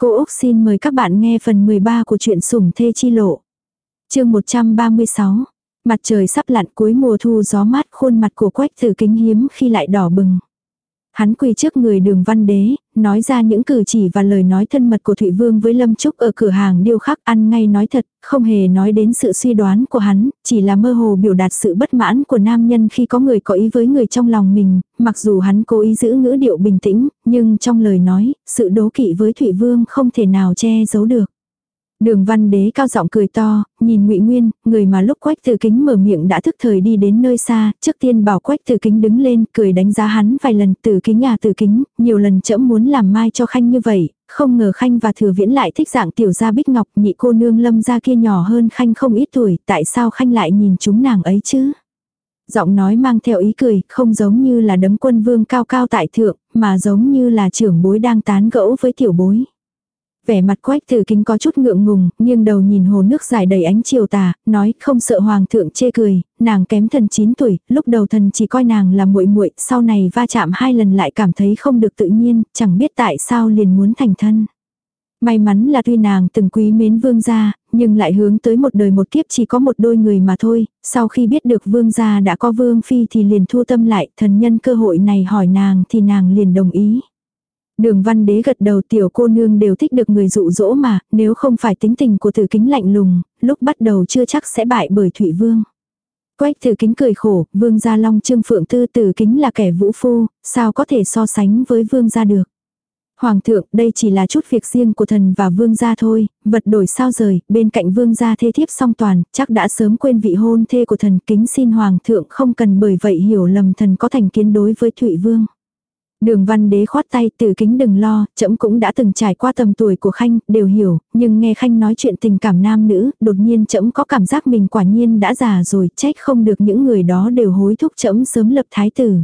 Cô Úc xin mời các bạn nghe phần 13 của truyện sủng thê chi lộ. chương 136. Mặt trời sắp lặn cuối mùa thu gió mát, khuôn mặt của quách tử kính hiếm khi lại đỏ bừng. Hắn quỳ trước người đường văn đế, nói ra những cử chỉ và lời nói thân mật của Thụy Vương với Lâm Trúc ở cửa hàng điêu khắc ăn ngay nói thật, không hề nói đến sự suy đoán của hắn, chỉ là mơ hồ biểu đạt sự bất mãn của nam nhân khi có người có ý với người trong lòng mình, mặc dù hắn cố ý giữ ngữ điệu bình tĩnh, nhưng trong lời nói, sự đố kỵ với Thụy Vương không thể nào che giấu được. Đường văn đế cao giọng cười to, nhìn ngụy Nguyên, người mà lúc quách từ kính mở miệng đã thức thời đi đến nơi xa, trước tiên bảo quách từ kính đứng lên, cười đánh giá hắn vài lần từ kính à từ kính, nhiều lần chậm muốn làm mai cho khanh như vậy, không ngờ khanh và thừa viễn lại thích dạng tiểu gia bích ngọc nhị cô nương lâm gia kia nhỏ hơn khanh không ít tuổi, tại sao khanh lại nhìn chúng nàng ấy chứ? Giọng nói mang theo ý cười, không giống như là đấng quân vương cao cao tại thượng, mà giống như là trưởng bối đang tán gẫu với tiểu bối. Vẻ mặt quách tử kính có chút ngượng ngùng, nghiêng đầu nhìn hồ nước dài đầy ánh chiều tà, nói không sợ hoàng thượng chê cười, nàng kém thần 9 tuổi, lúc đầu thần chỉ coi nàng là muội muội, sau này va chạm hai lần lại cảm thấy không được tự nhiên, chẳng biết tại sao liền muốn thành thân. May mắn là tuy nàng từng quý mến vương gia, nhưng lại hướng tới một đời một kiếp chỉ có một đôi người mà thôi, sau khi biết được vương gia đã có vương phi thì liền thu tâm lại, thần nhân cơ hội này hỏi nàng thì nàng liền đồng ý. Đường văn đế gật đầu tiểu cô nương đều thích được người dụ dỗ mà, nếu không phải tính tình của tử kính lạnh lùng, lúc bắt đầu chưa chắc sẽ bại bởi Thủy Vương. Quách tử kính cười khổ, vương gia long trương phượng tư tử kính là kẻ vũ phu, sao có thể so sánh với vương gia được. Hoàng thượng, đây chỉ là chút việc riêng của thần và vương gia thôi, vật đổi sao rời, bên cạnh vương gia thê thiếp song toàn, chắc đã sớm quên vị hôn thê của thần kính xin hoàng thượng không cần bởi vậy hiểu lầm thần có thành kiến đối với Thụy Vương. Đường văn đế khoát tay tử kính đừng lo, trẫm cũng đã từng trải qua tầm tuổi của Khanh, đều hiểu, nhưng nghe Khanh nói chuyện tình cảm nam nữ, đột nhiên trẫm có cảm giác mình quả nhiên đã già rồi, trách không được những người đó đều hối thúc trẫm sớm lập thái tử.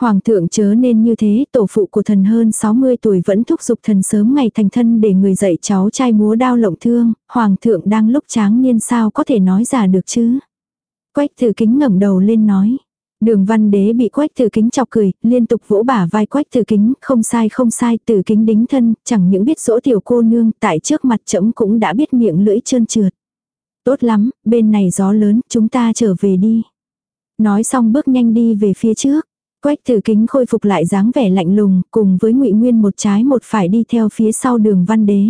Hoàng thượng chớ nên như thế, tổ phụ của thần hơn 60 tuổi vẫn thúc giục thần sớm ngày thành thân để người dạy cháu trai múa đao lộng thương, hoàng thượng đang lúc tráng niên sao có thể nói già được chứ. Quách thử kính ngẩng đầu lên nói. Đường văn đế bị quách tử kính chọc cười, liên tục vỗ bả vai quách tử kính, không sai không sai, tử kính đính thân, chẳng những biết dỗ tiểu cô nương, tại trước mặt trẫm cũng đã biết miệng lưỡi trơn trượt. Tốt lắm, bên này gió lớn, chúng ta trở về đi. Nói xong bước nhanh đi về phía trước. Quách tử kính khôi phục lại dáng vẻ lạnh lùng, cùng với ngụy Nguyên một trái một phải đi theo phía sau đường văn đế.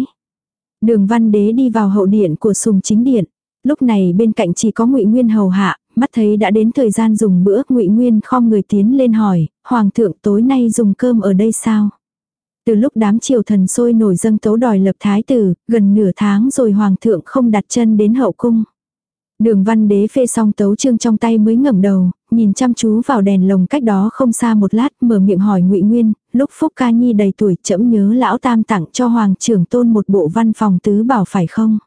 Đường văn đế đi vào hậu điện của sùng chính điện. Lúc này bên cạnh chỉ có ngụy Nguyên hầu hạ, mắt thấy đã đến thời gian dùng bữa, Ngụy Nguyên khom người tiến lên hỏi, "Hoàng thượng tối nay dùng cơm ở đây sao?" Từ lúc đám triều thần sôi nổi dâng tấu đòi lập thái tử, gần nửa tháng rồi hoàng thượng không đặt chân đến hậu cung. Đường văn đế phê xong tấu chương trong tay mới ngẩng đầu, nhìn chăm chú vào đèn lồng cách đó không xa một lát mở miệng hỏi ngụy Nguyên, lúc Phúc Ca Nhi đầy tuổi chậm nhớ lão tam tặng cho hoàng trưởng tôn một bộ văn phòng tứ bảo phải không?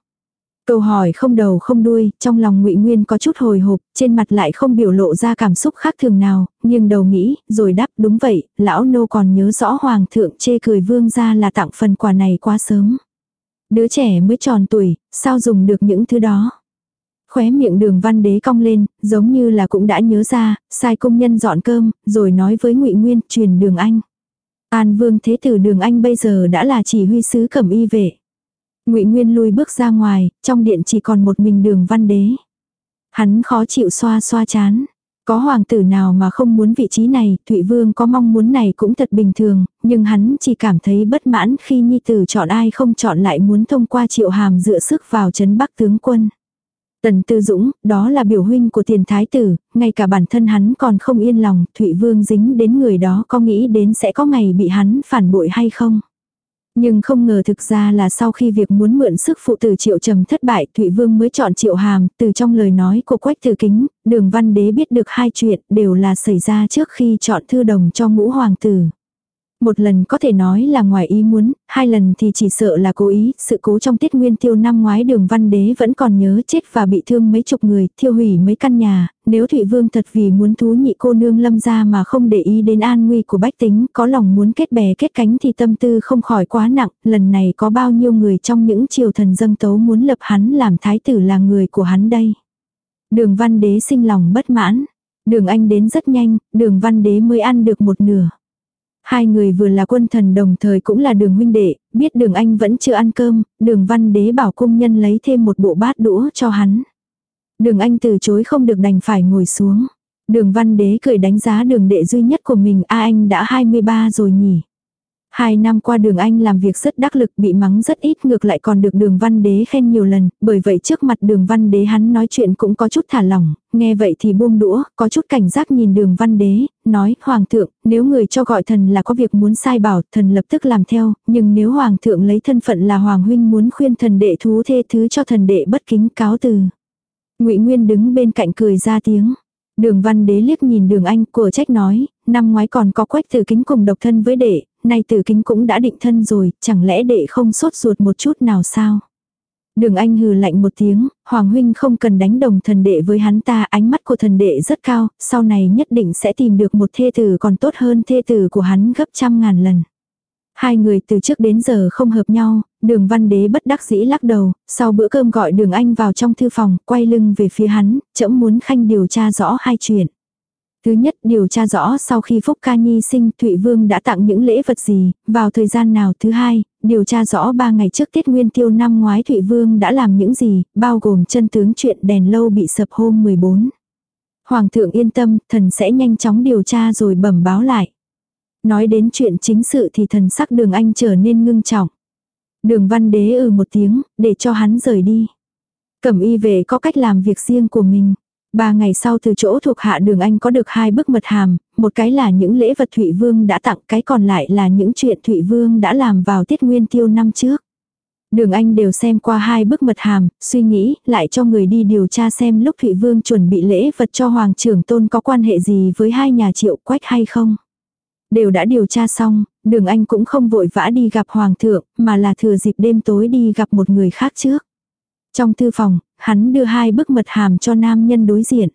Câu hỏi không đầu không đuôi, trong lòng ngụy Nguyên có chút hồi hộp, trên mặt lại không biểu lộ ra cảm xúc khác thường nào, nhưng đầu nghĩ, rồi đáp đúng vậy, lão nô còn nhớ rõ hoàng thượng chê cười vương ra là tặng phần quà này quá sớm. Đứa trẻ mới tròn tuổi, sao dùng được những thứ đó. Khóe miệng đường văn đế cong lên, giống như là cũng đã nhớ ra, sai công nhân dọn cơm, rồi nói với ngụy Nguyên truyền đường anh. An vương thế tử đường anh bây giờ đã là chỉ huy sứ cẩm y vệ. Ngụy Nguyên lui bước ra ngoài, trong điện chỉ còn một mình Đường Văn Đế. Hắn khó chịu xoa xoa chán. Có hoàng tử nào mà không muốn vị trí này, Thụy Vương có mong muốn này cũng thật bình thường, nhưng hắn chỉ cảm thấy bất mãn khi nhi tử chọn ai không chọn lại muốn thông qua triệu hàm dựa sức vào chấn bắc tướng quân. Tần Tư Dũng, đó là biểu huynh của tiền thái tử, ngay cả bản thân hắn còn không yên lòng, Thụy Vương dính đến người đó có nghĩ đến sẽ có ngày bị hắn phản bội hay không. Nhưng không ngờ thực ra là sau khi việc muốn mượn sức phụ tử triệu trầm thất bại Thụy Vương mới chọn triệu hàm, từ trong lời nói của Quách Thư Kính, đường văn đế biết được hai chuyện đều là xảy ra trước khi chọn thư đồng cho ngũ hoàng tử. Một lần có thể nói là ngoài ý muốn, hai lần thì chỉ sợ là cố ý, sự cố trong tiết nguyên tiêu năm ngoái đường văn đế vẫn còn nhớ chết và bị thương mấy chục người, thiêu hủy mấy căn nhà, nếu Thụy Vương thật vì muốn thú nhị cô nương lâm ra mà không để ý đến an nguy của bách tính, có lòng muốn kết bè kết cánh thì tâm tư không khỏi quá nặng, lần này có bao nhiêu người trong những triều thần dâng tấu muốn lập hắn làm thái tử là người của hắn đây. Đường văn đế sinh lòng bất mãn. Đường anh đến rất nhanh, đường văn đế mới ăn được một nửa. Hai người vừa là quân thần đồng thời cũng là đường huynh đệ, biết đường anh vẫn chưa ăn cơm, đường văn đế bảo cung nhân lấy thêm một bộ bát đũa cho hắn. Đường anh từ chối không được đành phải ngồi xuống. Đường văn đế cười đánh giá đường đệ duy nhất của mình a anh đã 23 rồi nhỉ. Hai năm qua đường anh làm việc rất đắc lực bị mắng rất ít ngược lại còn được đường văn đế khen nhiều lần, bởi vậy trước mặt đường văn đế hắn nói chuyện cũng có chút thả lỏng, nghe vậy thì buông đũa, có chút cảnh giác nhìn đường văn đế, nói Hoàng thượng, nếu người cho gọi thần là có việc muốn sai bảo thần lập tức làm theo, nhưng nếu Hoàng thượng lấy thân phận là Hoàng huynh muốn khuyên thần đệ thú thê thứ cho thần đệ bất kính cáo từ. ngụy Nguyên đứng bên cạnh cười ra tiếng. Đường văn đế liếc nhìn đường anh của trách nói, năm ngoái còn có quách tử kính cùng độc thân với đệ, nay tử kính cũng đã định thân rồi, chẳng lẽ đệ không sốt ruột một chút nào sao? Đường anh hừ lạnh một tiếng, Hoàng huynh không cần đánh đồng thần đệ với hắn ta, ánh mắt của thần đệ rất cao, sau này nhất định sẽ tìm được một thê tử còn tốt hơn thê tử của hắn gấp trăm ngàn lần. Hai người từ trước đến giờ không hợp nhau, đường văn đế bất đắc dĩ lắc đầu, sau bữa cơm gọi đường anh vào trong thư phòng, quay lưng về phía hắn, chậm muốn khanh điều tra rõ hai chuyện. Thứ nhất điều tra rõ sau khi Phúc Ca Nhi sinh Thụy Vương đã tặng những lễ vật gì, vào thời gian nào. Thứ hai, điều tra rõ ba ngày trước Tiết Nguyên Tiêu năm ngoái Thụy Vương đã làm những gì, bao gồm chân tướng chuyện đèn lâu bị sập hôm 14. Hoàng thượng yên tâm, thần sẽ nhanh chóng điều tra rồi bẩm báo lại. Nói đến chuyện chính sự thì thần sắc đường anh trở nên ngưng trọng. Đường văn đế ừ một tiếng, để cho hắn rời đi. Cẩm y về có cách làm việc riêng của mình. Ba ngày sau từ chỗ thuộc hạ đường anh có được hai bức mật hàm, một cái là những lễ vật Thụy Vương đã tặng, cái còn lại là những chuyện Thụy Vương đã làm vào tiết nguyên tiêu năm trước. Đường Anh đều xem qua hai bức mật hàm, suy nghĩ, lại cho người đi điều tra xem lúc Thụy Vương chuẩn bị lễ vật cho Hoàng trưởng tôn có quan hệ gì với hai nhà triệu quách hay không. Đều đã điều tra xong, đường Anh cũng không vội vã đi gặp Hoàng thượng, mà là thừa dịp đêm tối đi gặp một người khác trước. Trong thư phòng, hắn đưa hai bức mật hàm cho nam nhân đối diện.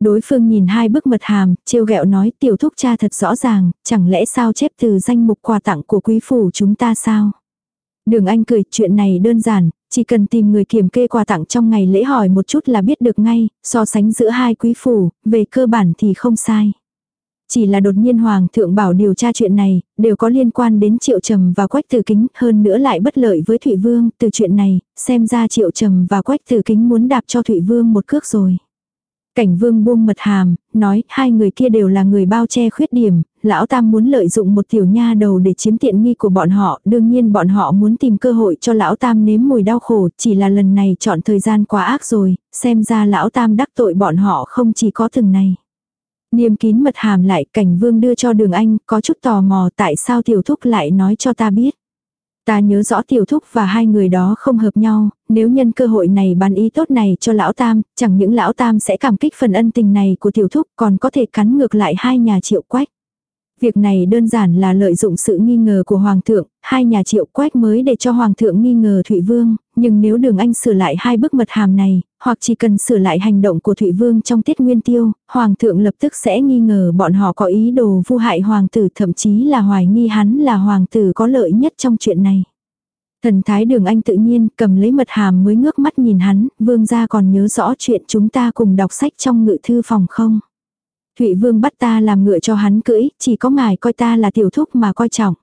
Đối phương nhìn hai bức mật hàm, trêu ghẹo nói tiểu thúc cha thật rõ ràng, chẳng lẽ sao chép từ danh mục quà tặng của quý phủ chúng ta sao? Đường Anh cười, chuyện này đơn giản, chỉ cần tìm người kiểm kê quà tặng trong ngày lễ hỏi một chút là biết được ngay, so sánh giữa hai quý phủ, về cơ bản thì không sai. Chỉ là đột nhiên Hoàng thượng bảo điều tra chuyện này, đều có liên quan đến Triệu Trầm và Quách Tử Kính, hơn nữa lại bất lợi với Thụy Vương, từ chuyện này, xem ra Triệu Trầm và Quách Tử Kính muốn đạp cho Thụy Vương một cước rồi. Cảnh Vương buông mật hàm, nói hai người kia đều là người bao che khuyết điểm, lão tam muốn lợi dụng một tiểu nha đầu để chiếm tiện nghi của bọn họ, đương nhiên bọn họ muốn tìm cơ hội cho lão tam nếm mùi đau khổ, chỉ là lần này chọn thời gian quá ác rồi, xem ra lão tam đắc tội bọn họ không chỉ có từng này. Niêm kín mật hàm lại cảnh vương đưa cho đường anh, có chút tò mò tại sao tiểu thúc lại nói cho ta biết. Ta nhớ rõ tiểu thúc và hai người đó không hợp nhau, nếu nhân cơ hội này bàn ý tốt này cho lão tam, chẳng những lão tam sẽ cảm kích phần ân tình này của tiểu thúc còn có thể cắn ngược lại hai nhà triệu quách. Việc này đơn giản là lợi dụng sự nghi ngờ của Hoàng thượng, hai nhà triệu quách mới để cho Hoàng thượng nghi ngờ Thụy Vương, nhưng nếu đường anh sửa lại hai bức mật hàm này, hoặc chỉ cần sửa lại hành động của Thụy Vương trong tiết nguyên tiêu, Hoàng thượng lập tức sẽ nghi ngờ bọn họ có ý đồ vu hại Hoàng tử thậm chí là hoài nghi hắn là Hoàng tử có lợi nhất trong chuyện này. Thần thái đường anh tự nhiên cầm lấy mật hàm mới ngước mắt nhìn hắn, vương gia còn nhớ rõ chuyện chúng ta cùng đọc sách trong ngự thư phòng không? Thụy Vương bắt ta làm ngựa cho hắn cưỡi, chỉ có ngài coi ta là tiểu thúc mà coi trọng.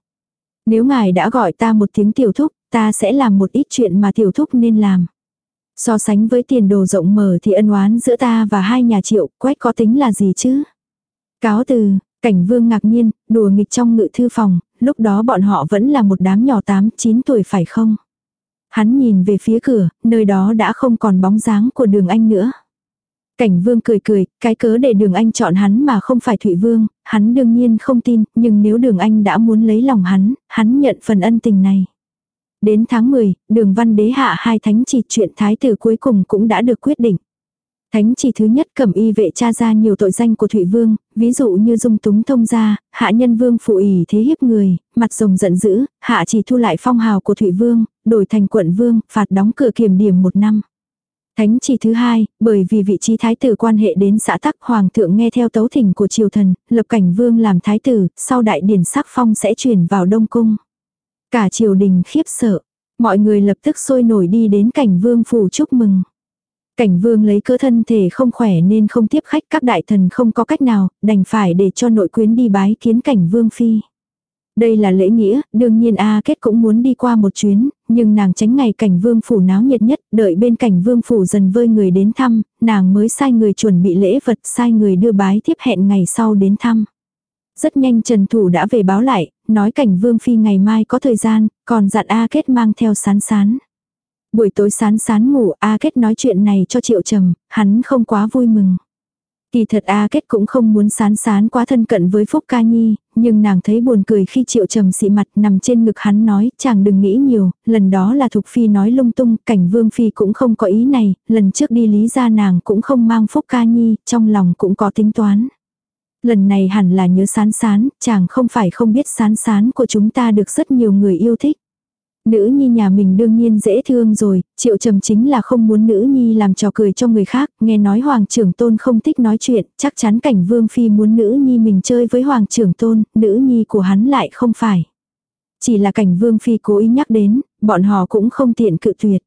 Nếu ngài đã gọi ta một tiếng tiểu thúc, ta sẽ làm một ít chuyện mà tiểu thúc nên làm. So sánh với tiền đồ rộng mở thì ân oán giữa ta và hai nhà triệu, quách có tính là gì chứ? Cáo từ, cảnh vương ngạc nhiên, đùa nghịch trong ngự thư phòng, lúc đó bọn họ vẫn là một đám nhỏ 8-9 tuổi phải không? Hắn nhìn về phía cửa, nơi đó đã không còn bóng dáng của đường anh nữa. Cảnh vương cười cười, cái cớ để đường anh chọn hắn mà không phải Thụy Vương, hắn đương nhiên không tin, nhưng nếu đường anh đã muốn lấy lòng hắn, hắn nhận phần ân tình này. Đến tháng 10, đường văn đế hạ hai thánh chỉ chuyện thái tử cuối cùng cũng đã được quyết định. Thánh chỉ thứ nhất cẩm y vệ tra ra nhiều tội danh của Thụy Vương, ví dụ như dung túng thông gia, hạ nhân vương phụ ỷ thế hiếp người, mặt rồng giận dữ, hạ chỉ thu lại phong hào của Thụy Vương, đổi thành quận vương, phạt đóng cửa kiểm điểm một năm. Thánh chỉ thứ hai, bởi vì vị trí thái tử quan hệ đến xã tắc hoàng thượng nghe theo tấu thỉnh của triều thần, lập cảnh vương làm thái tử, sau đại điển sắc phong sẽ chuyển vào đông cung. Cả triều đình khiếp sợ, mọi người lập tức sôi nổi đi đến cảnh vương phủ chúc mừng. Cảnh vương lấy cơ thân thể không khỏe nên không tiếp khách các đại thần không có cách nào, đành phải để cho nội quyến đi bái kiến cảnh vương phi. Đây là lễ nghĩa, đương nhiên A Kết cũng muốn đi qua một chuyến, nhưng nàng tránh ngày cảnh vương phủ náo nhiệt nhất, đợi bên cảnh vương phủ dần vơi người đến thăm, nàng mới sai người chuẩn bị lễ vật, sai người đưa bái tiếp hẹn ngày sau đến thăm. Rất nhanh Trần Thủ đã về báo lại, nói cảnh vương phi ngày mai có thời gian, còn dặn A Kết mang theo sán sán. Buổi tối sán sán ngủ A Kết nói chuyện này cho Triệu Trầm, hắn không quá vui mừng. Kỳ thật A Kết cũng không muốn sán sán quá thân cận với Phúc Ca Nhi, nhưng nàng thấy buồn cười khi Triệu Trầm xị mặt nằm trên ngực hắn nói, chàng đừng nghĩ nhiều, lần đó là Thục Phi nói lung tung, cảnh Vương Phi cũng không có ý này, lần trước đi lý ra nàng cũng không mang Phúc Ca Nhi, trong lòng cũng có tính toán. Lần này hẳn là nhớ sán sán, chàng không phải không biết sán sán của chúng ta được rất nhiều người yêu thích. Nữ nhi nhà mình đương nhiên dễ thương rồi, triệu trầm chính là không muốn nữ nhi làm trò cười cho người khác, nghe nói hoàng trưởng tôn không thích nói chuyện, chắc chắn cảnh vương phi muốn nữ nhi mình chơi với hoàng trưởng tôn, nữ nhi của hắn lại không phải. Chỉ là cảnh vương phi cố ý nhắc đến, bọn họ cũng không tiện cự tuyệt.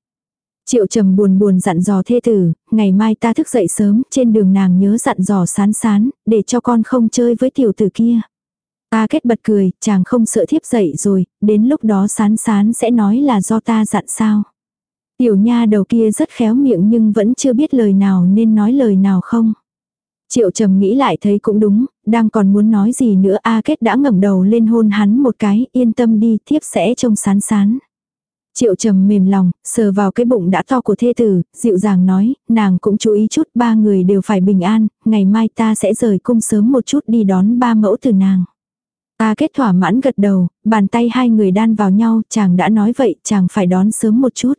Triệu trầm buồn buồn dặn dò thê tử, ngày mai ta thức dậy sớm, trên đường nàng nhớ dặn dò sán sán, để cho con không chơi với tiểu tử kia. Ta kết bật cười, chàng không sợ thiếp dậy rồi, đến lúc đó sán sán sẽ nói là do ta dặn sao. Tiểu nha đầu kia rất khéo miệng nhưng vẫn chưa biết lời nào nên nói lời nào không. Triệu trầm nghĩ lại thấy cũng đúng, đang còn muốn nói gì nữa A kết đã ngẩng đầu lên hôn hắn một cái, yên tâm đi, thiếp sẽ trông sán sán. Triệu trầm mềm lòng, sờ vào cái bụng đã to của thê tử, dịu dàng nói, nàng cũng chú ý chút ba người đều phải bình an, ngày mai ta sẽ rời cung sớm một chút đi đón ba mẫu từ nàng. Ta kết thỏa mãn gật đầu, bàn tay hai người đan vào nhau, chàng đã nói vậy, chàng phải đón sớm một chút.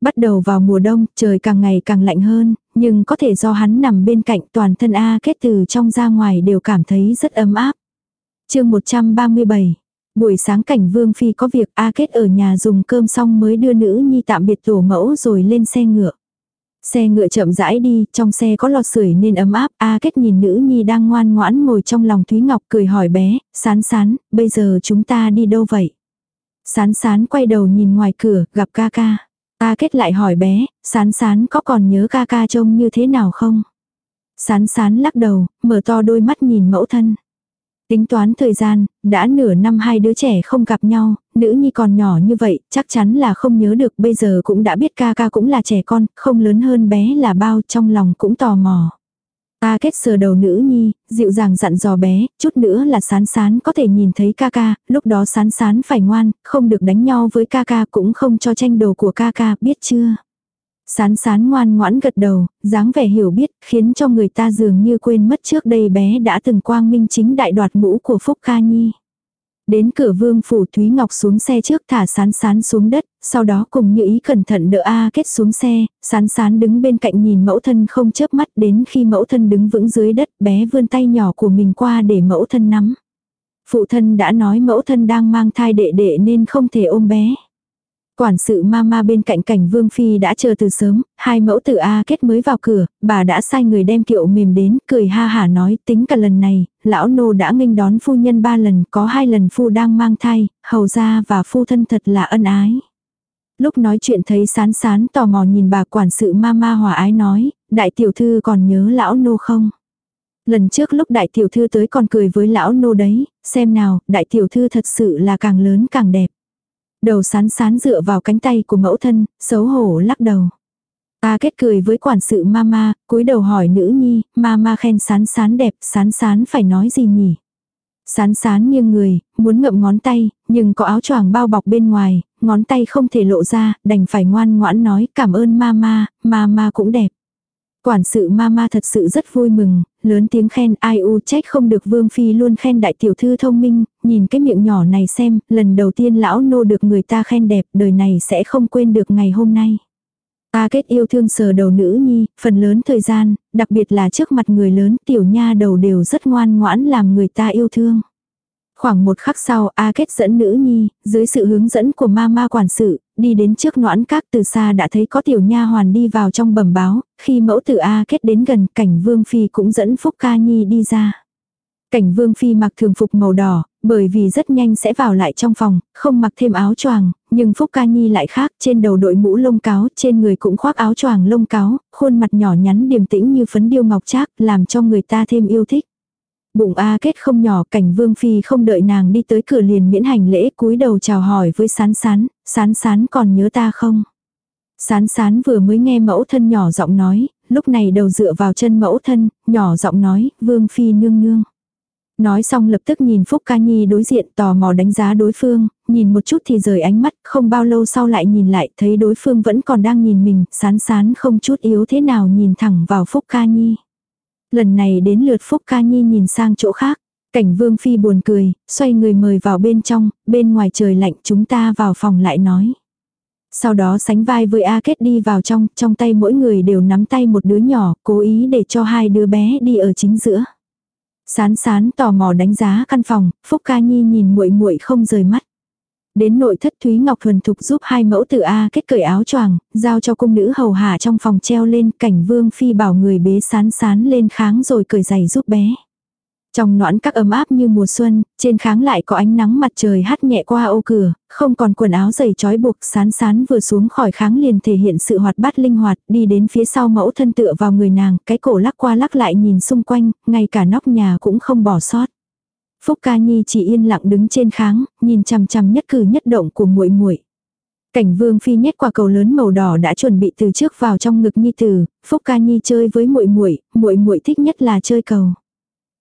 Bắt đầu vào mùa đông, trời càng ngày càng lạnh hơn, nhưng có thể do hắn nằm bên cạnh toàn thân A kết từ trong ra ngoài đều cảm thấy rất ấm áp. chương 137 Buổi sáng cảnh Vương Phi có việc A Kết ở nhà dùng cơm xong mới đưa nữ nhi tạm biệt tổ mẫu rồi lên xe ngựa. Xe ngựa chậm rãi đi, trong xe có lò sưởi nên ấm áp, A Kết nhìn nữ nhi đang ngoan ngoãn ngồi trong lòng Thúy Ngọc cười hỏi bé, sán sán, bây giờ chúng ta đi đâu vậy? Sán sán quay đầu nhìn ngoài cửa, gặp ca ca. A Kết lại hỏi bé, sán sán có còn nhớ ca ca trông như thế nào không? Sán sán lắc đầu, mở to đôi mắt nhìn mẫu thân. Tính toán thời gian, đã nửa năm hai đứa trẻ không gặp nhau, nữ nhi còn nhỏ như vậy, chắc chắn là không nhớ được bây giờ cũng đã biết ca ca cũng là trẻ con, không lớn hơn bé là bao trong lòng cũng tò mò. Ta kết sờ đầu nữ nhi, dịu dàng dặn dò bé, chút nữa là sán sán có thể nhìn thấy ca ca, lúc đó sán sán phải ngoan, không được đánh nhau với ca ca cũng không cho tranh đồ của ca ca, biết chưa? Sán sán ngoan ngoãn gật đầu, dáng vẻ hiểu biết, khiến cho người ta dường như quên mất trước đây bé đã từng quang minh chính đại đoạt mũ của Phúc Ca Nhi. Đến cửa vương phủ Thúy Ngọc xuống xe trước thả sán sán xuống đất, sau đó cùng như ý cẩn thận đỡ A kết xuống xe, sán sán đứng bên cạnh nhìn mẫu thân không chớp mắt đến khi mẫu thân đứng vững dưới đất bé vươn tay nhỏ của mình qua để mẫu thân nắm. Phụ thân đã nói mẫu thân đang mang thai đệ đệ nên không thể ôm bé. Quản sự mama bên cạnh cảnh Vương Phi đã chờ từ sớm, hai mẫu tử A kết mới vào cửa, bà đã sai người đem kiệu mềm đến, cười ha hả nói tính cả lần này, lão nô đã nghênh đón phu nhân ba lần, có hai lần phu đang mang thai, hầu ra và phu thân thật là ân ái. Lúc nói chuyện thấy sán sán tò mò nhìn bà quản sự mama hòa ái nói, đại tiểu thư còn nhớ lão nô không? Lần trước lúc đại tiểu thư tới còn cười với lão nô đấy, xem nào, đại tiểu thư thật sự là càng lớn càng đẹp. Đầu sán sán dựa vào cánh tay của mẫu thân, xấu hổ lắc đầu. Ta kết cười với quản sự mama, cúi đầu hỏi nữ nhi, mama khen sán sán đẹp, sán sán phải nói gì nhỉ? Sán sán nghiêng người, muốn ngậm ngón tay, nhưng có áo choàng bao bọc bên ngoài, ngón tay không thể lộ ra, đành phải ngoan ngoãn nói cảm ơn mama, mama cũng đẹp. Quản sự mama thật sự rất vui mừng, lớn tiếng khen ai u trách không được vương phi luôn khen đại tiểu thư thông minh, nhìn cái miệng nhỏ này xem, lần đầu tiên lão nô được người ta khen đẹp, đời này sẽ không quên được ngày hôm nay. Ta kết yêu thương sờ đầu nữ nhi, phần lớn thời gian, đặc biệt là trước mặt người lớn, tiểu nha đầu đều rất ngoan ngoãn làm người ta yêu thương. Khoảng một khắc sau, A Kết dẫn nữ nhi, dưới sự hướng dẫn của ma ma quản sự, đi đến trước noãn các từ xa đã thấy có tiểu nha hoàn đi vào trong bẩm báo, khi mẫu tử A Kết đến gần, cảnh Vương Phi cũng dẫn Phúc Ca Nhi đi ra. Cảnh Vương Phi mặc thường phục màu đỏ, bởi vì rất nhanh sẽ vào lại trong phòng, không mặc thêm áo choàng, nhưng Phúc Ca Nhi lại khác, trên đầu đội mũ lông cáo, trên người cũng khoác áo choàng lông cáo, khuôn mặt nhỏ nhắn điềm tĩnh như phấn điêu ngọc trác, làm cho người ta thêm yêu thích. Bụng A kết không nhỏ cảnh vương phi không đợi nàng đi tới cửa liền miễn hành lễ cúi đầu chào hỏi với sán sán, sán sán còn nhớ ta không? Sán sán vừa mới nghe mẫu thân nhỏ giọng nói, lúc này đầu dựa vào chân mẫu thân, nhỏ giọng nói, vương phi nương nương. Nói xong lập tức nhìn Phúc Ca Nhi đối diện tò mò đánh giá đối phương, nhìn một chút thì rời ánh mắt, không bao lâu sau lại nhìn lại thấy đối phương vẫn còn đang nhìn mình, sán sán không chút yếu thế nào nhìn thẳng vào Phúc Ca Nhi. Lần này đến lượt Phúc Ca Nhi nhìn sang chỗ khác, cảnh Vương Phi buồn cười, xoay người mời vào bên trong, bên ngoài trời lạnh chúng ta vào phòng lại nói. Sau đó sánh vai với A Kết đi vào trong, trong tay mỗi người đều nắm tay một đứa nhỏ, cố ý để cho hai đứa bé đi ở chính giữa. Sán sán tò mò đánh giá căn phòng, Phúc Ca Nhi nhìn muội muội không rời mắt. Đến nội thất Thúy Ngọc thuần thục giúp hai mẫu tử A kết cởi áo choàng, giao cho cung nữ hầu hạ trong phòng treo lên cảnh vương phi bảo người bế sán sán lên kháng rồi cởi giày giúp bé. Trong noãn các ấm áp như mùa xuân, trên kháng lại có ánh nắng mặt trời hắt nhẹ qua ô cửa, không còn quần áo dày trói buộc sán sán vừa xuống khỏi kháng liền thể hiện sự hoạt bát linh hoạt, đi đến phía sau mẫu thân tựa vào người nàng, cái cổ lắc qua lắc lại nhìn xung quanh, ngay cả nóc nhà cũng không bỏ sót. Phúc ca nhi chỉ yên lặng đứng trên kháng, nhìn chằm chằm nhất cử nhất động của muội muội. Cảnh vương phi nhét quả cầu lớn màu đỏ đã chuẩn bị từ trước vào trong ngực nhi tử, Phúc ca nhi chơi với muội muội, muội muội thích nhất là chơi cầu.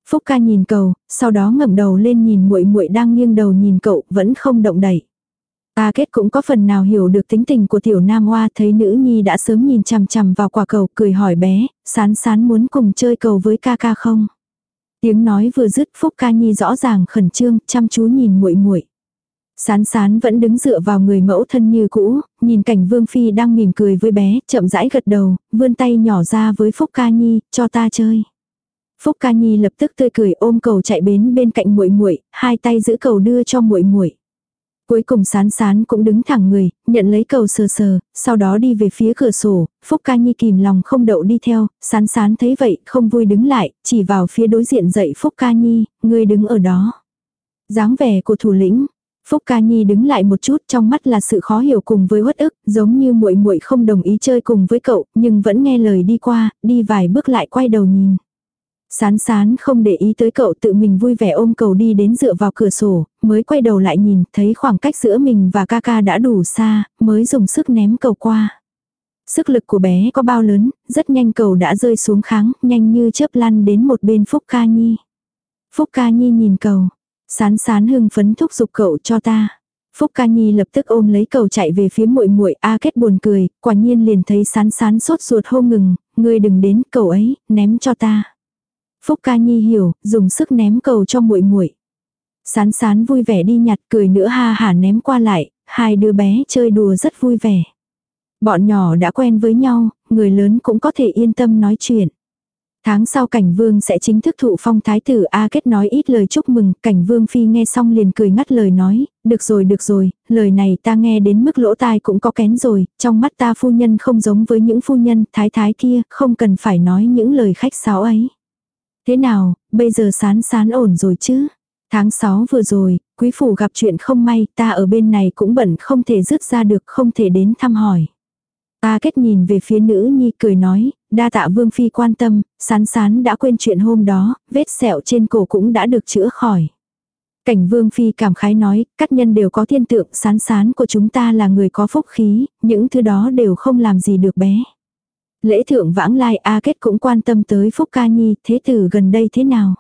Phúc ca nhìn cầu, sau đó ngẩng đầu lên nhìn muội muội đang nghiêng đầu nhìn cậu, vẫn không động đậy. Ta kết cũng có phần nào hiểu được tính tình của tiểu nam hoa thấy nữ nhi đã sớm nhìn chằm chằm vào quả cầu cười hỏi bé, sán sán muốn cùng chơi cầu với ca ca không? Tiếng nói vừa dứt Phúc ca nhi rõ ràng khẩn trương, chăm chú nhìn muội muội. Sán sán vẫn đứng dựa vào người mẫu thân như cũ, nhìn cảnh vương phi đang mỉm cười với bé, chậm rãi gật đầu, vươn tay nhỏ ra với Phúc ca nhi, cho ta chơi. Phúc Ca Nhi lập tức tươi cười ôm cầu chạy bến bên cạnh muội muội, hai tay giữ cầu đưa cho muội muội. Cuối cùng sán sán cũng đứng thẳng người, nhận lấy cầu sờ sờ, sau đó đi về phía cửa sổ, Phúc Ca Nhi kìm lòng không đậu đi theo, sán sán thấy vậy, không vui đứng lại, chỉ vào phía đối diện dậy Phúc Ca Nhi, người đứng ở đó. dáng vẻ của thủ lĩnh, Phúc Ca Nhi đứng lại một chút trong mắt là sự khó hiểu cùng với uất ức, giống như muội muội không đồng ý chơi cùng với cậu, nhưng vẫn nghe lời đi qua, đi vài bước lại quay đầu nhìn. Sán sán không để ý tới cậu tự mình vui vẻ ôm cầu đi đến dựa vào cửa sổ, mới quay đầu lại nhìn, thấy khoảng cách giữa mình và ca ca đã đủ xa, mới dùng sức ném cầu qua. Sức lực của bé có bao lớn, rất nhanh cầu đã rơi xuống kháng, nhanh như chớp lăn đến một bên Phúc Ca Nhi. Phúc Ca Nhi nhìn cầu, sán sán hưng phấn thúc giục cậu cho ta. Phúc Ca Nhi lập tức ôm lấy cầu chạy về phía muội muội A Kết buồn cười, quả nhiên liền thấy sán sán sốt ruột hô ngừng, ngươi đừng đến cầu ấy, ném cho ta. Phúc Ca Nhi hiểu, dùng sức ném cầu cho muội muội. Sán sán vui vẻ đi nhặt cười nữa ha hả ném qua lại, hai đứa bé chơi đùa rất vui vẻ. Bọn nhỏ đã quen với nhau, người lớn cũng có thể yên tâm nói chuyện. Tháng sau cảnh vương sẽ chính thức thụ phong thái tử A kết nói ít lời chúc mừng, cảnh vương phi nghe xong liền cười ngắt lời nói, được rồi được rồi, lời này ta nghe đến mức lỗ tai cũng có kén rồi, trong mắt ta phu nhân không giống với những phu nhân thái thái kia, không cần phải nói những lời khách sáo ấy. Thế nào, bây giờ sán sán ổn rồi chứ? Tháng 6 vừa rồi, quý phủ gặp chuyện không may, ta ở bên này cũng bận không thể dứt ra được, không thể đến thăm hỏi. Ta kết nhìn về phía nữ nhi cười nói, đa tạ vương phi quan tâm, sán sán đã quên chuyện hôm đó, vết sẹo trên cổ cũng đã được chữa khỏi. Cảnh vương phi cảm khái nói, các nhân đều có thiên tượng, sán sán của chúng ta là người có phúc khí, những thứ đó đều không làm gì được bé. Lễ thượng vãng lai A Kết cũng quan tâm tới Phúc Ca Nhi, thế tử gần đây thế nào?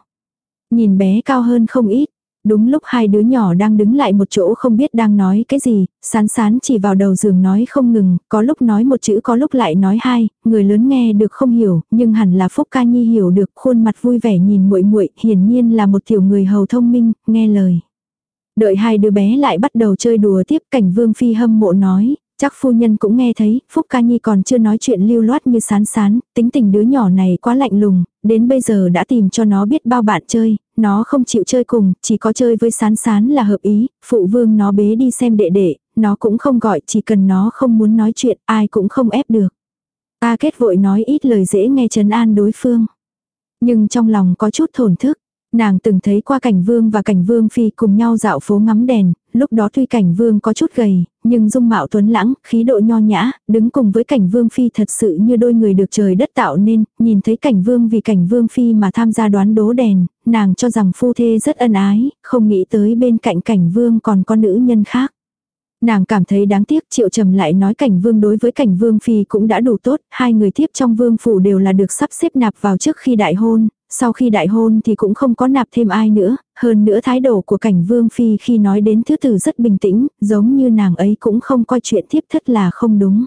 Nhìn bé cao hơn không ít. Đúng lúc hai đứa nhỏ đang đứng lại một chỗ không biết đang nói cái gì, sán sán chỉ vào đầu giường nói không ngừng, có lúc nói một chữ có lúc lại nói hai, người lớn nghe được không hiểu, nhưng hẳn là Phúc Ca Nhi hiểu được, khuôn mặt vui vẻ nhìn muội muội, hiển nhiên là một tiểu người hầu thông minh, nghe lời. Đợi hai đứa bé lại bắt đầu chơi đùa tiếp cảnh vương phi hâm mộ nói, Chắc phu nhân cũng nghe thấy, Phúc Ca Nhi còn chưa nói chuyện lưu loát như sán sán, tính tình đứa nhỏ này quá lạnh lùng, đến bây giờ đã tìm cho nó biết bao bạn chơi, nó không chịu chơi cùng, chỉ có chơi với sán sán là hợp ý, phụ vương nó bế đi xem đệ đệ, nó cũng không gọi, chỉ cần nó không muốn nói chuyện, ai cũng không ép được. Ta kết vội nói ít lời dễ nghe trấn an đối phương. Nhưng trong lòng có chút thổn thức, Nàng từng thấy qua cảnh vương và cảnh vương phi cùng nhau dạo phố ngắm đèn, lúc đó tuy cảnh vương có chút gầy, nhưng dung mạo tuấn lãng, khí độ nho nhã, đứng cùng với cảnh vương phi thật sự như đôi người được trời đất tạo nên, nhìn thấy cảnh vương vì cảnh vương phi mà tham gia đoán đố đèn, nàng cho rằng phu thê rất ân ái, không nghĩ tới bên cạnh cảnh vương còn có nữ nhân khác. Nàng cảm thấy đáng tiếc triệu trầm lại nói cảnh vương đối với cảnh vương phi cũng đã đủ tốt, hai người thiếp trong vương phủ đều là được sắp xếp nạp vào trước khi đại hôn, sau khi đại hôn thì cũng không có nạp thêm ai nữa, hơn nữa thái độ của cảnh vương phi khi nói đến thứ tử rất bình tĩnh, giống như nàng ấy cũng không coi chuyện thiếp thất là không đúng.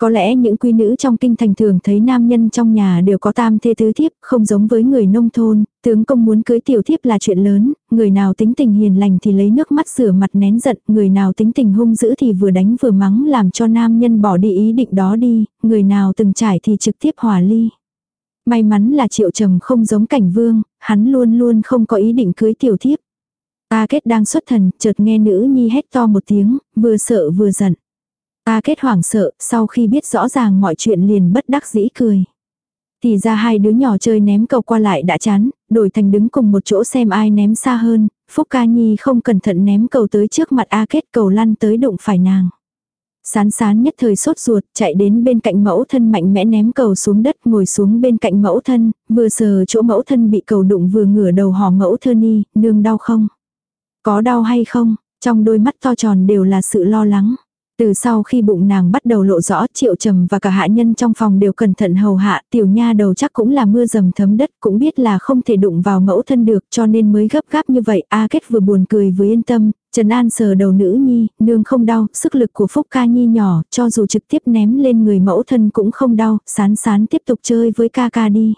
Có lẽ những quý nữ trong kinh thành thường thấy nam nhân trong nhà đều có tam thê tứ thiếp, không giống với người nông thôn, tướng công muốn cưới tiểu thiếp là chuyện lớn, người nào tính tình hiền lành thì lấy nước mắt rửa mặt nén giận, người nào tính tình hung dữ thì vừa đánh vừa mắng làm cho nam nhân bỏ đi ý định đó đi, người nào từng trải thì trực tiếp hòa ly. May mắn là triệu trầm không giống cảnh vương, hắn luôn luôn không có ý định cưới tiểu thiếp. Ta kết đang xuất thần, chợt nghe nữ nhi hét to một tiếng, vừa sợ vừa giận. Ta kết hoảng sợ, sau khi biết rõ ràng mọi chuyện liền bất đắc dĩ cười. Thì ra hai đứa nhỏ chơi ném cầu qua lại đã chán, đổi thành đứng cùng một chỗ xem ai ném xa hơn, Phúc Ca Nhi không cẩn thận ném cầu tới trước mặt A kết cầu lăn tới đụng phải nàng. Sán sán nhất thời sốt ruột, chạy đến bên cạnh mẫu thân mạnh mẽ ném cầu xuống đất ngồi xuống bên cạnh mẫu thân, vừa sờ chỗ mẫu thân bị cầu đụng vừa ngửa đầu hò mẫu thơ ni, nương đau không? Có đau hay không? Trong đôi mắt to tròn đều là sự lo lắng. Từ sau khi bụng nàng bắt đầu lộ rõ triệu trầm và cả hạ nhân trong phòng đều cẩn thận hầu hạ tiểu nha đầu chắc cũng là mưa dầm thấm đất cũng biết là không thể đụng vào mẫu thân được cho nên mới gấp gáp như vậy. A kết vừa buồn cười vừa yên tâm, Trần An sờ đầu nữ nhi, nương không đau, sức lực của Phúc ca nhi nhỏ, cho dù trực tiếp ném lên người mẫu thân cũng không đau, sán sán tiếp tục chơi với ca ca đi.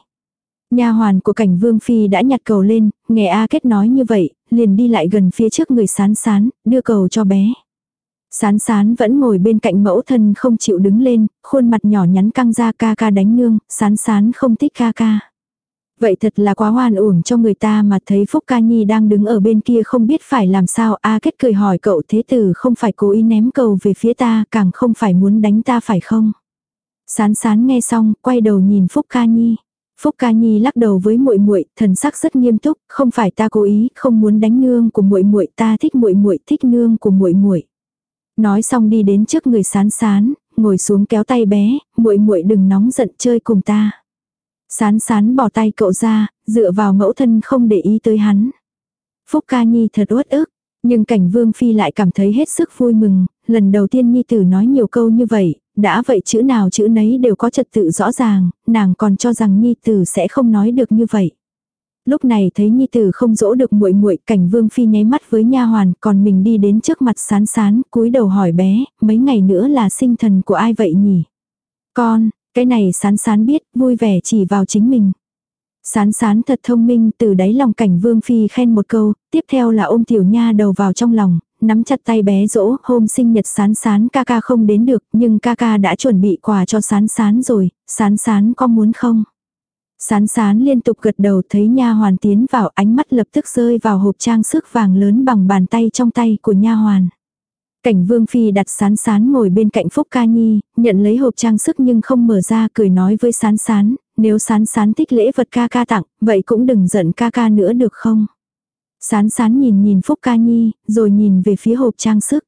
Nha hoàn của cảnh vương phi đã nhặt cầu lên, nghe A kết nói như vậy, liền đi lại gần phía trước người sán sán, đưa cầu cho bé. Sán sán vẫn ngồi bên cạnh mẫu thân không chịu đứng lên, khuôn mặt nhỏ nhắn căng ra ca ca đánh nương, sán sán không thích ca ca. Vậy thật là quá hoan uổng cho người ta mà thấy Phúc Ca Nhi đang đứng ở bên kia không biết phải làm sao. A kết cười hỏi cậu thế tử không phải cố ý ném cầu về phía ta, càng không phải muốn đánh ta phải không? Sán sán nghe xong, quay đầu nhìn Phúc Ca Nhi. Phúc Ca Nhi lắc đầu với muội muội, thần sắc rất nghiêm túc, không phải ta cố ý, không muốn đánh nương của muội muội, ta thích muội muội, thích nương của muội muội. Nói xong đi đến trước người sán sán, ngồi xuống kéo tay bé, muội muội đừng nóng giận chơi cùng ta. Sán sán bỏ tay cậu ra, dựa vào mẫu thân không để ý tới hắn. Phúc ca nhi thật uất ức, nhưng cảnh vương phi lại cảm thấy hết sức vui mừng, lần đầu tiên nhi tử nói nhiều câu như vậy, đã vậy chữ nào chữ nấy đều có trật tự rõ ràng, nàng còn cho rằng nhi tử sẽ không nói được như vậy. Lúc này thấy nhi tử không dỗ được muội muội, cảnh vương phi nháy mắt với nha hoàn, còn mình đi đến trước mặt sán sán, cúi đầu hỏi bé, mấy ngày nữa là sinh thần của ai vậy nhỉ? Con, cái này sán sán biết, vui vẻ chỉ vào chính mình. Sán sán thật thông minh, từ đáy lòng cảnh vương phi khen một câu, tiếp theo là ôm tiểu nha đầu vào trong lòng, nắm chặt tay bé dỗ, hôm sinh nhật sán sán ca ca không đến được, nhưng ca ca đã chuẩn bị quà cho sán sán rồi, sán sán có muốn không? Sán sán liên tục gật đầu thấy nha hoàn tiến vào ánh mắt lập tức rơi vào hộp trang sức vàng lớn bằng bàn tay trong tay của nha hoàn. Cảnh vương phi đặt sán sán ngồi bên cạnh Phúc Ca Nhi, nhận lấy hộp trang sức nhưng không mở ra cười nói với sán sán, nếu sán sán thích lễ vật ca ca tặng, vậy cũng đừng giận ca ca nữa được không? Sán sán nhìn nhìn Phúc Ca Nhi, rồi nhìn về phía hộp trang sức.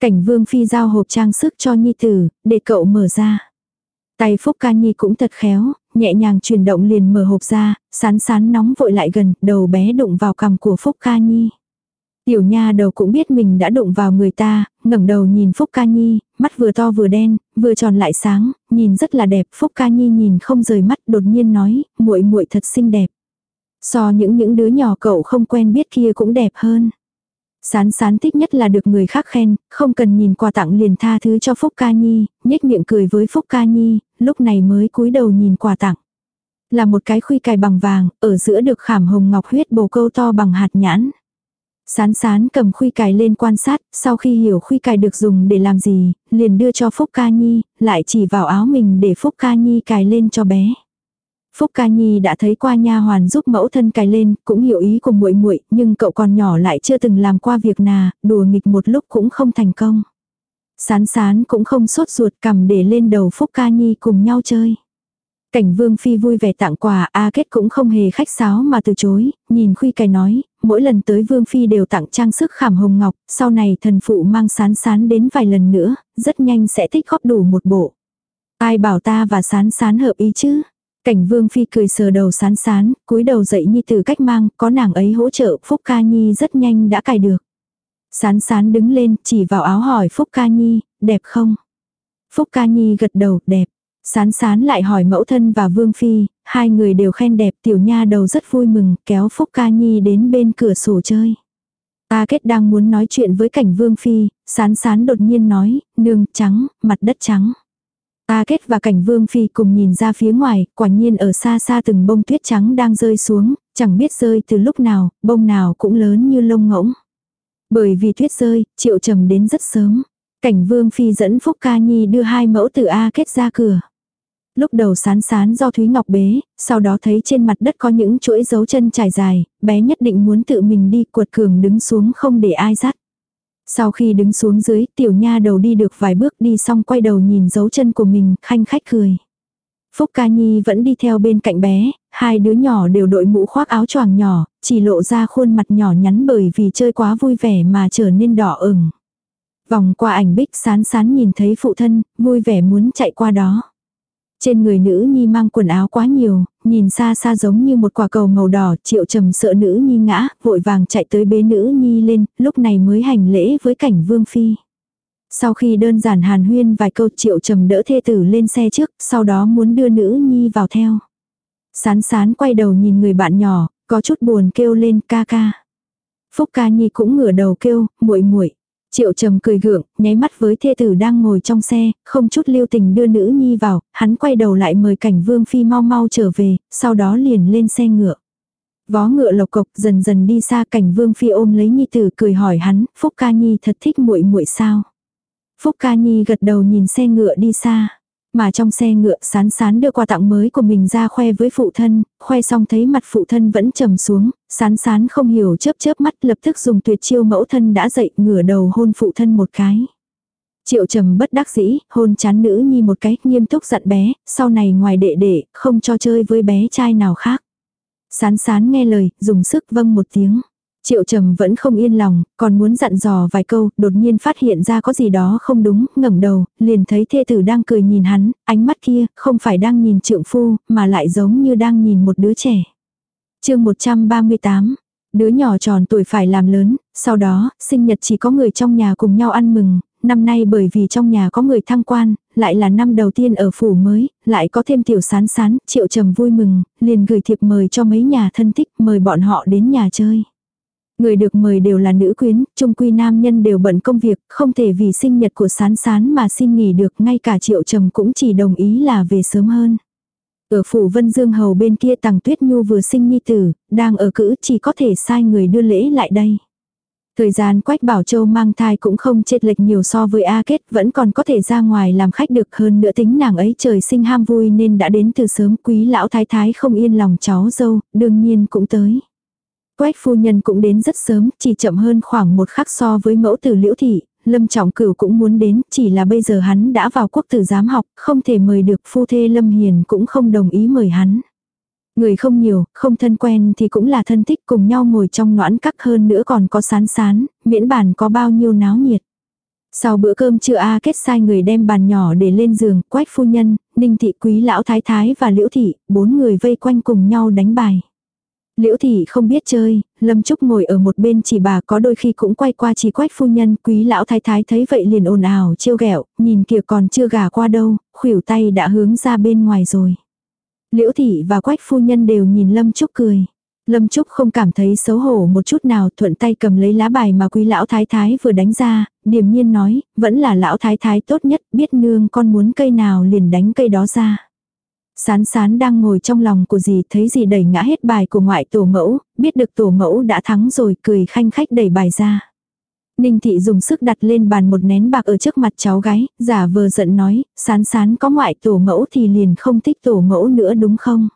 Cảnh vương phi giao hộp trang sức cho Nhi tử, để cậu mở ra. Tay Phúc Ca Nhi cũng thật khéo, nhẹ nhàng chuyển động liền mở hộp ra, sán sán nóng vội lại gần, đầu bé đụng vào cằm của Phúc Ca Nhi. Tiểu nha đầu cũng biết mình đã đụng vào người ta, ngẩng đầu nhìn Phúc Ca Nhi, mắt vừa to vừa đen, vừa tròn lại sáng, nhìn rất là đẹp. Phúc Ca Nhi nhìn không rời mắt, đột nhiên nói, muội muội thật xinh đẹp. So những những đứa nhỏ cậu không quen biết kia cũng đẹp hơn. Sán sán thích nhất là được người khác khen, không cần nhìn quà tặng liền tha thứ cho Phúc Ca Nhi, nhếch miệng cười với Phúc Ca Nhi, lúc này mới cúi đầu nhìn quà tặng. Là một cái khuy cài bằng vàng, ở giữa được khảm hồng ngọc huyết bồ câu to bằng hạt nhãn. Sán sán cầm khuy cài lên quan sát, sau khi hiểu khuy cài được dùng để làm gì, liền đưa cho Phúc Ca Nhi, lại chỉ vào áo mình để Phúc Ca Nhi cài lên cho bé. Phúc Ca Nhi đã thấy qua nha hoàn giúp mẫu thân cài lên, cũng hiểu ý của muội muội, nhưng cậu còn nhỏ lại chưa từng làm qua việc nà, đùa nghịch một lúc cũng không thành công. Sán sán cũng không sốt ruột cầm để lên đầu Phúc Ca Nhi cùng nhau chơi. Cảnh vương phi vui vẻ tặng quà, A Kết cũng không hề khách sáo mà từ chối, nhìn khuy cài nói, mỗi lần tới vương phi đều tặng trang sức khảm hồng ngọc, sau này thần phụ mang sán sán đến vài lần nữa, rất nhanh sẽ tích góp đủ một bộ. Ai bảo ta và sán sán hợp ý chứ? Cảnh vương phi cười sờ đầu sán sán, cúi đầu dậy nhi từ cách mang, có nàng ấy hỗ trợ, Phúc Ca Nhi rất nhanh đã cài được. Sán sán đứng lên, chỉ vào áo hỏi Phúc Ca Nhi, đẹp không? Phúc Ca Nhi gật đầu, đẹp. Sán sán lại hỏi mẫu thân và Vương Phi, hai người đều khen đẹp tiểu nha đầu rất vui mừng, kéo Phúc Ca Nhi đến bên cửa sổ chơi. Ta kết đang muốn nói chuyện với cảnh Vương Phi, sán sán đột nhiên nói, nương trắng, mặt đất trắng. Ta kết và cảnh Vương Phi cùng nhìn ra phía ngoài, quả nhiên ở xa xa từng bông tuyết trắng đang rơi xuống, chẳng biết rơi từ lúc nào, bông nào cũng lớn như lông ngỗng. Bởi vì tuyết rơi, triệu trầm đến rất sớm. Cảnh Vương Phi dẫn Phúc Ca Nhi đưa hai mẫu từ A kết ra cửa. Lúc đầu sán sán do Thúy Ngọc bế, sau đó thấy trên mặt đất có những chuỗi dấu chân trải dài, bé nhất định muốn tự mình đi cuột cường đứng xuống không để ai dắt. Sau khi đứng xuống dưới, tiểu nha đầu đi được vài bước đi xong quay đầu nhìn dấu chân của mình, khanh khách cười. Phúc Ca Nhi vẫn đi theo bên cạnh bé, hai đứa nhỏ đều đội mũ khoác áo choàng nhỏ, chỉ lộ ra khuôn mặt nhỏ nhắn bởi vì chơi quá vui vẻ mà trở nên đỏ ửng. Vòng qua ảnh bích sán sán nhìn thấy phụ thân, vui vẻ muốn chạy qua đó. Trên người nữ nhi mang quần áo quá nhiều, nhìn xa xa giống như một quả cầu màu đỏ, triệu trầm sợ nữ nhi ngã, vội vàng chạy tới bế nữ nhi lên, lúc này mới hành lễ với cảnh vương phi. Sau khi đơn giản hàn huyên vài câu triệu trầm đỡ thê tử lên xe trước, sau đó muốn đưa nữ nhi vào theo. Sán sán quay đầu nhìn người bạn nhỏ, có chút buồn kêu lên ca ca. Phúc ca nhi cũng ngửa đầu kêu, muội muội Triệu trầm cười gượng, nháy mắt với thê tử đang ngồi trong xe, không chút lưu tình đưa nữ nhi vào, hắn quay đầu lại mời cảnh vương phi mau mau trở về, sau đó liền lên xe ngựa. Vó ngựa lộc cộc dần dần đi xa cảnh vương phi ôm lấy nhi tử cười hỏi hắn, Phúc ca nhi thật thích muội muội sao. Phúc ca nhi gật đầu nhìn xe ngựa đi xa mà trong xe ngựa sán sán đưa quà tặng mới của mình ra khoe với phụ thân, khoe xong thấy mặt phụ thân vẫn trầm xuống, sán sán không hiểu chớp chớp mắt lập tức dùng tuyệt chiêu mẫu thân đã dậy ngửa đầu hôn phụ thân một cái. Triệu trầm bất đắc dĩ, hôn chán nữ nhi một cái, nghiêm túc dặn bé, sau này ngoài đệ đệ, không cho chơi với bé trai nào khác. Sán sán nghe lời, dùng sức vâng một tiếng. Triệu trầm vẫn không yên lòng, còn muốn dặn dò vài câu, đột nhiên phát hiện ra có gì đó không đúng, ngẩng đầu, liền thấy thê tử đang cười nhìn hắn, ánh mắt kia, không phải đang nhìn trượng phu, mà lại giống như đang nhìn một đứa trẻ. chương 138 Đứa nhỏ tròn tuổi phải làm lớn, sau đó, sinh nhật chỉ có người trong nhà cùng nhau ăn mừng, năm nay bởi vì trong nhà có người thăng quan, lại là năm đầu tiên ở phủ mới, lại có thêm tiểu sán sán, triệu trầm vui mừng, liền gửi thiệp mời cho mấy nhà thân thích, mời bọn họ đến nhà chơi. Người được mời đều là nữ quyến, trung quy nam nhân đều bận công việc, không thể vì sinh nhật của sán sán mà xin nghỉ được, ngay cả triệu trầm cũng chỉ đồng ý là về sớm hơn. Ở phủ Vân Dương Hầu bên kia tàng tuyết nhu vừa sinh nhi tử, đang ở cữ chỉ có thể sai người đưa lễ lại đây. Thời gian Quách Bảo Châu mang thai cũng không chết lệch nhiều so với A Kết, vẫn còn có thể ra ngoài làm khách được hơn nữa tính nàng ấy trời sinh ham vui nên đã đến từ sớm quý lão thái thái không yên lòng cháu dâu, đương nhiên cũng tới. Quách phu nhân cũng đến rất sớm, chỉ chậm hơn khoảng một khắc so với mẫu tử liễu thị, Lâm Trọng Cửu cũng muốn đến, chỉ là bây giờ hắn đã vào quốc tử giám học, không thể mời được phu thê Lâm Hiền cũng không đồng ý mời hắn. Người không nhiều, không thân quen thì cũng là thân thích cùng nhau ngồi trong noãn cắt hơn nữa còn có sán sán, miễn bàn có bao nhiêu náo nhiệt. Sau bữa cơm trưa A kết sai người đem bàn nhỏ để lên giường, quách phu nhân, ninh thị quý lão thái thái và liễu thị, bốn người vây quanh cùng nhau đánh bài. Liễu thị không biết chơi, Lâm Trúc ngồi ở một bên chỉ bà có đôi khi cũng quay qua chỉ quách phu nhân, quý lão thái thái thấy vậy liền ồn ào trêu ghẹo, nhìn kìa còn chưa gà qua đâu, khuỷu tay đã hướng ra bên ngoài rồi. Liễu thị và quách phu nhân đều nhìn Lâm Trúc cười. Lâm Trúc không cảm thấy xấu hổ một chút nào thuận tay cầm lấy lá bài mà quý lão thái thái vừa đánh ra, điềm nhiên nói, vẫn là lão thái thái tốt nhất, biết nương con muốn cây nào liền đánh cây đó ra. Sán sán đang ngồi trong lòng của dì thấy dì đẩy ngã hết bài của ngoại tổ mẫu, biết được tổ mẫu đã thắng rồi cười khanh khách đẩy bài ra. Ninh thị dùng sức đặt lên bàn một nén bạc ở trước mặt cháu gái, giả vờ giận nói, sán sán có ngoại tổ mẫu thì liền không thích tổ mẫu nữa đúng không?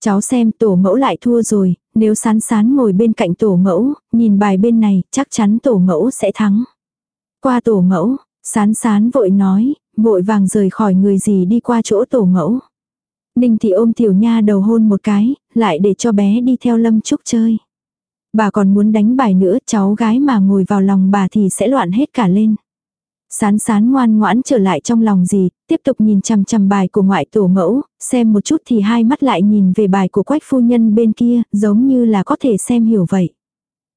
Cháu xem tổ mẫu lại thua rồi, nếu sán sán ngồi bên cạnh tổ mẫu, nhìn bài bên này, chắc chắn tổ mẫu sẽ thắng. Qua tổ mẫu, sán sán vội nói, vội vàng rời khỏi người gì đi qua chỗ tổ mẫu. Ninh thị ôm tiểu nha đầu hôn một cái, lại để cho bé đi theo Lâm Trúc chơi. Bà còn muốn đánh bài nữa, cháu gái mà ngồi vào lòng bà thì sẽ loạn hết cả lên. Sán sán ngoan ngoãn trở lại trong lòng gì, tiếp tục nhìn chằm chằm bài của ngoại tổ mẫu, xem một chút thì hai mắt lại nhìn về bài của quách phu nhân bên kia, giống như là có thể xem hiểu vậy.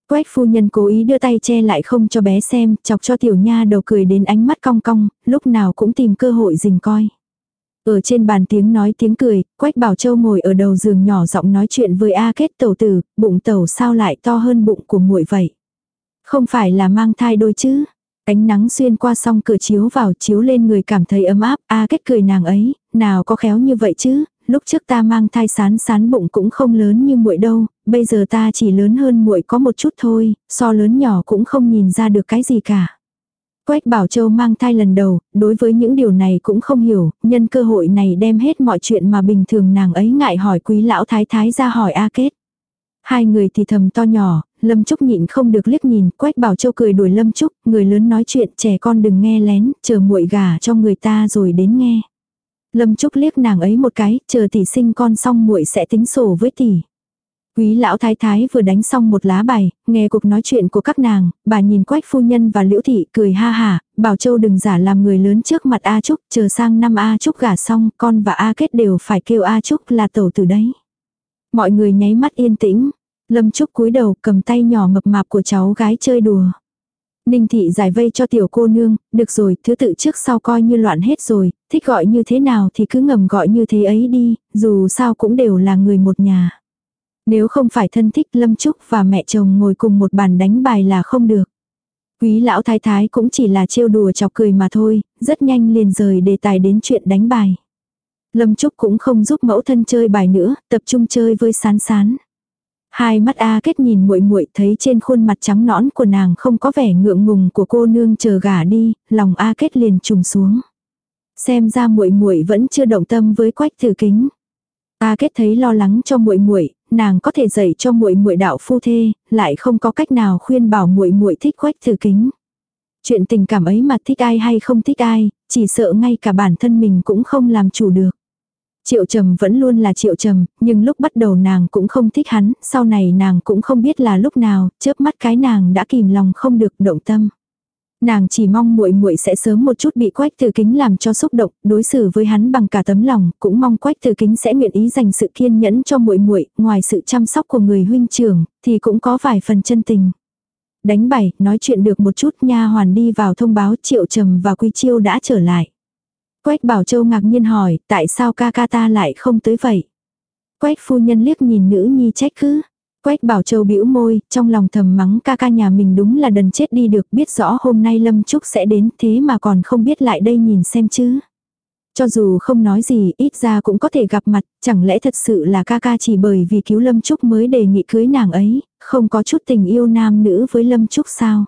Quách phu nhân cố ý đưa tay che lại không cho bé xem, chọc cho tiểu nha đầu cười đến ánh mắt cong cong, lúc nào cũng tìm cơ hội rình coi. Ở trên bàn tiếng nói tiếng cười, Quách Bảo Châu ngồi ở đầu giường nhỏ giọng nói chuyện với A Kết tẩu tử, bụng tẩu sao lại to hơn bụng của muội vậy? Không phải là mang thai đôi chứ? Ánh nắng xuyên qua song cửa chiếu vào chiếu lên người cảm thấy ấm áp, A Kết cười nàng ấy, nào có khéo như vậy chứ, lúc trước ta mang thai sán sán bụng cũng không lớn như muội đâu, bây giờ ta chỉ lớn hơn muội có một chút thôi, so lớn nhỏ cũng không nhìn ra được cái gì cả. Quách Bảo Châu mang thai lần đầu, đối với những điều này cũng không hiểu, nhân cơ hội này đem hết mọi chuyện mà bình thường nàng ấy ngại hỏi quý lão thái thái ra hỏi A Kết. Hai người thì thầm to nhỏ, Lâm Trúc nhịn không được liếc nhìn, Quách Bảo Châu cười đuổi Lâm Trúc, người lớn nói chuyện trẻ con đừng nghe lén, chờ muội gà cho người ta rồi đến nghe. Lâm Trúc liếc nàng ấy một cái, chờ tỷ sinh con xong muội sẽ tính sổ với tỷ. Quý lão thái thái vừa đánh xong một lá bài, nghe cuộc nói chuyện của các nàng, bà nhìn quách phu nhân và liễu thị cười ha hà, bảo châu đừng giả làm người lớn trước mặt A Trúc, chờ sang năm A Trúc gả xong, con và A Kết đều phải kêu A Trúc là tổ từ đấy. Mọi người nháy mắt yên tĩnh, Lâm Trúc cúi đầu cầm tay nhỏ mập mạp của cháu gái chơi đùa. Ninh thị giải vây cho tiểu cô nương, được rồi, thứ tự trước sau coi như loạn hết rồi, thích gọi như thế nào thì cứ ngầm gọi như thế ấy đi, dù sao cũng đều là người một nhà. Nếu không phải thân thích Lâm Trúc và mẹ chồng ngồi cùng một bàn đánh bài là không được. Quý lão thái thái cũng chỉ là trêu đùa chọc cười mà thôi, rất nhanh liền rời đề tài đến chuyện đánh bài. Lâm Trúc cũng không giúp mẫu thân chơi bài nữa, tập trung chơi với sán sán. Hai mắt A Kết nhìn muội muội thấy trên khuôn mặt trắng nõn của nàng không có vẻ ngượng ngùng của cô nương chờ gả đi, lòng A Kết liền trùng xuống. Xem ra muội muội vẫn chưa động tâm với Quách thử Kính ta Kết thấy lo lắng cho muội muội, nàng có thể dạy cho muội muội đạo phu thê, lại không có cách nào khuyên bảo muội muội thích Quách Tử Kính. Chuyện tình cảm ấy mà thích ai hay không thích ai, chỉ sợ ngay cả bản thân mình cũng không làm chủ được. Triệu trầm vẫn luôn là triệu trầm, nhưng lúc bắt đầu nàng cũng không thích hắn, sau này nàng cũng không biết là lúc nào, chớp mắt cái nàng đã kìm lòng không được động tâm. Nàng chỉ mong muội muội sẽ sớm một chút bị Quách Từ Kính làm cho xúc động, đối xử với hắn bằng cả tấm lòng, cũng mong Quách Từ Kính sẽ nguyện ý dành sự kiên nhẫn cho muội muội, ngoài sự chăm sóc của người huynh trưởng, thì cũng có vài phần chân tình. Đánh bảy, nói chuyện được một chút, nha hoàn đi vào thông báo Triệu Trầm và Quy Chiêu đã trở lại. Quách Bảo Châu ngạc nhiên hỏi, tại sao ca ca ta lại không tới vậy? Quách phu nhân liếc nhìn nữ nhi trách cứ. Quách Bảo Châu bĩu môi, trong lòng thầm mắng ca ca nhà mình đúng là đần chết đi được, biết rõ hôm nay Lâm Trúc sẽ đến thế mà còn không biết lại đây nhìn xem chứ. Cho dù không nói gì, ít ra cũng có thể gặp mặt, chẳng lẽ thật sự là ca ca chỉ bởi vì cứu Lâm Trúc mới đề nghị cưới nàng ấy, không có chút tình yêu nam nữ với Lâm Trúc sao?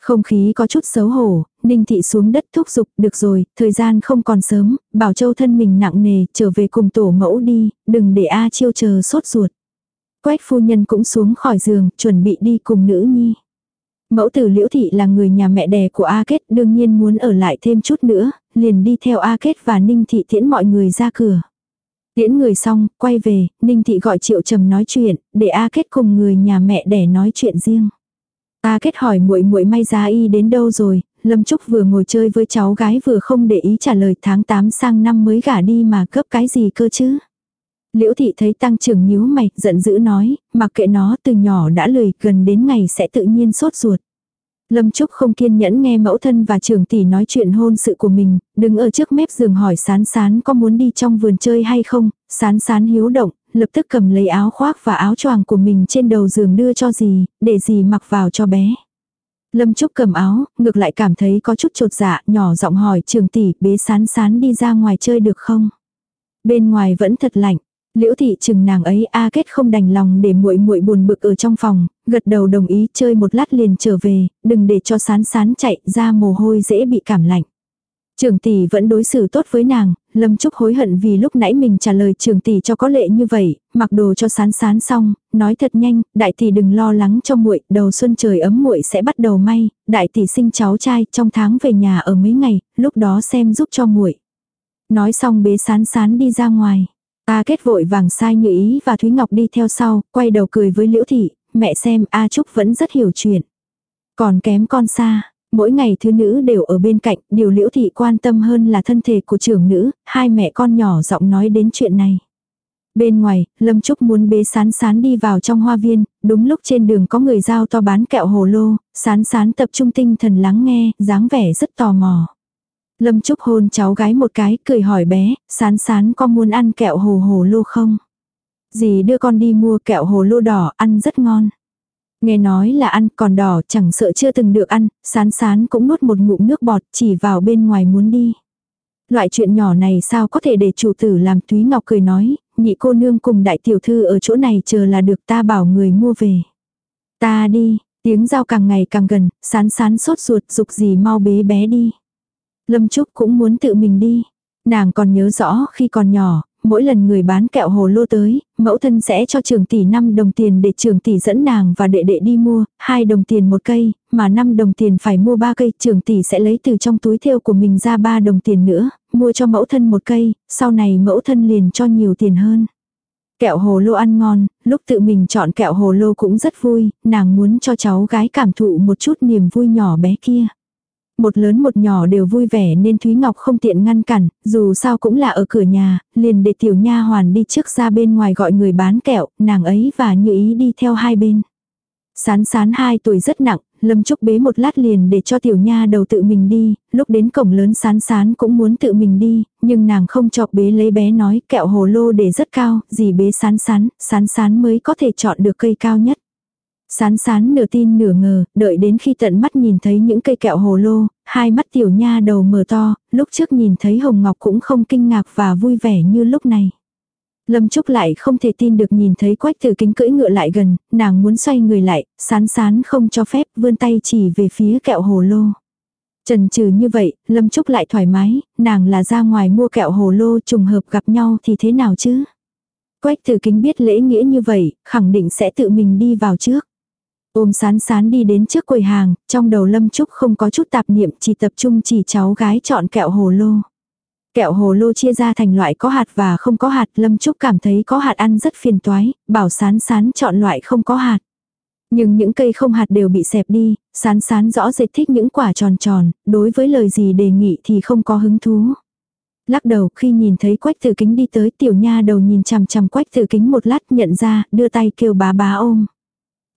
Không khí có chút xấu hổ, Ninh Thị xuống đất thúc giục, được rồi, thời gian không còn sớm, bảo châu thân mình nặng nề, trở về cùng tổ mẫu đi, đừng để A chiêu chờ sốt ruột. Quách phu nhân cũng xuống khỏi giường, chuẩn bị đi cùng nữ nhi. Mẫu tử Liễu Thị là người nhà mẹ đẻ của A Kết đương nhiên muốn ở lại thêm chút nữa, liền đi theo A Kết và Ninh Thị tiễn mọi người ra cửa. Tiễn người xong, quay về, Ninh Thị gọi Triệu Trầm nói chuyện, để A Kết cùng người nhà mẹ đẻ nói chuyện riêng. A Kết hỏi muội muội may giá y đến đâu rồi, Lâm Trúc vừa ngồi chơi với cháu gái vừa không để ý trả lời tháng 8 sang năm mới gả đi mà cấp cái gì cơ chứ. Liễu thị thấy tăng trưởng nhíu mày, giận dữ nói, mặc kệ nó từ nhỏ đã lười, gần đến ngày sẽ tự nhiên sốt ruột. Lâm Trúc không kiên nhẫn nghe mẫu thân và trưởng tỷ nói chuyện hôn sự của mình, đứng ở trước mép giường hỏi sán sán có muốn đi trong vườn chơi hay không, sán sán hiếu động, lập tức cầm lấy áo khoác và áo choàng của mình trên đầu giường đưa cho gì, để gì mặc vào cho bé. Lâm Trúc cầm áo, ngược lại cảm thấy có chút trột dạ, nhỏ giọng hỏi trường tỷ bế sán sán đi ra ngoài chơi được không? Bên ngoài vẫn thật lạnh, Liễu thị chừng nàng ấy a kết không đành lòng để muội muội buồn bực ở trong phòng, gật đầu đồng ý chơi một lát liền trở về, đừng để cho sán sán chạy ra mồ hôi dễ bị cảm lạnh. Trường tỷ vẫn đối xử tốt với nàng, Lâm Trúc hối hận vì lúc nãy mình trả lời trường tỷ cho có lệ như vậy, mặc đồ cho sán sán xong, nói thật nhanh, đại tỷ đừng lo lắng cho muội, đầu xuân trời ấm muội sẽ bắt đầu may, đại tỷ sinh cháu trai, trong tháng về nhà ở mấy ngày, lúc đó xem giúp cho muội. Nói xong bế sán sán đi ra ngoài. A kết vội vàng sai như ý và Thúy Ngọc đi theo sau, quay đầu cười với Liễu Thị, mẹ xem A Trúc vẫn rất hiểu chuyện. Còn kém con xa, mỗi ngày thứ nữ đều ở bên cạnh, điều Liễu Thị quan tâm hơn là thân thể của trưởng nữ, hai mẹ con nhỏ giọng nói đến chuyện này. Bên ngoài, Lâm Trúc muốn bế sán sán đi vào trong hoa viên, đúng lúc trên đường có người giao to bán kẹo hồ lô, sán sán tập trung tinh thần lắng nghe, dáng vẻ rất tò mò. Lâm Trúc hôn cháu gái một cái, cười hỏi bé, sán sán có muốn ăn kẹo hồ hồ lô không? Dì đưa con đi mua kẹo hồ lô đỏ, ăn rất ngon. Nghe nói là ăn còn đỏ chẳng sợ chưa từng được ăn, sán sán cũng nuốt một ngụm nước bọt chỉ vào bên ngoài muốn đi. Loại chuyện nhỏ này sao có thể để chủ tử làm Thúy Ngọc cười nói, nhị cô nương cùng đại tiểu thư ở chỗ này chờ là được ta bảo người mua về. Ta đi, tiếng giao càng ngày càng gần, sán sán sốt ruột dục gì mau bế bé đi. Lâm Trúc cũng muốn tự mình đi. Nàng còn nhớ rõ khi còn nhỏ, mỗi lần người bán kẹo hồ lô tới, mẫu thân sẽ cho trường tỷ 5 đồng tiền để trường tỷ dẫn nàng và đệ đệ đi mua, 2 đồng tiền một cây, mà 5 đồng tiền phải mua 3 cây, trường tỷ sẽ lấy từ trong túi thêu của mình ra 3 đồng tiền nữa, mua cho mẫu thân một cây, sau này mẫu thân liền cho nhiều tiền hơn. Kẹo hồ lô ăn ngon, lúc tự mình chọn kẹo hồ lô cũng rất vui, nàng muốn cho cháu gái cảm thụ một chút niềm vui nhỏ bé kia một lớn một nhỏ đều vui vẻ nên Thúy Ngọc không tiện ngăn cản, dù sao cũng là ở cửa nhà, liền để tiểu nha hoàn đi trước ra bên ngoài gọi người bán kẹo, nàng ấy và như ý đi theo hai bên. Sán sán hai tuổi rất nặng, Lâm Trúc bế một lát liền để cho tiểu nha đầu tự mình đi, lúc đến cổng lớn sán sán cũng muốn tự mình đi, nhưng nàng không chọc bế lấy bé nói kẹo hồ lô để rất cao, gì bế sán sán, sán sán mới có thể chọn được cây cao nhất. Sán sán nửa tin nửa ngờ, đợi đến khi tận mắt nhìn thấy những cây kẹo hồ lô, hai mắt tiểu nha đầu mở to, lúc trước nhìn thấy Hồng Ngọc cũng không kinh ngạc và vui vẻ như lúc này. Lâm Trúc lại không thể tin được nhìn thấy quách tử kính cưỡi ngựa lại gần, nàng muốn xoay người lại, sán sán không cho phép vươn tay chỉ về phía kẹo hồ lô. Trần trừ như vậy, Lâm Trúc lại thoải mái, nàng là ra ngoài mua kẹo hồ lô trùng hợp gặp nhau thì thế nào chứ? Quách tử kính biết lễ nghĩa như vậy, khẳng định sẽ tự mình đi vào trước. Ôm sán sán đi đến trước quầy hàng, trong đầu Lâm Trúc không có chút tạp niệm chỉ tập trung chỉ cháu gái chọn kẹo hồ lô. Kẹo hồ lô chia ra thành loại có hạt và không có hạt, Lâm Trúc cảm thấy có hạt ăn rất phiền toái, bảo sán sán chọn loại không có hạt. Nhưng những cây không hạt đều bị xẹp đi, sán sán rõ rệt thích những quả tròn tròn, đối với lời gì đề nghị thì không có hứng thú. Lắc đầu khi nhìn thấy quách tử kính đi tới tiểu nha đầu nhìn chằm chằm quách tử kính một lát nhận ra, đưa tay kêu bá bá ôm.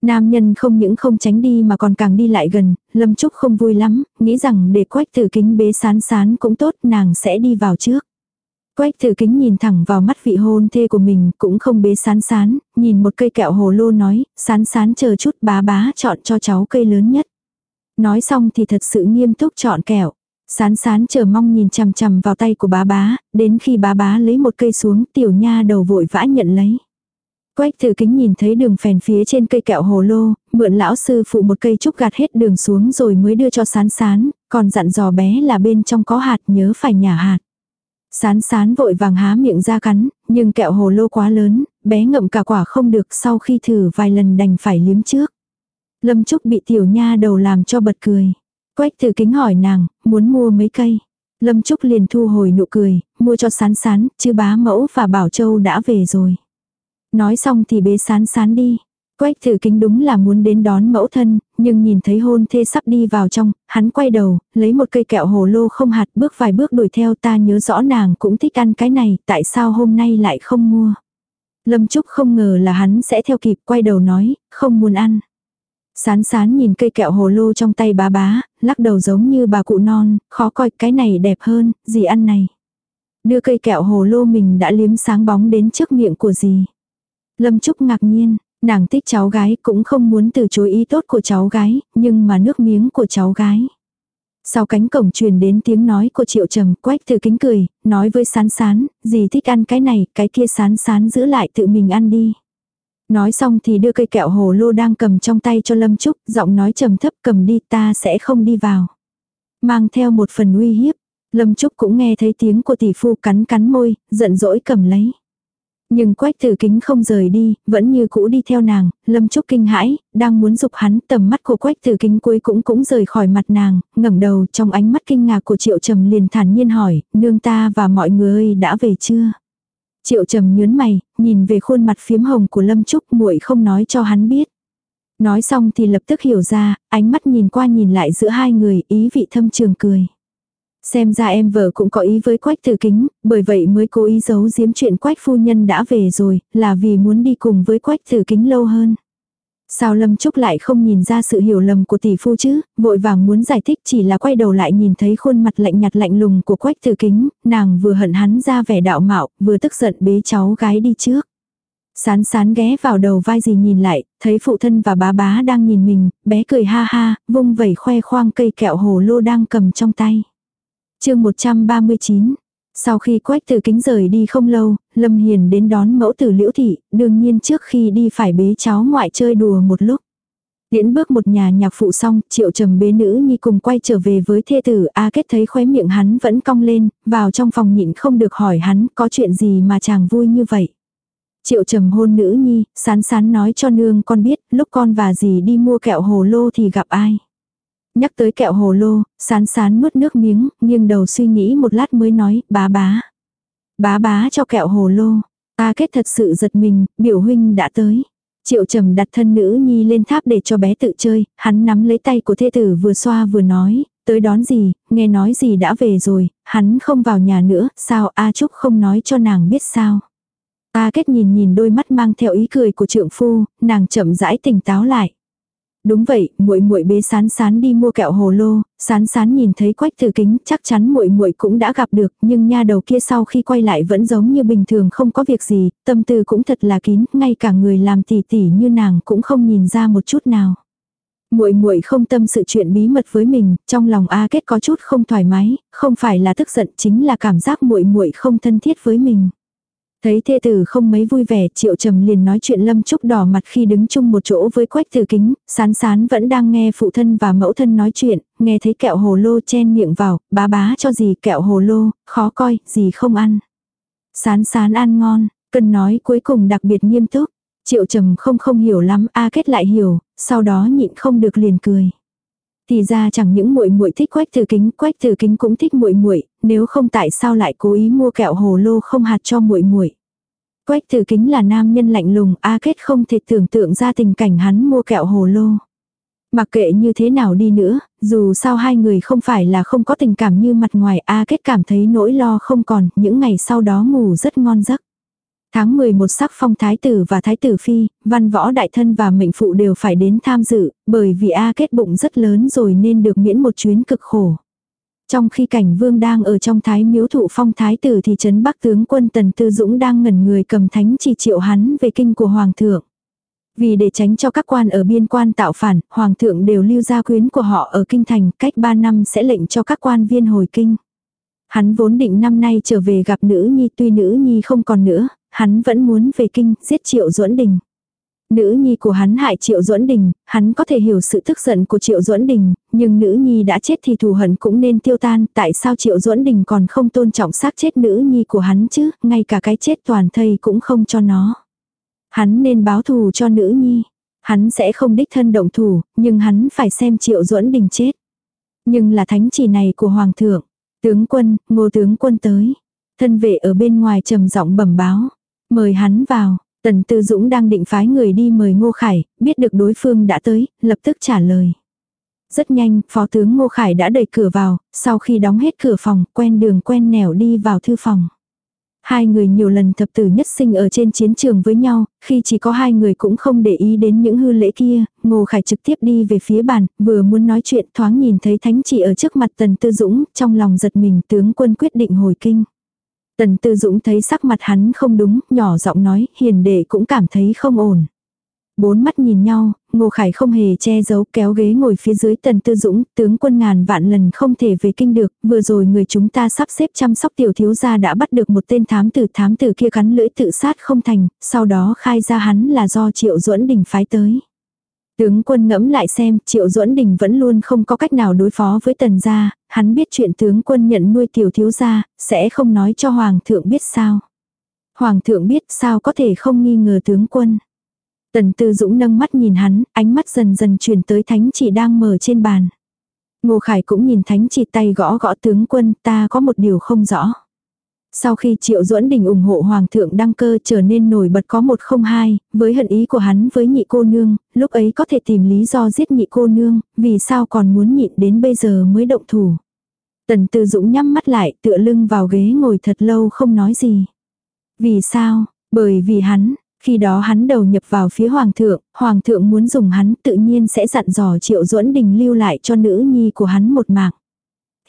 Nam nhân không những không tránh đi mà còn càng đi lại gần, Lâm Trúc không vui lắm, nghĩ rằng để quách tử kính bế sán sán cũng tốt nàng sẽ đi vào trước. Quách tử kính nhìn thẳng vào mắt vị hôn thê của mình cũng không bế sán sán, nhìn một cây kẹo hồ lô nói, sán sán chờ chút bá bá chọn cho cháu cây lớn nhất. Nói xong thì thật sự nghiêm túc chọn kẹo. Sán sán chờ mong nhìn chằm chằm vào tay của bá bá, đến khi bá bá lấy một cây xuống tiểu nha đầu vội vã nhận lấy. Quách thử kính nhìn thấy đường phèn phía trên cây kẹo hồ lô, mượn lão sư phụ một cây trúc gạt hết đường xuống rồi mới đưa cho sán sán, còn dặn dò bé là bên trong có hạt nhớ phải nhả hạt. Sán sán vội vàng há miệng ra cắn, nhưng kẹo hồ lô quá lớn, bé ngậm cả quả không được sau khi thử vài lần đành phải liếm trước. Lâm Trúc bị tiểu nha đầu làm cho bật cười. Quách thử kính hỏi nàng, muốn mua mấy cây. Lâm Trúc liền thu hồi nụ cười, mua cho sán sán, chứ bá mẫu và Bảo Châu đã về rồi. Nói xong thì bế sán sán đi. Quách thử kính đúng là muốn đến đón mẫu thân, nhưng nhìn thấy hôn thê sắp đi vào trong, hắn quay đầu, lấy một cây kẹo hồ lô không hạt bước vài bước đuổi theo ta nhớ rõ nàng cũng thích ăn cái này, tại sao hôm nay lại không mua. Lâm Trúc không ngờ là hắn sẽ theo kịp quay đầu nói, không muốn ăn. Sán sán nhìn cây kẹo hồ lô trong tay bá bá, lắc đầu giống như bà cụ non, khó coi cái này đẹp hơn, gì ăn này. Đưa cây kẹo hồ lô mình đã liếm sáng bóng đến trước miệng của dì Lâm Trúc ngạc nhiên, nàng thích cháu gái cũng không muốn từ chối ý tốt của cháu gái, nhưng mà nước miếng của cháu gái. Sau cánh cổng truyền đến tiếng nói của triệu trầm quách từ kính cười, nói với sán sán, gì thích ăn cái này, cái kia sán sán giữ lại tự mình ăn đi. Nói xong thì đưa cây kẹo hồ lô đang cầm trong tay cho Lâm Trúc, giọng nói trầm thấp cầm đi ta sẽ không đi vào. Mang theo một phần uy hiếp, Lâm Trúc cũng nghe thấy tiếng của tỷ phu cắn cắn môi, giận dỗi cầm lấy. Nhưng quách tử kính không rời đi, vẫn như cũ đi theo nàng, lâm trúc kinh hãi, đang muốn dục hắn tầm mắt của quách tử kính cuối cũng cũng rời khỏi mặt nàng, ngẩng đầu trong ánh mắt kinh ngạc của triệu trầm liền thản nhiên hỏi, nương ta và mọi người đã về chưa? Triệu trầm nhớn mày, nhìn về khuôn mặt phiếm hồng của Lâm Trúc muội không nói cho hắn biết. Nói xong thì lập tức hiểu ra, ánh mắt nhìn qua nhìn lại giữa hai người, ý vị thâm trường cười. Xem ra em vợ cũng có ý với quách tử kính, bởi vậy mới cố ý giấu giếm chuyện quách phu nhân đã về rồi, là vì muốn đi cùng với quách tử kính lâu hơn. Sao Lâm Trúc lại không nhìn ra sự hiểu lầm của tỷ phu chứ, vội vàng muốn giải thích chỉ là quay đầu lại nhìn thấy khuôn mặt lạnh nhạt lạnh lùng của quách tử kính, nàng vừa hận hắn ra vẻ đạo mạo, vừa tức giận bế cháu gái đi trước. Sán sán ghé vào đầu vai gì nhìn lại, thấy phụ thân và bá bá đang nhìn mình, bé cười ha ha, vung vẩy khoe khoang cây kẹo hồ lô đang cầm trong tay chương 139 Sau khi quách tử kính rời đi không lâu, Lâm Hiền đến đón mẫu tử liễu thị, đương nhiên trước khi đi phải bế cháu ngoại chơi đùa một lúc. Điễn bước một nhà nhạc phụ xong, triệu trầm bế nữ nhi cùng quay trở về với thê tử A kết thấy khóe miệng hắn vẫn cong lên, vào trong phòng nhịn không được hỏi hắn có chuyện gì mà chàng vui như vậy. Triệu trầm hôn nữ nhi, sán sán nói cho nương con biết, lúc con và dì đi mua kẹo hồ lô thì gặp ai. Nhắc tới kẹo hồ lô, sán sán nuốt nước miếng, nghiêng đầu suy nghĩ một lát mới nói, bá bá. Bá bá cho kẹo hồ lô. Ta kết thật sự giật mình, biểu huynh đã tới. Triệu trầm đặt thân nữ nhi lên tháp để cho bé tự chơi, hắn nắm lấy tay của thê tử vừa xoa vừa nói, tới đón gì, nghe nói gì đã về rồi, hắn không vào nhà nữa, sao A Trúc không nói cho nàng biết sao. A kết nhìn nhìn đôi mắt mang theo ý cười của trượng phu, nàng chậm rãi tỉnh táo lại. Đúng vậy, muội muội bế sán sán đi mua kẹo hồ lô, sán sán nhìn thấy quách từ kính, chắc chắn muội muội cũng đã gặp được, nhưng nha đầu kia sau khi quay lại vẫn giống như bình thường không có việc gì, tâm tư cũng thật là kín, ngay cả người làm tỉ tỉ như nàng cũng không nhìn ra một chút nào. Muội muội không tâm sự chuyện bí mật với mình, trong lòng A Kết có chút không thoải mái, không phải là tức giận chính là cảm giác muội muội không thân thiết với mình. Thấy thê tử không mấy vui vẻ, triệu trầm liền nói chuyện lâm trúc đỏ mặt khi đứng chung một chỗ với quách tử kính, sán sán vẫn đang nghe phụ thân và mẫu thân nói chuyện, nghe thấy kẹo hồ lô chen miệng vào, bá bá cho gì kẹo hồ lô, khó coi, gì không ăn. Sán sán ăn ngon, cần nói cuối cùng đặc biệt nghiêm túc. Triệu trầm không không hiểu lắm, A kết lại hiểu, sau đó nhịn không được liền cười. Thì ra chẳng những muội muội thích Quách từ Kính, Quách từ Kính cũng thích muội muội, nếu không tại sao lại cố ý mua kẹo hồ lô không hạt cho muội muội. Quách từ Kính là nam nhân lạnh lùng, A Kết không thể tưởng tượng ra tình cảnh hắn mua kẹo hồ lô. Mặc kệ như thế nào đi nữa, dù sao hai người không phải là không có tình cảm như mặt ngoài A Kết cảm thấy nỗi lo không còn, những ngày sau đó ngủ rất ngon giấc. Tháng 11 sắc phong thái tử và thái tử phi, văn võ đại thân và mệnh phụ đều phải đến tham dự, bởi vì A kết bụng rất lớn rồi nên được miễn một chuyến cực khổ. Trong khi cảnh vương đang ở trong thái miếu thụ phong thái tử thì trấn bắc tướng quân Tần Tư Dũng đang ngẩn người cầm thánh chỉ triệu hắn về kinh của hoàng thượng. Vì để tránh cho các quan ở biên quan tạo phản, hoàng thượng đều lưu gia quyến của họ ở kinh thành, cách 3 năm sẽ lệnh cho các quan viên hồi kinh. Hắn vốn định năm nay trở về gặp nữ nhi tuy nữ nhi không còn nữa, hắn vẫn muốn về kinh, giết Triệu Duẫn Đình. Nữ nhi của hắn hại Triệu Duẫn Đình, hắn có thể hiểu sự tức giận của Triệu Duẫn Đình, nhưng nữ nhi đã chết thì thù hận cũng nên tiêu tan, tại sao Triệu Duẫn Đình còn không tôn trọng xác chết nữ nhi của hắn chứ, ngay cả cái chết toàn thây cũng không cho nó. Hắn nên báo thù cho nữ nhi. Hắn sẽ không đích thân động thủ, nhưng hắn phải xem Triệu Duẫn Đình chết. Nhưng là thánh chỉ này của Hoàng thượng. Tướng quân, ngô tướng quân tới. Thân vệ ở bên ngoài trầm giọng bẩm báo. Mời hắn vào, Tần Tư Dũng đang định phái người đi mời Ngô Khải, biết được đối phương đã tới, lập tức trả lời. Rất nhanh, Phó tướng Ngô Khải đã đẩy cửa vào, sau khi đóng hết cửa phòng, quen đường quen nẻo đi vào thư phòng. Hai người nhiều lần thập tử nhất sinh ở trên chiến trường với nhau, khi chỉ có hai người cũng không để ý đến những hư lễ kia, Ngô Khải trực tiếp đi về phía bàn, vừa muốn nói chuyện thoáng nhìn thấy thánh chỉ ở trước mặt Tần Tư Dũng, trong lòng giật mình tướng quân quyết định hồi kinh. Tần Tư Dũng thấy sắc mặt hắn không đúng, nhỏ giọng nói, hiền đệ cũng cảm thấy không ổn. Bốn mắt nhìn nhau, Ngô Khải không hề che giấu kéo ghế ngồi phía dưới Tần Tư Dũng, tướng quân ngàn vạn lần không thể về kinh được, vừa rồi người chúng ta sắp xếp chăm sóc tiểu thiếu gia đã bắt được một tên thám tử thám tử kia cắn lưỡi tự sát không thành, sau đó khai ra hắn là do Triệu Duẫn Đình phái tới. Tướng quân ngẫm lại xem, Triệu Duẫn Đình vẫn luôn không có cách nào đối phó với tần gia, hắn biết chuyện tướng quân nhận nuôi tiểu thiếu gia, sẽ không nói cho Hoàng thượng biết sao. Hoàng thượng biết sao có thể không nghi ngờ tướng quân. Tần Tư Dũng nâng mắt nhìn hắn, ánh mắt dần dần chuyển tới thánh chỉ đang mở trên bàn. Ngô Khải cũng nhìn thánh chỉ tay gõ gõ tướng quân ta có một điều không rõ. Sau khi Triệu Duẫn Đình ủng hộ Hoàng thượng đăng cơ trở nên nổi bật có một không hai, với hận ý của hắn với nhị cô nương, lúc ấy có thể tìm lý do giết nhị cô nương, vì sao còn muốn nhịn đến bây giờ mới động thủ. Tần Tư Dũng nhắm mắt lại tựa lưng vào ghế ngồi thật lâu không nói gì. Vì sao? Bởi vì hắn, khi đó hắn đầu nhập vào phía hoàng thượng, hoàng thượng muốn dùng hắn tự nhiên sẽ dặn dò triệu duẫn đình lưu lại cho nữ nhi của hắn một mạng.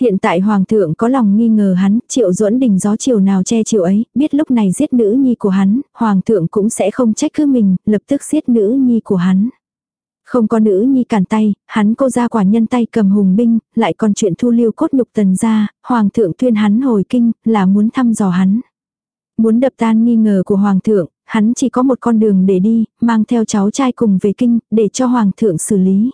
Hiện tại hoàng thượng có lòng nghi ngờ hắn, triệu duẫn đình gió chiều nào che chiều ấy, biết lúc này giết nữ nhi của hắn, hoàng thượng cũng sẽ không trách cứ mình, lập tức giết nữ nhi của hắn. Không có nữ nhi cản tay, hắn cô ra quả nhân tay cầm hùng binh, lại còn chuyện thu lưu cốt nhục tần ra, hoàng thượng tuyên hắn hồi kinh, là muốn thăm dò hắn. Muốn đập tan nghi ngờ của hoàng thượng, hắn chỉ có một con đường để đi, mang theo cháu trai cùng về kinh, để cho hoàng thượng xử lý.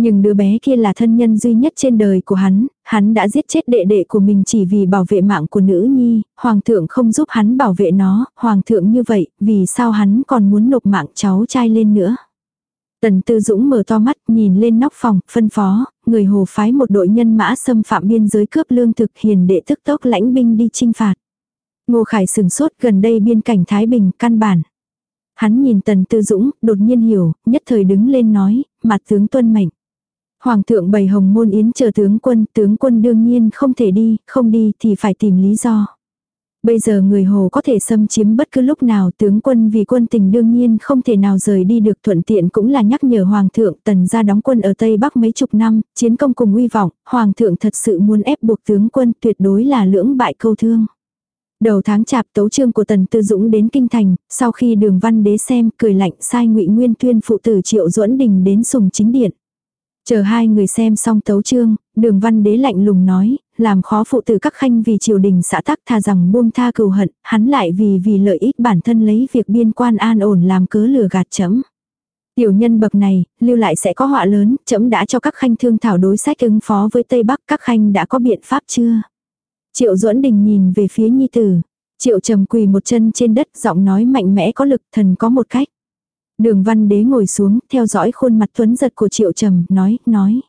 Nhưng đứa bé kia là thân nhân duy nhất trên đời của hắn, hắn đã giết chết đệ đệ của mình chỉ vì bảo vệ mạng của nữ nhi, hoàng thượng không giúp hắn bảo vệ nó, hoàng thượng như vậy, vì sao hắn còn muốn nộp mạng cháu trai lên nữa. Tần Tư Dũng mở to mắt nhìn lên nóc phòng, phân phó, người hồ phái một đội nhân mã xâm phạm biên giới cướp lương thực hiền đệ tức tốc lãnh binh đi chinh phạt. Ngô Khải sừng sốt gần đây biên cảnh Thái Bình, căn bản. Hắn nhìn Tần Tư Dũng, đột nhiên hiểu, nhất thời đứng lên nói, mặt tướng tuân mệnh. Hoàng thượng bày hồng môn yến chờ tướng quân, tướng quân đương nhiên không thể đi, không đi thì phải tìm lý do. Bây giờ người Hồ có thể xâm chiếm bất cứ lúc nào tướng quân vì quân tình đương nhiên không thể nào rời đi được thuận tiện cũng là nhắc nhở Hoàng thượng tần ra đóng quân ở Tây Bắc mấy chục năm, chiến công cùng uy vọng, Hoàng thượng thật sự muốn ép buộc tướng quân tuyệt đối là lưỡng bại câu thương. Đầu tháng chạp tấu trương của Tần Tư Dũng đến Kinh Thành, sau khi đường văn đế xem cười lạnh sai ngụy Nguyên tuyên phụ tử Triệu duẫn Đình đến sùng chính điện. Chờ hai người xem xong tấu chương, đường văn đế lạnh lùng nói, làm khó phụ tử các khanh vì triều đình xã tắc tha rằng buông tha cừu hận, hắn lại vì vì lợi ích bản thân lấy việc biên quan an ổn làm cớ lừa gạt chấm. Tiểu nhân bậc này, lưu lại sẽ có họa lớn, chấm đã cho các khanh thương thảo đối sách ứng phó với Tây Bắc, các khanh đã có biện pháp chưa? Triệu duẫn đình nhìn về phía nhi tử. Triệu trầm quỳ một chân trên đất giọng nói mạnh mẽ có lực thần có một cách. Đường văn đế ngồi xuống, theo dõi khuôn mặt tuấn giật của triệu trầm, nói, nói.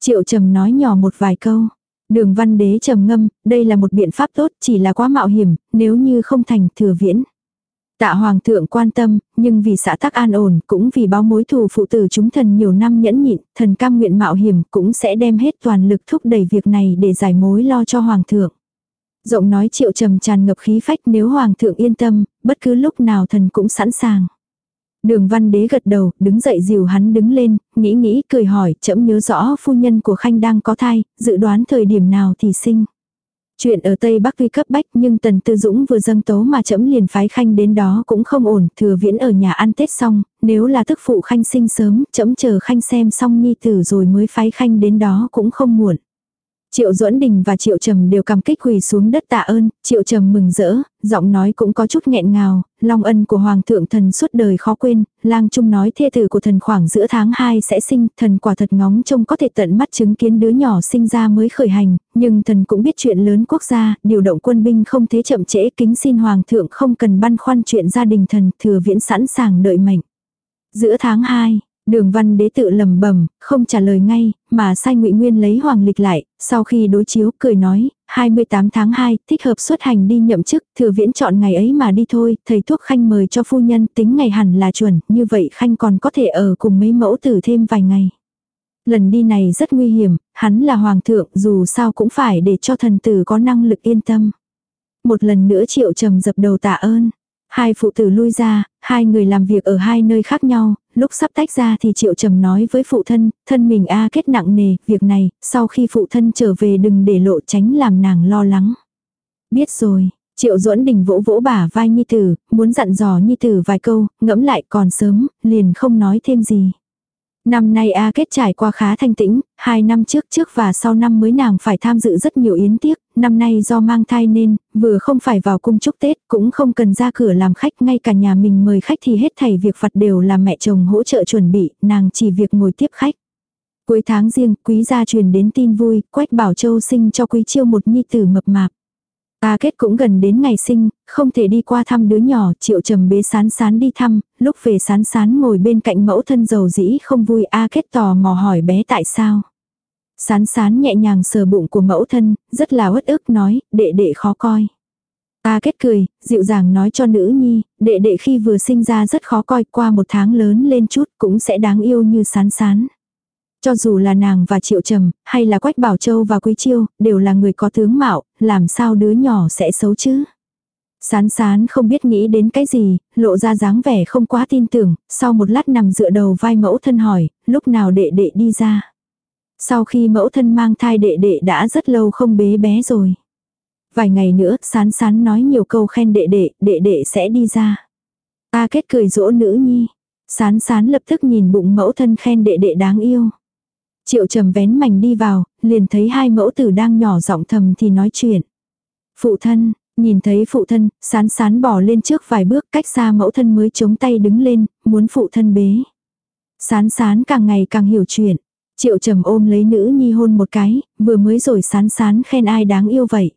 Triệu trầm nói nhỏ một vài câu. Đường văn đế trầm ngâm, đây là một biện pháp tốt, chỉ là quá mạo hiểm, nếu như không thành thừa viễn. Tạ hoàng thượng quan tâm, nhưng vì xã tắc an ổn, cũng vì báo mối thù phụ tử chúng thần nhiều năm nhẫn nhịn, thần cam nguyện mạo hiểm cũng sẽ đem hết toàn lực thúc đẩy việc này để giải mối lo cho hoàng thượng. rộng nói triệu trầm tràn ngập khí phách nếu hoàng thượng yên tâm, bất cứ lúc nào thần cũng sẵn sàng. Đường văn đế gật đầu, đứng dậy dìu hắn đứng lên, nghĩ nghĩ cười hỏi, chậm nhớ rõ phu nhân của Khanh đang có thai, dự đoán thời điểm nào thì sinh. Chuyện ở Tây Bắc tuy cấp bách nhưng Tần Tư Dũng vừa dâng tố mà chấm liền phái Khanh đến đó cũng không ổn, thừa viễn ở nhà ăn Tết xong, nếu là tức phụ Khanh sinh sớm, chấm chờ Khanh xem xong nhi tử rồi mới phái Khanh đến đó cũng không muộn. Triệu Duẫn Đình và Triệu Trầm đều cầm kích quỳ xuống đất tạ ơn, Triệu Trầm mừng rỡ, giọng nói cũng có chút nghẹn ngào, long ân của Hoàng thượng thần suốt đời khó quên, lang trung nói thê tử của thần khoảng giữa tháng 2 sẽ sinh, thần quả thật ngóng trông có thể tận mắt chứng kiến đứa nhỏ sinh ra mới khởi hành, nhưng thần cũng biết chuyện lớn quốc gia, điều động quân binh không thế chậm trễ. Kính xin Hoàng thượng không cần băn khoăn chuyện gia đình thần, thừa viễn sẵn sàng đợi mệnh. Giữa tháng 2, Đường văn đế tự lầm bẩm không trả lời ngay, mà sai ngụy Nguyên lấy hoàng lịch lại, sau khi đối chiếu cười nói, 28 tháng 2, thích hợp xuất hành đi nhậm chức, thừa viễn chọn ngày ấy mà đi thôi, thầy thuốc khanh mời cho phu nhân tính ngày hẳn là chuẩn, như vậy khanh còn có thể ở cùng mấy mẫu tử thêm vài ngày. Lần đi này rất nguy hiểm, hắn là hoàng thượng dù sao cũng phải để cho thần tử có năng lực yên tâm. Một lần nữa triệu trầm dập đầu tạ ơn. Hai phụ tử lui ra, hai người làm việc ở hai nơi khác nhau, lúc sắp tách ra thì Triệu Trầm nói với phụ thân, thân mình a kết nặng nề, việc này, sau khi phụ thân trở về đừng để lộ tránh làm nàng lo lắng. Biết rồi, Triệu duẫn đình vỗ vỗ bả vai Nhi Tử, muốn dặn dò Nhi Tử vài câu, ngẫm lại còn sớm, liền không nói thêm gì. Năm nay A Kết trải qua khá thanh tĩnh, hai năm trước trước và sau năm mới nàng phải tham dự rất nhiều yến tiếc, năm nay do mang thai nên, vừa không phải vào cung chúc Tết, cũng không cần ra cửa làm khách, ngay cả nhà mình mời khách thì hết thảy việc phật đều là mẹ chồng hỗ trợ chuẩn bị, nàng chỉ việc ngồi tiếp khách. Cuối tháng riêng, quý gia truyền đến tin vui, Quách Bảo Châu sinh cho quý chiêu một nhi tử mập mạp. A kết cũng gần đến ngày sinh, không thể đi qua thăm đứa nhỏ, triệu trầm bế sán sán đi thăm, lúc về sán sán ngồi bên cạnh mẫu thân dầu dĩ không vui A kết tò mò hỏi bé tại sao. Sán sán nhẹ nhàng sờ bụng của mẫu thân, rất là uất ức nói, đệ đệ khó coi. A kết cười, dịu dàng nói cho nữ nhi, đệ đệ khi vừa sinh ra rất khó coi qua một tháng lớn lên chút cũng sẽ đáng yêu như sán sán. Cho dù là nàng và Triệu Trầm, hay là Quách Bảo Châu và Quý Chiêu, đều là người có tướng mạo, làm sao đứa nhỏ sẽ xấu chứ? Sán sán không biết nghĩ đến cái gì, lộ ra dáng vẻ không quá tin tưởng, sau một lát nằm dựa đầu vai mẫu thân hỏi, lúc nào đệ đệ đi ra. Sau khi mẫu thân mang thai đệ đệ đã rất lâu không bế bé rồi. Vài ngày nữa, sán sán nói nhiều câu khen đệ đệ, đệ đệ sẽ đi ra. Ta kết cười dỗ nữ nhi. Sán sán lập tức nhìn bụng mẫu thân khen đệ đệ đáng yêu. Triệu trầm vén mảnh đi vào, liền thấy hai mẫu tử đang nhỏ giọng thầm thì nói chuyện. Phụ thân, nhìn thấy phụ thân, sán sán bỏ lên trước vài bước cách xa mẫu thân mới chống tay đứng lên, muốn phụ thân bế. Sán sán càng ngày càng hiểu chuyện. Triệu trầm ôm lấy nữ nhi hôn một cái, vừa mới rồi sán sán khen ai đáng yêu vậy.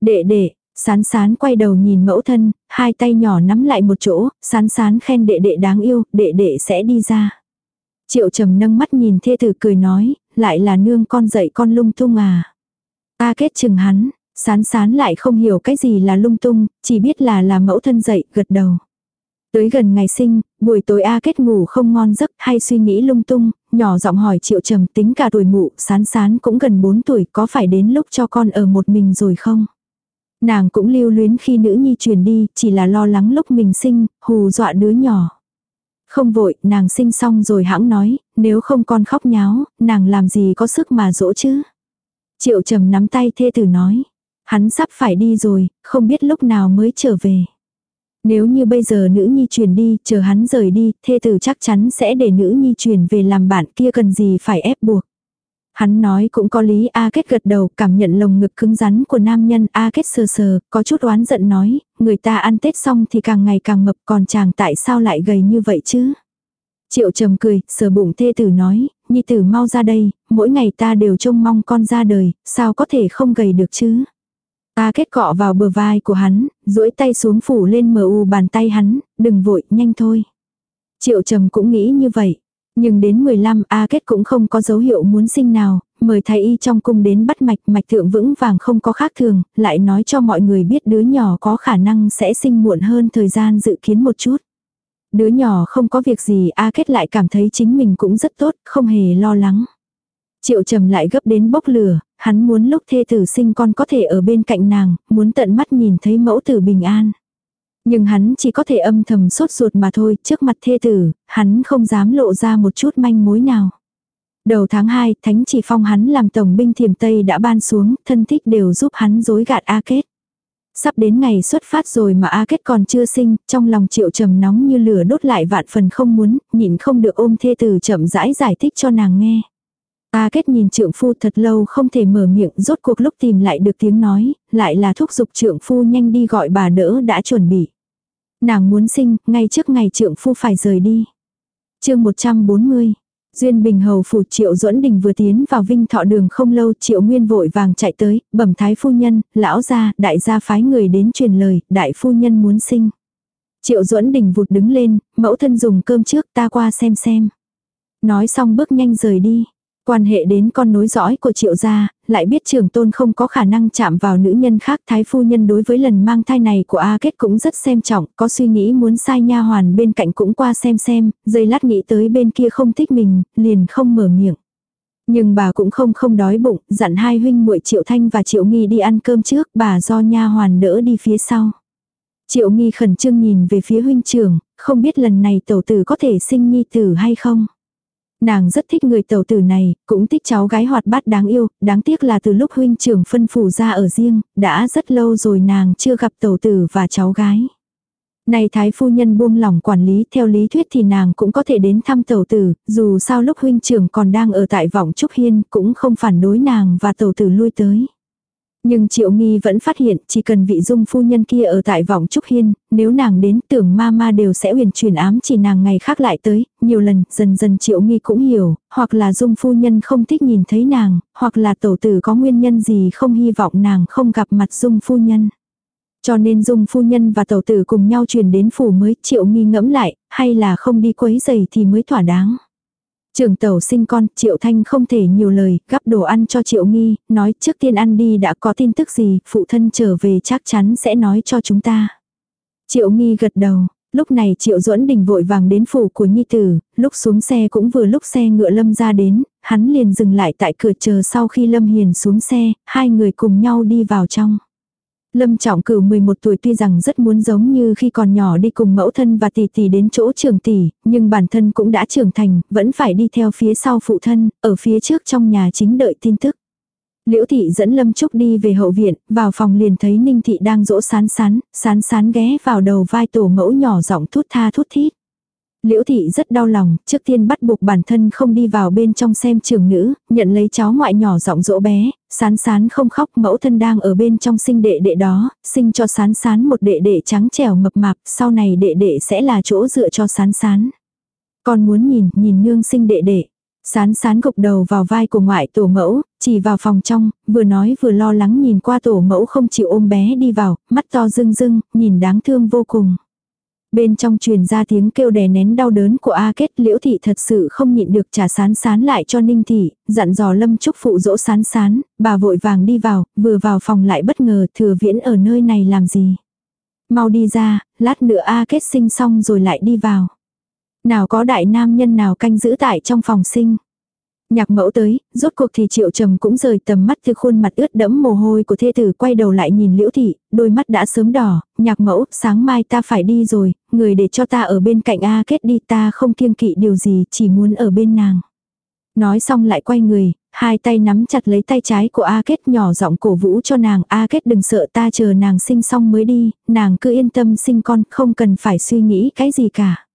Đệ đệ, sán sán quay đầu nhìn mẫu thân, hai tay nhỏ nắm lại một chỗ, sán sán khen đệ đệ đáng yêu, đệ đệ sẽ đi ra. Triệu trầm nâng mắt nhìn thê tử cười nói, lại là nương con dạy con lung tung à. Ta kết chừng hắn, sán sán lại không hiểu cái gì là lung tung, chỉ biết là là mẫu thân dạy, gật đầu. Tới gần ngày sinh, buổi tối A kết ngủ không ngon giấc hay suy nghĩ lung tung, nhỏ giọng hỏi triệu trầm tính cả tuổi mụ, sán sán cũng gần 4 tuổi có phải đến lúc cho con ở một mình rồi không? Nàng cũng lưu luyến khi nữ nhi truyền đi, chỉ là lo lắng lúc mình sinh, hù dọa đứa nhỏ. Không vội, nàng sinh xong rồi hãng nói, nếu không con khóc nháo, nàng làm gì có sức mà dỗ chứ. Triệu trầm nắm tay thê tử nói. Hắn sắp phải đi rồi, không biết lúc nào mới trở về. Nếu như bây giờ nữ nhi truyền đi, chờ hắn rời đi, thê tử chắc chắn sẽ để nữ nhi truyền về làm bạn kia cần gì phải ép buộc. Hắn nói cũng có lý A Kết gật đầu cảm nhận lồng ngực cứng rắn của nam nhân A Kết sờ sờ, có chút oán giận nói, người ta ăn Tết xong thì càng ngày càng mập còn chàng tại sao lại gầy như vậy chứ? Triệu trầm cười, sờ bụng thê tử nói, nhi tử mau ra đây, mỗi ngày ta đều trông mong con ra đời, sao có thể không gầy được chứ? A kết cọ vào bờ vai của hắn, duỗi tay xuống phủ lên mờ u bàn tay hắn, đừng vội, nhanh thôi. Triệu trầm cũng nghĩ như vậy. Nhưng đến 15 A kết cũng không có dấu hiệu muốn sinh nào, mời thái y trong cung đến bắt mạch mạch thượng vững vàng không có khác thường, lại nói cho mọi người biết đứa nhỏ có khả năng sẽ sinh muộn hơn thời gian dự kiến một chút. Đứa nhỏ không có việc gì A kết lại cảm thấy chính mình cũng rất tốt, không hề lo lắng. Triệu trầm lại gấp đến bốc lửa, hắn muốn lúc thê tử sinh con có thể ở bên cạnh nàng, muốn tận mắt nhìn thấy mẫu tử bình an. Nhưng hắn chỉ có thể âm thầm sốt ruột mà thôi, trước mặt thê tử, hắn không dám lộ ra một chút manh mối nào. Đầu tháng 2, Thánh chỉ phong hắn làm tổng binh thiềm Tây đã ban xuống, thân thích đều giúp hắn dối gạt A Kết. Sắp đến ngày xuất phát rồi mà A Kết còn chưa sinh, trong lòng triệu trầm nóng như lửa đốt lại vạn phần không muốn, nhịn không được ôm thê tử chậm rãi giải thích cho nàng nghe. A Kết nhìn trượng phu thật lâu không thể mở miệng, rốt cuộc lúc tìm lại được tiếng nói, lại là thúc giục trượng phu nhanh đi gọi bà đỡ đã chuẩn bị. Nàng muốn sinh, ngay trước ngày trượng phu phải rời đi. chương 140 Duyên Bình Hầu phủ Triệu Duẫn Đình vừa tiến vào Vinh Thọ Đường không lâu Triệu Nguyên vội vàng chạy tới, bẩm thái phu nhân, lão gia, đại gia phái người đến truyền lời, đại phu nhân muốn sinh. Triệu Duẫn Đình vụt đứng lên, mẫu thân dùng cơm trước ta qua xem xem. Nói xong bước nhanh rời đi. Quan hệ đến con nối dõi của triệu gia, lại biết trưởng tôn không có khả năng chạm vào nữ nhân khác thái phu nhân đối với lần mang thai này của A Kết cũng rất xem trọng, có suy nghĩ muốn sai nha hoàn bên cạnh cũng qua xem xem, giây lát nghĩ tới bên kia không thích mình, liền không mở miệng. Nhưng bà cũng không không đói bụng, dặn hai huynh muội Triệu Thanh và Triệu Nghi đi ăn cơm trước, bà do nha hoàn đỡ đi phía sau. Triệu Nghi khẩn trương nhìn về phía huynh trưởng, không biết lần này tổ tử có thể sinh nhi tử hay không. Nàng rất thích người tẩu tử này, cũng thích cháu gái hoạt bát đáng yêu, đáng tiếc là từ lúc huynh trưởng phân phủ ra ở riêng, đã rất lâu rồi nàng chưa gặp tẩu tử và cháu gái. Này thái phu nhân buông lỏng quản lý theo lý thuyết thì nàng cũng có thể đến thăm tẩu tử, dù sao lúc huynh trưởng còn đang ở tại vọng Trúc Hiên cũng không phản đối nàng và tẩu tử lui tới. Nhưng Triệu Nghi vẫn phát hiện chỉ cần vị dung phu nhân kia ở tại vọng Trúc Hiên, nếu nàng đến tưởng ma ma đều sẽ huyền truyền ám chỉ nàng ngày khác lại tới, nhiều lần dần dần Triệu Nghi cũng hiểu, hoặc là dung phu nhân không thích nhìn thấy nàng, hoặc là tổ tử có nguyên nhân gì không hy vọng nàng không gặp mặt dung phu nhân. Cho nên dung phu nhân và tẩu tử cùng nhau truyền đến phủ mới triệu nghi ngẫm lại, hay là không đi quấy giày thì mới thỏa đáng. Trường tẩu sinh con, Triệu Thanh không thể nhiều lời, gắp đồ ăn cho Triệu Nghi, nói trước tiên ăn đi đã có tin tức gì, phụ thân trở về chắc chắn sẽ nói cho chúng ta. Triệu Nghi gật đầu, lúc này Triệu Duẫn Đình vội vàng đến phủ của Nhi Tử, lúc xuống xe cũng vừa lúc xe ngựa Lâm ra đến, hắn liền dừng lại tại cửa chờ sau khi Lâm Hiền xuống xe, hai người cùng nhau đi vào trong. Lâm Trọng Cửu 11 tuổi tuy rằng rất muốn giống như khi còn nhỏ đi cùng mẫu thân và tỷ tỷ đến chỗ trường tỷ, nhưng bản thân cũng đã trưởng thành, vẫn phải đi theo phía sau phụ thân, ở phía trước trong nhà chính đợi tin tức. Liễu thị dẫn Lâm Trúc đi về hậu viện, vào phòng liền thấy Ninh thị đang dỗ sán sán, sán sán ghé vào đầu vai tổ mẫu nhỏ giọng thút tha thút thít. Liễu thị rất đau lòng, trước tiên bắt buộc bản thân không đi vào bên trong xem trường nữ, nhận lấy cháu ngoại nhỏ giọng dỗ bé, sán sán không khóc mẫu thân đang ở bên trong sinh đệ đệ đó, sinh cho sán sán một đệ đệ trắng trẻo mập mạp, sau này đệ đệ sẽ là chỗ dựa cho sán sán. Con muốn nhìn, nhìn nương sinh đệ đệ. Sán sán gục đầu vào vai của ngoại tổ mẫu, chỉ vào phòng trong, vừa nói vừa lo lắng nhìn qua tổ mẫu không chịu ôm bé đi vào, mắt to rưng rưng, nhìn đáng thương vô cùng. Bên trong truyền ra tiếng kêu đè nén đau đớn của A Kết liễu thị thật sự không nhịn được trả sán sán lại cho Ninh thị, dặn dò Lâm Trúc phụ dỗ sán sán, bà vội vàng đi vào, vừa vào phòng lại bất ngờ thừa viễn ở nơi này làm gì. Mau đi ra, lát nữa A Kết sinh xong rồi lại đi vào. Nào có đại nam nhân nào canh giữ tại trong phòng sinh. Nhạc mẫu tới, rốt cuộc thì triệu trầm cũng rời tầm mắt từ khuôn mặt ướt đẫm mồ hôi của thê tử quay đầu lại nhìn liễu thị, đôi mắt đã sớm đỏ, nhạc mẫu, sáng mai ta phải đi rồi, người để cho ta ở bên cạnh A kết đi ta không kiêng kỵ điều gì, chỉ muốn ở bên nàng. Nói xong lại quay người, hai tay nắm chặt lấy tay trái của A kết nhỏ giọng cổ vũ cho nàng, A kết đừng sợ ta chờ nàng sinh xong mới đi, nàng cứ yên tâm sinh con, không cần phải suy nghĩ cái gì cả.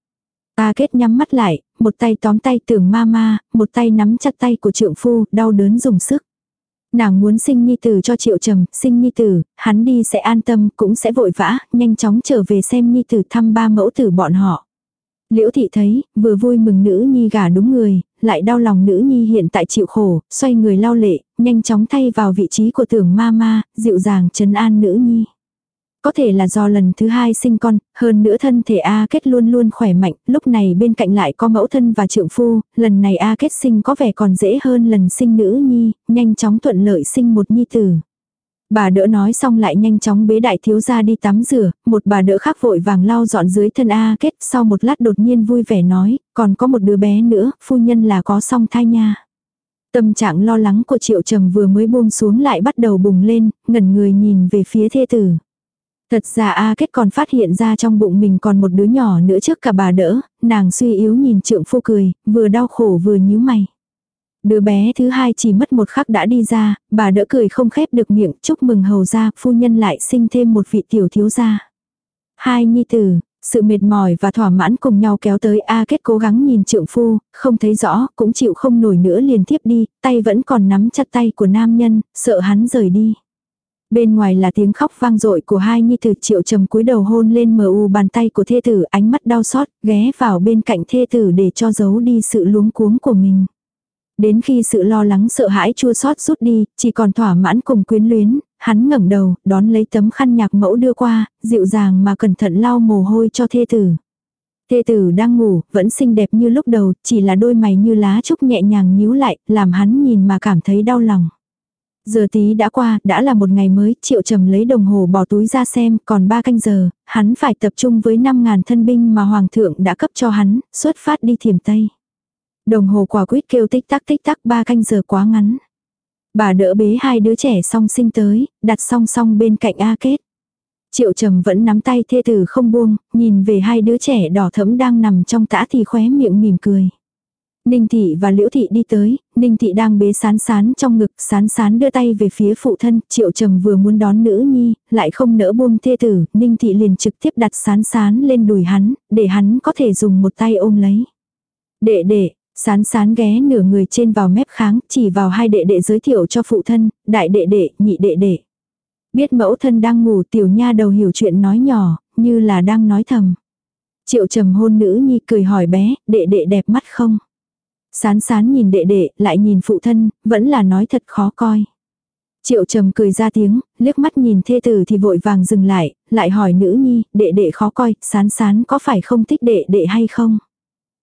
A kết nhắm mắt lại, một tay tóm tay tưởng ma ma, một tay nắm chặt tay của trượng phu, đau đớn dùng sức. Nàng muốn sinh nhi tử cho triệu trầm, sinh nhi tử, hắn đi sẽ an tâm, cũng sẽ vội vã, nhanh chóng trở về xem nhi tử thăm ba mẫu tử bọn họ. Liễu thị thấy, vừa vui mừng nữ nhi gả đúng người, lại đau lòng nữ nhi hiện tại chịu khổ, xoay người lao lệ, nhanh chóng thay vào vị trí của tưởng ma ma, dịu dàng trấn an nữ nhi. Có thể là do lần thứ hai sinh con, hơn nữa thân thể A kết luôn luôn khỏe mạnh, lúc này bên cạnh lại có mẫu thân và trượng phu, lần này A kết sinh có vẻ còn dễ hơn lần sinh nữ nhi, nhanh chóng thuận lợi sinh một nhi tử. Bà đỡ nói xong lại nhanh chóng bế đại thiếu gia đi tắm rửa, một bà đỡ khác vội vàng lau dọn dưới thân A kết, sau một lát đột nhiên vui vẻ nói, còn có một đứa bé nữa, phu nhân là có song thai nha. Tâm trạng lo lắng của triệu trầm vừa mới buông xuống lại bắt đầu bùng lên, ngẩn người nhìn về phía thê tử. Thật ra A Kết còn phát hiện ra trong bụng mình còn một đứa nhỏ nữa trước cả bà đỡ, nàng suy yếu nhìn trượng phu cười, vừa đau khổ vừa nhíu mày. Đứa bé thứ hai chỉ mất một khắc đã đi ra, bà đỡ cười không khép được miệng, chúc mừng hầu ra, phu nhân lại sinh thêm một vị tiểu thiếu gia. Hai nhi tử, sự mệt mỏi và thỏa mãn cùng nhau kéo tới A Kết cố gắng nhìn trượng phu, không thấy rõ, cũng chịu không nổi nữa liền tiếp đi, tay vẫn còn nắm chặt tay của nam nhân, sợ hắn rời đi. Bên ngoài là tiếng khóc vang dội của hai nhi tử triệu trầm cúi đầu hôn lên mờ u bàn tay của thê tử ánh mắt đau xót, ghé vào bên cạnh thê tử để cho giấu đi sự luống cuống của mình. Đến khi sự lo lắng sợ hãi chua xót rút đi, chỉ còn thỏa mãn cùng quyến luyến, hắn ngẩng đầu, đón lấy tấm khăn nhạc mẫu đưa qua, dịu dàng mà cẩn thận lau mồ hôi cho thê tử. Thê tử đang ngủ, vẫn xinh đẹp như lúc đầu, chỉ là đôi mày như lá trúc nhẹ nhàng nhíu lại, làm hắn nhìn mà cảm thấy đau lòng. Giờ tí đã qua, đã là một ngày mới, triệu trầm lấy đồng hồ bỏ túi ra xem, còn ba canh giờ, hắn phải tập trung với 5.000 thân binh mà hoàng thượng đã cấp cho hắn, xuất phát đi thiểm Tây. Đồng hồ quả quyết kêu tích tắc tích tắc ba canh giờ quá ngắn. Bà đỡ bế hai đứa trẻ song sinh tới, đặt song song bên cạnh A Kết. Triệu trầm vẫn nắm tay thê tử không buông, nhìn về hai đứa trẻ đỏ thẫm đang nằm trong tã thì khóe miệng mỉm cười. Ninh thị và liễu thị đi tới, ninh thị đang bế sán sán trong ngực, sán sán đưa tay về phía phụ thân, triệu trầm vừa muốn đón nữ nhi, lại không nỡ buông thê tử, ninh thị liền trực tiếp đặt sán sán lên đùi hắn, để hắn có thể dùng một tay ôm lấy. Đệ đệ, sán sán ghé nửa người trên vào mép kháng, chỉ vào hai đệ đệ giới thiệu cho phụ thân, đại đệ đệ, nhị đệ đệ. Biết mẫu thân đang ngủ tiểu nha đầu hiểu chuyện nói nhỏ, như là đang nói thầm. Triệu trầm hôn nữ nhi cười hỏi bé, đệ đệ đẹp mắt không? Sán sán nhìn đệ đệ, lại nhìn phụ thân, vẫn là nói thật khó coi. Triệu trầm cười ra tiếng, liếc mắt nhìn thê tử thì vội vàng dừng lại, lại hỏi nữ nhi, đệ đệ khó coi, sán sán có phải không thích đệ đệ hay không?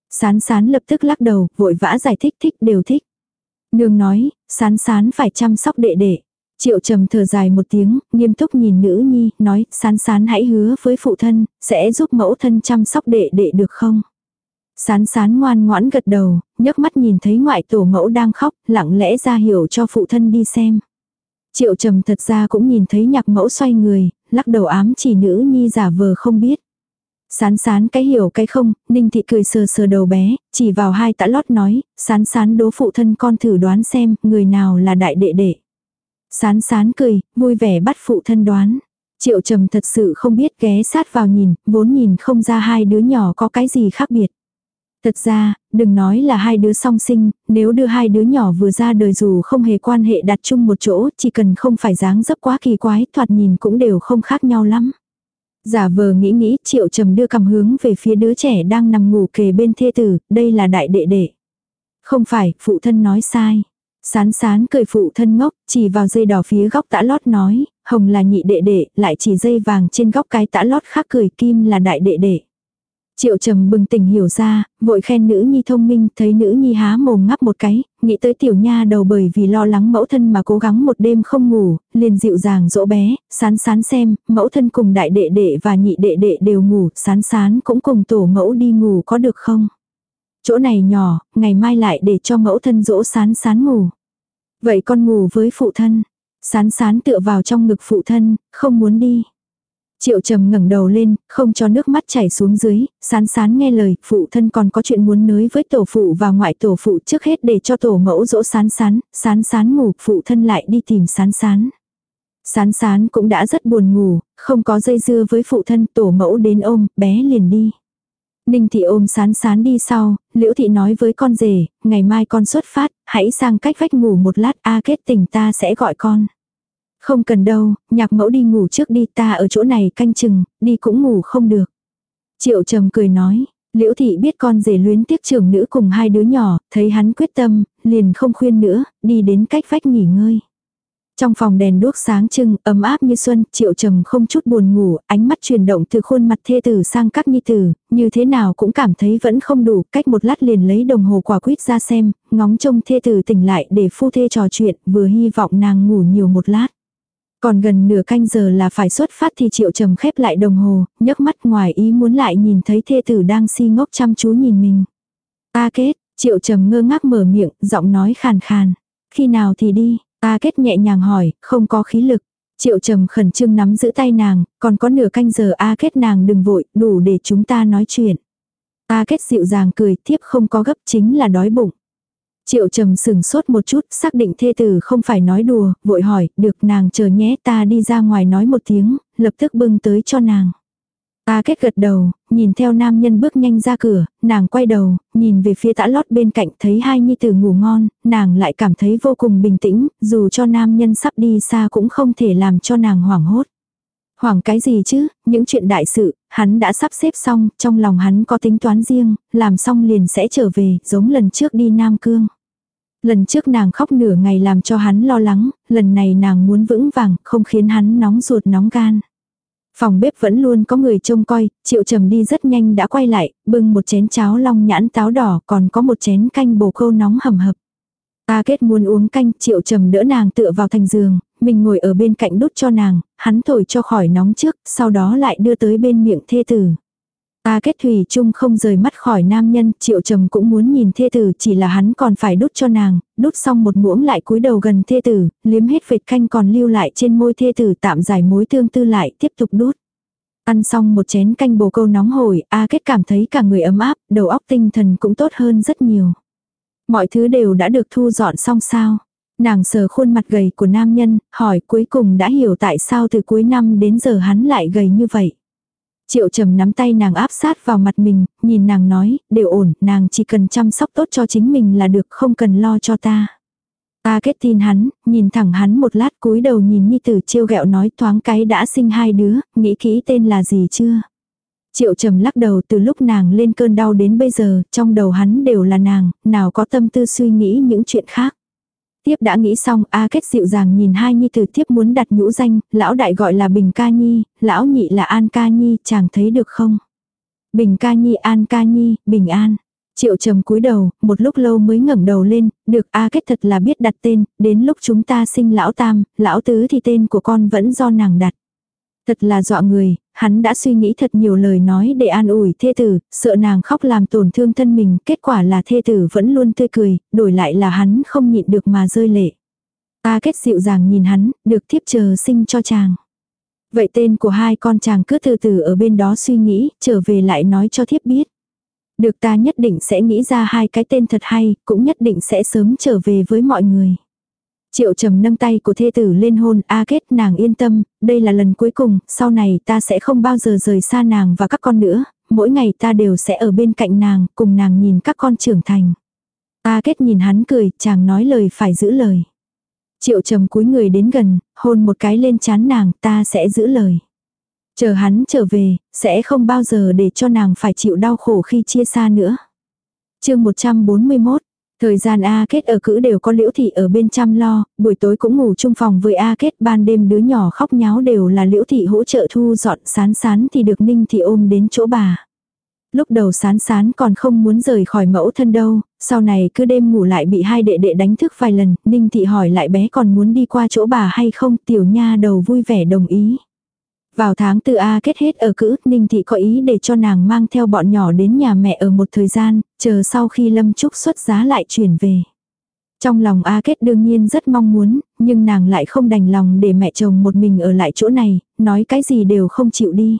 Sán sán lập tức lắc đầu, vội vã giải thích thích đều thích. Nương nói, sán sán phải chăm sóc đệ đệ. Triệu trầm thở dài một tiếng, nghiêm túc nhìn nữ nhi, nói, sán sán hãy hứa với phụ thân, sẽ giúp mẫu thân chăm sóc đệ đệ được không? Sán sán ngoan ngoãn gật đầu, nhấc mắt nhìn thấy ngoại tổ mẫu đang khóc, lặng lẽ ra hiểu cho phụ thân đi xem. Triệu trầm thật ra cũng nhìn thấy nhạc mẫu xoay người, lắc đầu ám chỉ nữ nhi giả vờ không biết. Sán sán cái hiểu cái không, ninh thị cười sờ sờ đầu bé, chỉ vào hai tã lót nói, sán sán đố phụ thân con thử đoán xem, người nào là đại đệ đệ. Sán sán cười, vui vẻ bắt phụ thân đoán. Triệu trầm thật sự không biết ghé sát vào nhìn, vốn nhìn không ra hai đứa nhỏ có cái gì khác biệt. Thật ra, đừng nói là hai đứa song sinh, nếu đưa hai đứa nhỏ vừa ra đời dù không hề quan hệ đặt chung một chỗ, chỉ cần không phải dáng dấp quá kỳ quái, thoạt nhìn cũng đều không khác nhau lắm. Giả vờ nghĩ nghĩ, triệu trầm đưa cầm hướng về phía đứa trẻ đang nằm ngủ kề bên thê tử, đây là đại đệ đệ. Không phải, phụ thân nói sai. Sán sán cười phụ thân ngốc, chỉ vào dây đỏ phía góc tã lót nói, hồng là nhị đệ đệ, lại chỉ dây vàng trên góc cái tã lót khác cười kim là đại đệ đệ. Triệu trầm bừng tỉnh hiểu ra, vội khen nữ nhi thông minh, thấy nữ nhi há mồm ngắp một cái, nghĩ tới tiểu nha đầu bởi vì lo lắng mẫu thân mà cố gắng một đêm không ngủ, liền dịu dàng dỗ bé, sán sán xem, mẫu thân cùng đại đệ đệ và nhị đệ đệ đều ngủ, sán sán cũng cùng tổ mẫu đi ngủ có được không? Chỗ này nhỏ, ngày mai lại để cho mẫu thân dỗ sán sán ngủ. Vậy con ngủ với phụ thân. Sán sán tựa vào trong ngực phụ thân, không muốn đi. Triệu trầm ngẩng đầu lên, không cho nước mắt chảy xuống dưới, sán sán nghe lời, phụ thân còn có chuyện muốn nới với tổ phụ và ngoại tổ phụ trước hết để cho tổ mẫu dỗ sán sán, sán sán ngủ, phụ thân lại đi tìm sán sán. Sán sán cũng đã rất buồn ngủ, không có dây dưa với phụ thân, tổ mẫu đến ôm, bé liền đi. Ninh thị ôm sán sán đi sau, liễu thị nói với con rể, ngày mai con xuất phát, hãy sang cách vách ngủ một lát, a kết tình ta sẽ gọi con. Không cần đâu, nhạc mẫu đi ngủ trước đi ta ở chỗ này canh chừng, đi cũng ngủ không được. Triệu trầm cười nói, liễu thị biết con rể luyến tiếc trưởng nữ cùng hai đứa nhỏ, thấy hắn quyết tâm, liền không khuyên nữa, đi đến cách vách nghỉ ngơi. Trong phòng đèn đuốc sáng trưng, ấm áp như xuân, triệu trầm không chút buồn ngủ, ánh mắt chuyển động từ khuôn mặt thê tử sang các nhi tử, như thế nào cũng cảm thấy vẫn không đủ, cách một lát liền lấy đồng hồ quả quýt ra xem, ngóng trông thê tử tỉnh lại để phu thê trò chuyện, vừa hy vọng nàng ngủ nhiều một lát. Còn gần nửa canh giờ là phải xuất phát thì triệu trầm khép lại đồng hồ, nhấc mắt ngoài ý muốn lại nhìn thấy thê tử đang si ngốc chăm chú nhìn mình. Ta kết, triệu trầm ngơ ngác mở miệng, giọng nói khàn khàn. Khi nào thì đi, ta kết nhẹ nhàng hỏi, không có khí lực. Triệu trầm khẩn trương nắm giữ tay nàng, còn có nửa canh giờ A kết nàng đừng vội, đủ để chúng ta nói chuyện. A kết dịu dàng cười, tiếp không có gấp chính là đói bụng. Triệu trầm sừng sốt một chút, xác định thê tử không phải nói đùa, vội hỏi, được nàng chờ nhé ta đi ra ngoài nói một tiếng, lập tức bưng tới cho nàng. Ta kết gật đầu, nhìn theo nam nhân bước nhanh ra cửa, nàng quay đầu, nhìn về phía tã lót bên cạnh thấy hai nhi tử ngủ ngon, nàng lại cảm thấy vô cùng bình tĩnh, dù cho nam nhân sắp đi xa cũng không thể làm cho nàng hoảng hốt. Hoảng cái gì chứ, những chuyện đại sự, hắn đã sắp xếp xong, trong lòng hắn có tính toán riêng, làm xong liền sẽ trở về, giống lần trước đi Nam Cương. Lần trước nàng khóc nửa ngày làm cho hắn lo lắng, lần này nàng muốn vững vàng, không khiến hắn nóng ruột nóng gan. Phòng bếp vẫn luôn có người trông coi, triệu trầm đi rất nhanh đã quay lại, bưng một chén cháo long nhãn táo đỏ còn có một chén canh bồ câu nóng hầm hập. Ta kết muốn uống canh, triệu trầm đỡ nàng tựa vào thành giường, mình ngồi ở bên cạnh đút cho nàng, hắn thổi cho khỏi nóng trước, sau đó lại đưa tới bên miệng thê tử. Ta kết thủy chung không rời mắt khỏi nam nhân, triệu trầm cũng muốn nhìn thê tử chỉ là hắn còn phải đút cho nàng, đút xong một muỗng lại cúi đầu gần thê tử, liếm hết vệt canh còn lưu lại trên môi thê tử tạm giải mối tương tư lại tiếp tục đút. Ăn xong một chén canh bồ câu nóng hổi, A kết cảm thấy cả người ấm áp, đầu óc tinh thần cũng tốt hơn rất nhiều. Mọi thứ đều đã được thu dọn xong sao. Nàng sờ khuôn mặt gầy của nam nhân, hỏi cuối cùng đã hiểu tại sao từ cuối năm đến giờ hắn lại gầy như vậy. Triệu trầm nắm tay nàng áp sát vào mặt mình, nhìn nàng nói, đều ổn, nàng chỉ cần chăm sóc tốt cho chính mình là được, không cần lo cho ta. Ta kết tin hắn, nhìn thẳng hắn một lát cúi đầu nhìn Nhi Tử trêu ghẹo nói thoáng cái đã sinh hai đứa, nghĩ kỹ tên là gì chưa? Triệu trầm lắc đầu từ lúc nàng lên cơn đau đến bây giờ, trong đầu hắn đều là nàng, nào có tâm tư suy nghĩ những chuyện khác. Tiếp đã nghĩ xong, A Kết dịu dàng nhìn hai nhi tử tiếp muốn đặt nhũ danh, lão đại gọi là Bình Ca Nhi, lão nhị là An Ca Nhi, chàng thấy được không? Bình Ca Nhi, An Ca Nhi, Bình An. Triệu trầm cúi đầu, một lúc lâu mới ngẩng đầu lên, được A kết thật là biết đặt tên, đến lúc chúng ta sinh lão tam, lão tứ thì tên của con vẫn do nàng đặt. Thật là dọa người, hắn đã suy nghĩ thật nhiều lời nói để an ủi thê tử, sợ nàng khóc làm tổn thương thân mình, kết quả là thê tử vẫn luôn tươi cười, đổi lại là hắn không nhịn được mà rơi lệ. A kết dịu dàng nhìn hắn, được thiếp chờ sinh cho chàng. Vậy tên của hai con chàng cứ từ từ ở bên đó suy nghĩ, trở về lại nói cho thiếp biết. Được ta nhất định sẽ nghĩ ra hai cái tên thật hay, cũng nhất định sẽ sớm trở về với mọi người. Triệu trầm nâng tay của thê tử lên hôn A kết nàng yên tâm, đây là lần cuối cùng, sau này ta sẽ không bao giờ rời xa nàng và các con nữa, mỗi ngày ta đều sẽ ở bên cạnh nàng, cùng nàng nhìn các con trưởng thành. A kết nhìn hắn cười, chàng nói lời phải giữ lời. Triệu trầm cúi người đến gần, hôn một cái lên chán nàng, ta sẽ giữ lời. Chờ hắn trở về, sẽ không bao giờ để cho nàng phải chịu đau khổ khi chia xa nữa. chương 141, Thời gian A Kết ở cữ đều có liễu thị ở bên chăm lo, buổi tối cũng ngủ chung phòng với A Kết ban đêm đứa nhỏ khóc nháo đều là liễu thị hỗ trợ thu dọn sán sán thì được ninh thị ôm đến chỗ bà. Lúc đầu sán sán còn không muốn rời khỏi mẫu thân đâu, sau này cứ đêm ngủ lại bị hai đệ đệ đánh thức vài lần, ninh thị hỏi lại bé còn muốn đi qua chỗ bà hay không, tiểu nha đầu vui vẻ đồng ý. Vào tháng tư A kết hết ở cữ, Ninh Thị có ý để cho nàng mang theo bọn nhỏ đến nhà mẹ ở một thời gian, chờ sau khi Lâm Trúc xuất giá lại chuyển về. Trong lòng A Kết đương nhiên rất mong muốn, nhưng nàng lại không đành lòng để mẹ chồng một mình ở lại chỗ này, nói cái gì đều không chịu đi.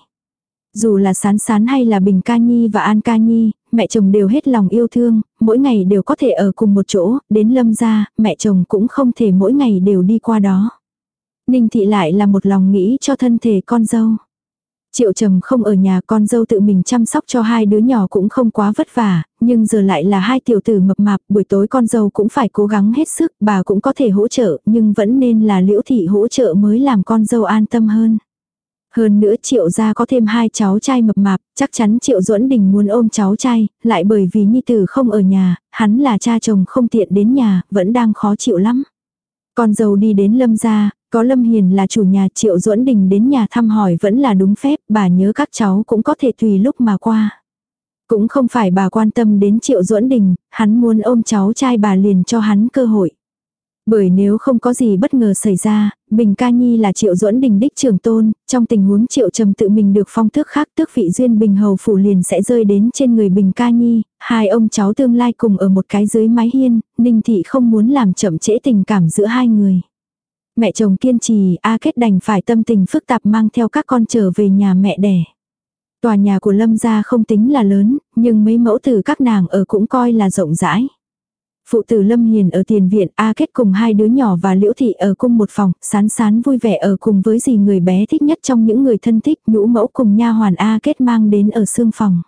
Dù là sán sán hay là Bình Ca Nhi và An Ca Nhi, mẹ chồng đều hết lòng yêu thương, mỗi ngày đều có thể ở cùng một chỗ, đến lâm gia, mẹ chồng cũng không thể mỗi ngày đều đi qua đó. Ninh thị lại là một lòng nghĩ cho thân thể con dâu. Triệu trầm không ở nhà con dâu tự mình chăm sóc cho hai đứa nhỏ cũng không quá vất vả, nhưng giờ lại là hai tiểu tử mập mạp, buổi tối con dâu cũng phải cố gắng hết sức, bà cũng có thể hỗ trợ, nhưng vẫn nên là liễu thị hỗ trợ mới làm con dâu an tâm hơn. Hơn nữa triệu gia có thêm hai cháu trai mập mạp, chắc chắn triệu duẫn đình muốn ôm cháu trai, lại bởi vì nhi tử không ở nhà, hắn là cha chồng không tiện đến nhà, vẫn đang khó chịu lắm. Con dâu đi đến lâm gia, có Lâm Hiền là chủ nhà Triệu Duẫn Đình đến nhà thăm hỏi vẫn là đúng phép, bà nhớ các cháu cũng có thể tùy lúc mà qua. Cũng không phải bà quan tâm đến Triệu Duẫn Đình, hắn muốn ôm cháu trai bà liền cho hắn cơ hội. Bởi nếu không có gì bất ngờ xảy ra, Bình Ca Nhi là Triệu Duẫn Đình đích trưởng tôn, trong tình huống Triệu Trầm tự mình được phong tước khác tước vị duyên Bình Hầu Phủ liền sẽ rơi đến trên người Bình Ca Nhi, hai ông cháu tương lai cùng ở một cái dưới mái hiên, Ninh Thị không muốn làm chậm trễ tình cảm giữa hai người. Mẹ chồng kiên trì, A Kết đành phải tâm tình phức tạp mang theo các con trở về nhà mẹ đẻ. Tòa nhà của Lâm gia không tính là lớn, nhưng mấy mẫu từ các nàng ở cũng coi là rộng rãi. Phụ tử Lâm Hiền ở tiền viện, A Kết cùng hai đứa nhỏ và Liễu Thị ở cùng một phòng, sán sán vui vẻ ở cùng với gì người bé thích nhất trong những người thân thích, nhũ mẫu cùng nha hoàn A Kết mang đến ở xương phòng.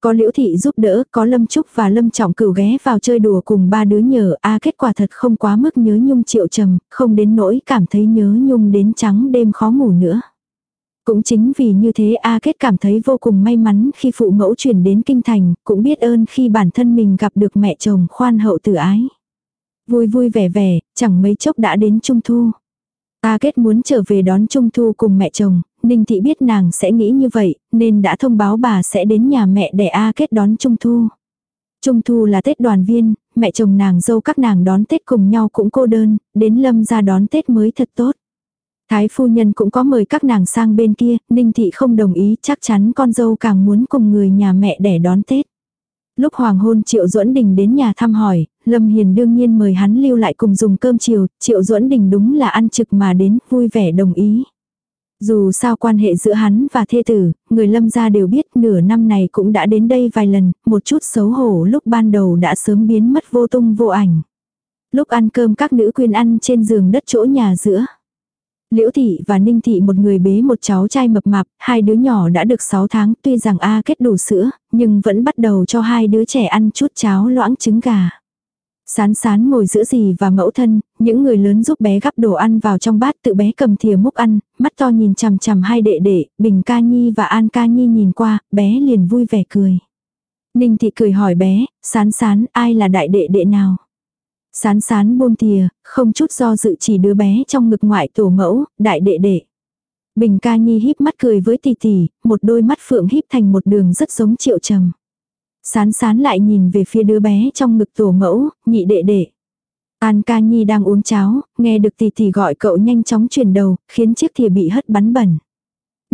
Có liễu thị giúp đỡ, có lâm trúc và lâm trọng cửu ghé vào chơi đùa cùng ba đứa nhờ, a kết quả thật không quá mức nhớ nhung triệu trầm, không đến nỗi cảm thấy nhớ nhung đến trắng đêm khó ngủ nữa. Cũng chính vì như thế A Kết cảm thấy vô cùng may mắn khi phụ mẫu chuyển đến kinh thành, cũng biết ơn khi bản thân mình gặp được mẹ chồng khoan hậu tử ái. Vui vui vẻ vẻ, chẳng mấy chốc đã đến trung thu. A Kết muốn trở về đón trung thu cùng mẹ chồng, Ninh Thị biết nàng sẽ nghĩ như vậy, nên đã thông báo bà sẽ đến nhà mẹ để A Kết đón Trung Thu. Trung Thu là Tết đoàn viên, mẹ chồng nàng dâu các nàng đón Tết cùng nhau cũng cô đơn, đến lâm ra đón Tết mới thật tốt. Thái phu nhân cũng có mời các nàng sang bên kia, Ninh Thị không đồng ý chắc chắn con dâu càng muốn cùng người nhà mẹ để đón Tết. Lúc hoàng hôn Triệu Duẫn Đình đến nhà thăm hỏi, Lâm Hiền đương nhiên mời hắn lưu lại cùng dùng cơm chiều, Triệu Duẫn Đình đúng là ăn trực mà đến, vui vẻ đồng ý. Dù sao quan hệ giữa hắn và thê tử, người lâm gia đều biết nửa năm này cũng đã đến đây vài lần, một chút xấu hổ lúc ban đầu đã sớm biến mất vô tung vô ảnh. Lúc ăn cơm các nữ quyên ăn trên giường đất chỗ nhà giữa. Liễu thị và Ninh thị một người bế một cháu trai mập mạp, hai đứa nhỏ đã được 6 tháng, tuy rằng A kết đủ sữa, nhưng vẫn bắt đầu cho hai đứa trẻ ăn chút cháo loãng trứng gà. Sán sán ngồi giữa dì và mẫu thân, những người lớn giúp bé gắp đồ ăn vào trong bát tự bé cầm thìa múc ăn, mắt to nhìn chằm chằm hai đệ đệ, Bình Ca Nhi và An Ca Nhi nhìn qua, bé liền vui vẻ cười. Ninh thị cười hỏi bé, sán sán ai là đại đệ đệ nào? Sán sán buông thìa, không chút do dự chỉ đứa bé trong ngực ngoại tổ mẫu, đại đệ đệ. Bình ca nhi híp mắt cười với tỷ tỷ, một đôi mắt phượng híp thành một đường rất giống triệu trầm. Sán sán lại nhìn về phía đứa bé trong ngực tổ mẫu, nhị đệ đệ. An ca nhi đang uống cháo, nghe được tỷ tỷ gọi cậu nhanh chóng chuyển đầu, khiến chiếc thìa bị hất bắn bẩn.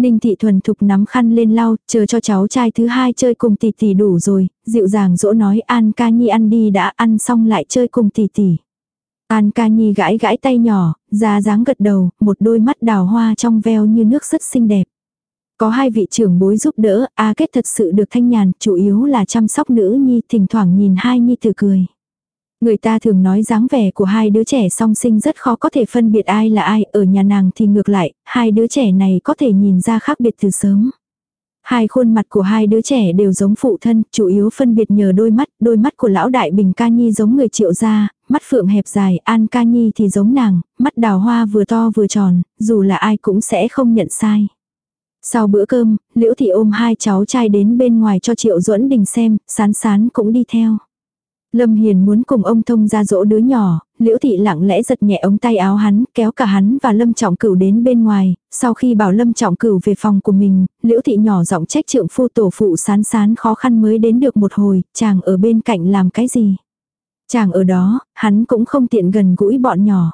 Ninh thị thuần thục nắm khăn lên lau, chờ cho cháu trai thứ hai chơi cùng tỷ tỷ đủ rồi, dịu dàng dỗ nói An ca nhi ăn đi đã ăn xong lại chơi cùng tỷ tỷ. An ca nhi gãi gãi tay nhỏ, ra dáng gật đầu, một đôi mắt đào hoa trong veo như nước rất xinh đẹp. Có hai vị trưởng bối giúp đỡ, A Kết thật sự được thanh nhàn, chủ yếu là chăm sóc nữ nhi, thỉnh thoảng nhìn hai nhi tử cười. Người ta thường nói dáng vẻ của hai đứa trẻ song sinh rất khó có thể phân biệt ai là ai, ở nhà nàng thì ngược lại, hai đứa trẻ này có thể nhìn ra khác biệt từ sớm. Hai khuôn mặt của hai đứa trẻ đều giống phụ thân, chủ yếu phân biệt nhờ đôi mắt, đôi mắt của lão đại bình ca nhi giống người triệu gia, mắt phượng hẹp dài, an ca nhi thì giống nàng, mắt đào hoa vừa to vừa tròn, dù là ai cũng sẽ không nhận sai. Sau bữa cơm, Liễu Thị ôm hai cháu trai đến bên ngoài cho Triệu Duẫn Đình xem, sán sán cũng đi theo. Lâm Hiền muốn cùng ông thông ra dỗ đứa nhỏ, Liễu Thị lặng lẽ giật nhẹ ống tay áo hắn, kéo cả hắn và Lâm Trọng Cửu đến bên ngoài, sau khi bảo Lâm Trọng Cửu về phòng của mình, Liễu Thị nhỏ giọng trách trượng phu tổ phụ sán sán khó khăn mới đến được một hồi, chàng ở bên cạnh làm cái gì. Chàng ở đó, hắn cũng không tiện gần gũi bọn nhỏ.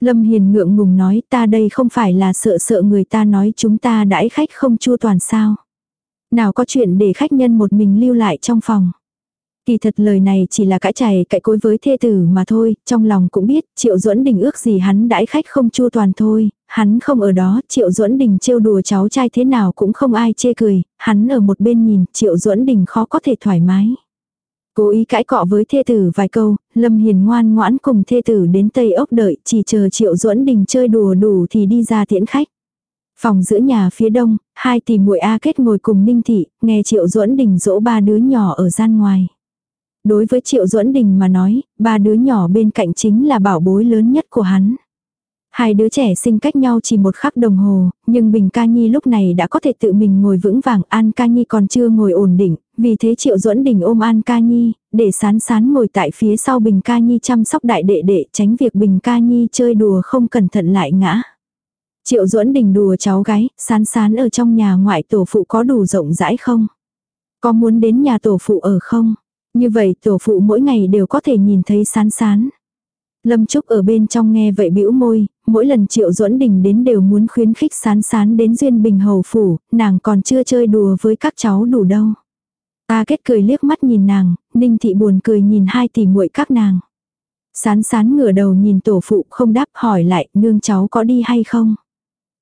Lâm Hiền ngượng ngùng nói ta đây không phải là sợ sợ người ta nói chúng ta đãi khách không chua toàn sao. Nào có chuyện để khách nhân một mình lưu lại trong phòng. Kỳ thật lời này chỉ là cãi chày cãi cối với thê tử mà thôi, trong lòng cũng biết Triệu Duẫn Đình ước gì hắn đãi khách không chua toàn thôi, hắn không ở đó, Triệu Duẫn Đình trêu đùa cháu trai thế nào cũng không ai chê cười, hắn ở một bên nhìn, Triệu Duẫn Đình khó có thể thoải mái. Cố ý cãi cọ với thê tử vài câu, Lâm Hiền ngoan ngoãn cùng thê tử đến Tây Ốc đợi, chỉ chờ Triệu Duẫn Đình chơi đùa đủ thì đi ra tiễn khách. Phòng giữa nhà phía đông, hai tỷ muội A kết ngồi cùng Ninh Thị, nghe Triệu Duẫn Đình dỗ ba đứa nhỏ ở gian ngoài. Đối với Triệu Duẫn Đình mà nói, ba đứa nhỏ bên cạnh chính là bảo bối lớn nhất của hắn. Hai đứa trẻ sinh cách nhau chỉ một khắc đồng hồ, nhưng Bình Ca Nhi lúc này đã có thể tự mình ngồi vững vàng, An Ca Nhi còn chưa ngồi ổn định, vì thế Triệu Duẫn Đình ôm An Ca Nhi, để sán sán ngồi tại phía sau Bình Ca Nhi chăm sóc đại đệ đệ tránh việc Bình Ca Nhi chơi đùa không cẩn thận lại ngã. Triệu Duẫn Đình đùa cháu gái, sán sán ở trong nhà ngoại tổ phụ có đủ rộng rãi không? Có muốn đến nhà tổ phụ ở không? Như vậy tổ phụ mỗi ngày đều có thể nhìn thấy sán sán. Lâm Trúc ở bên trong nghe vậy bĩu môi, mỗi lần Triệu Duẫn Đình đến đều muốn khuyến khích sán sán đến Duyên Bình Hầu Phủ, nàng còn chưa chơi đùa với các cháu đủ đâu. Ta kết cười liếc mắt nhìn nàng, Ninh Thị buồn cười nhìn hai tỷ muội các nàng. Sán sán ngửa đầu nhìn tổ phụ không đáp hỏi lại, nương cháu có đi hay không?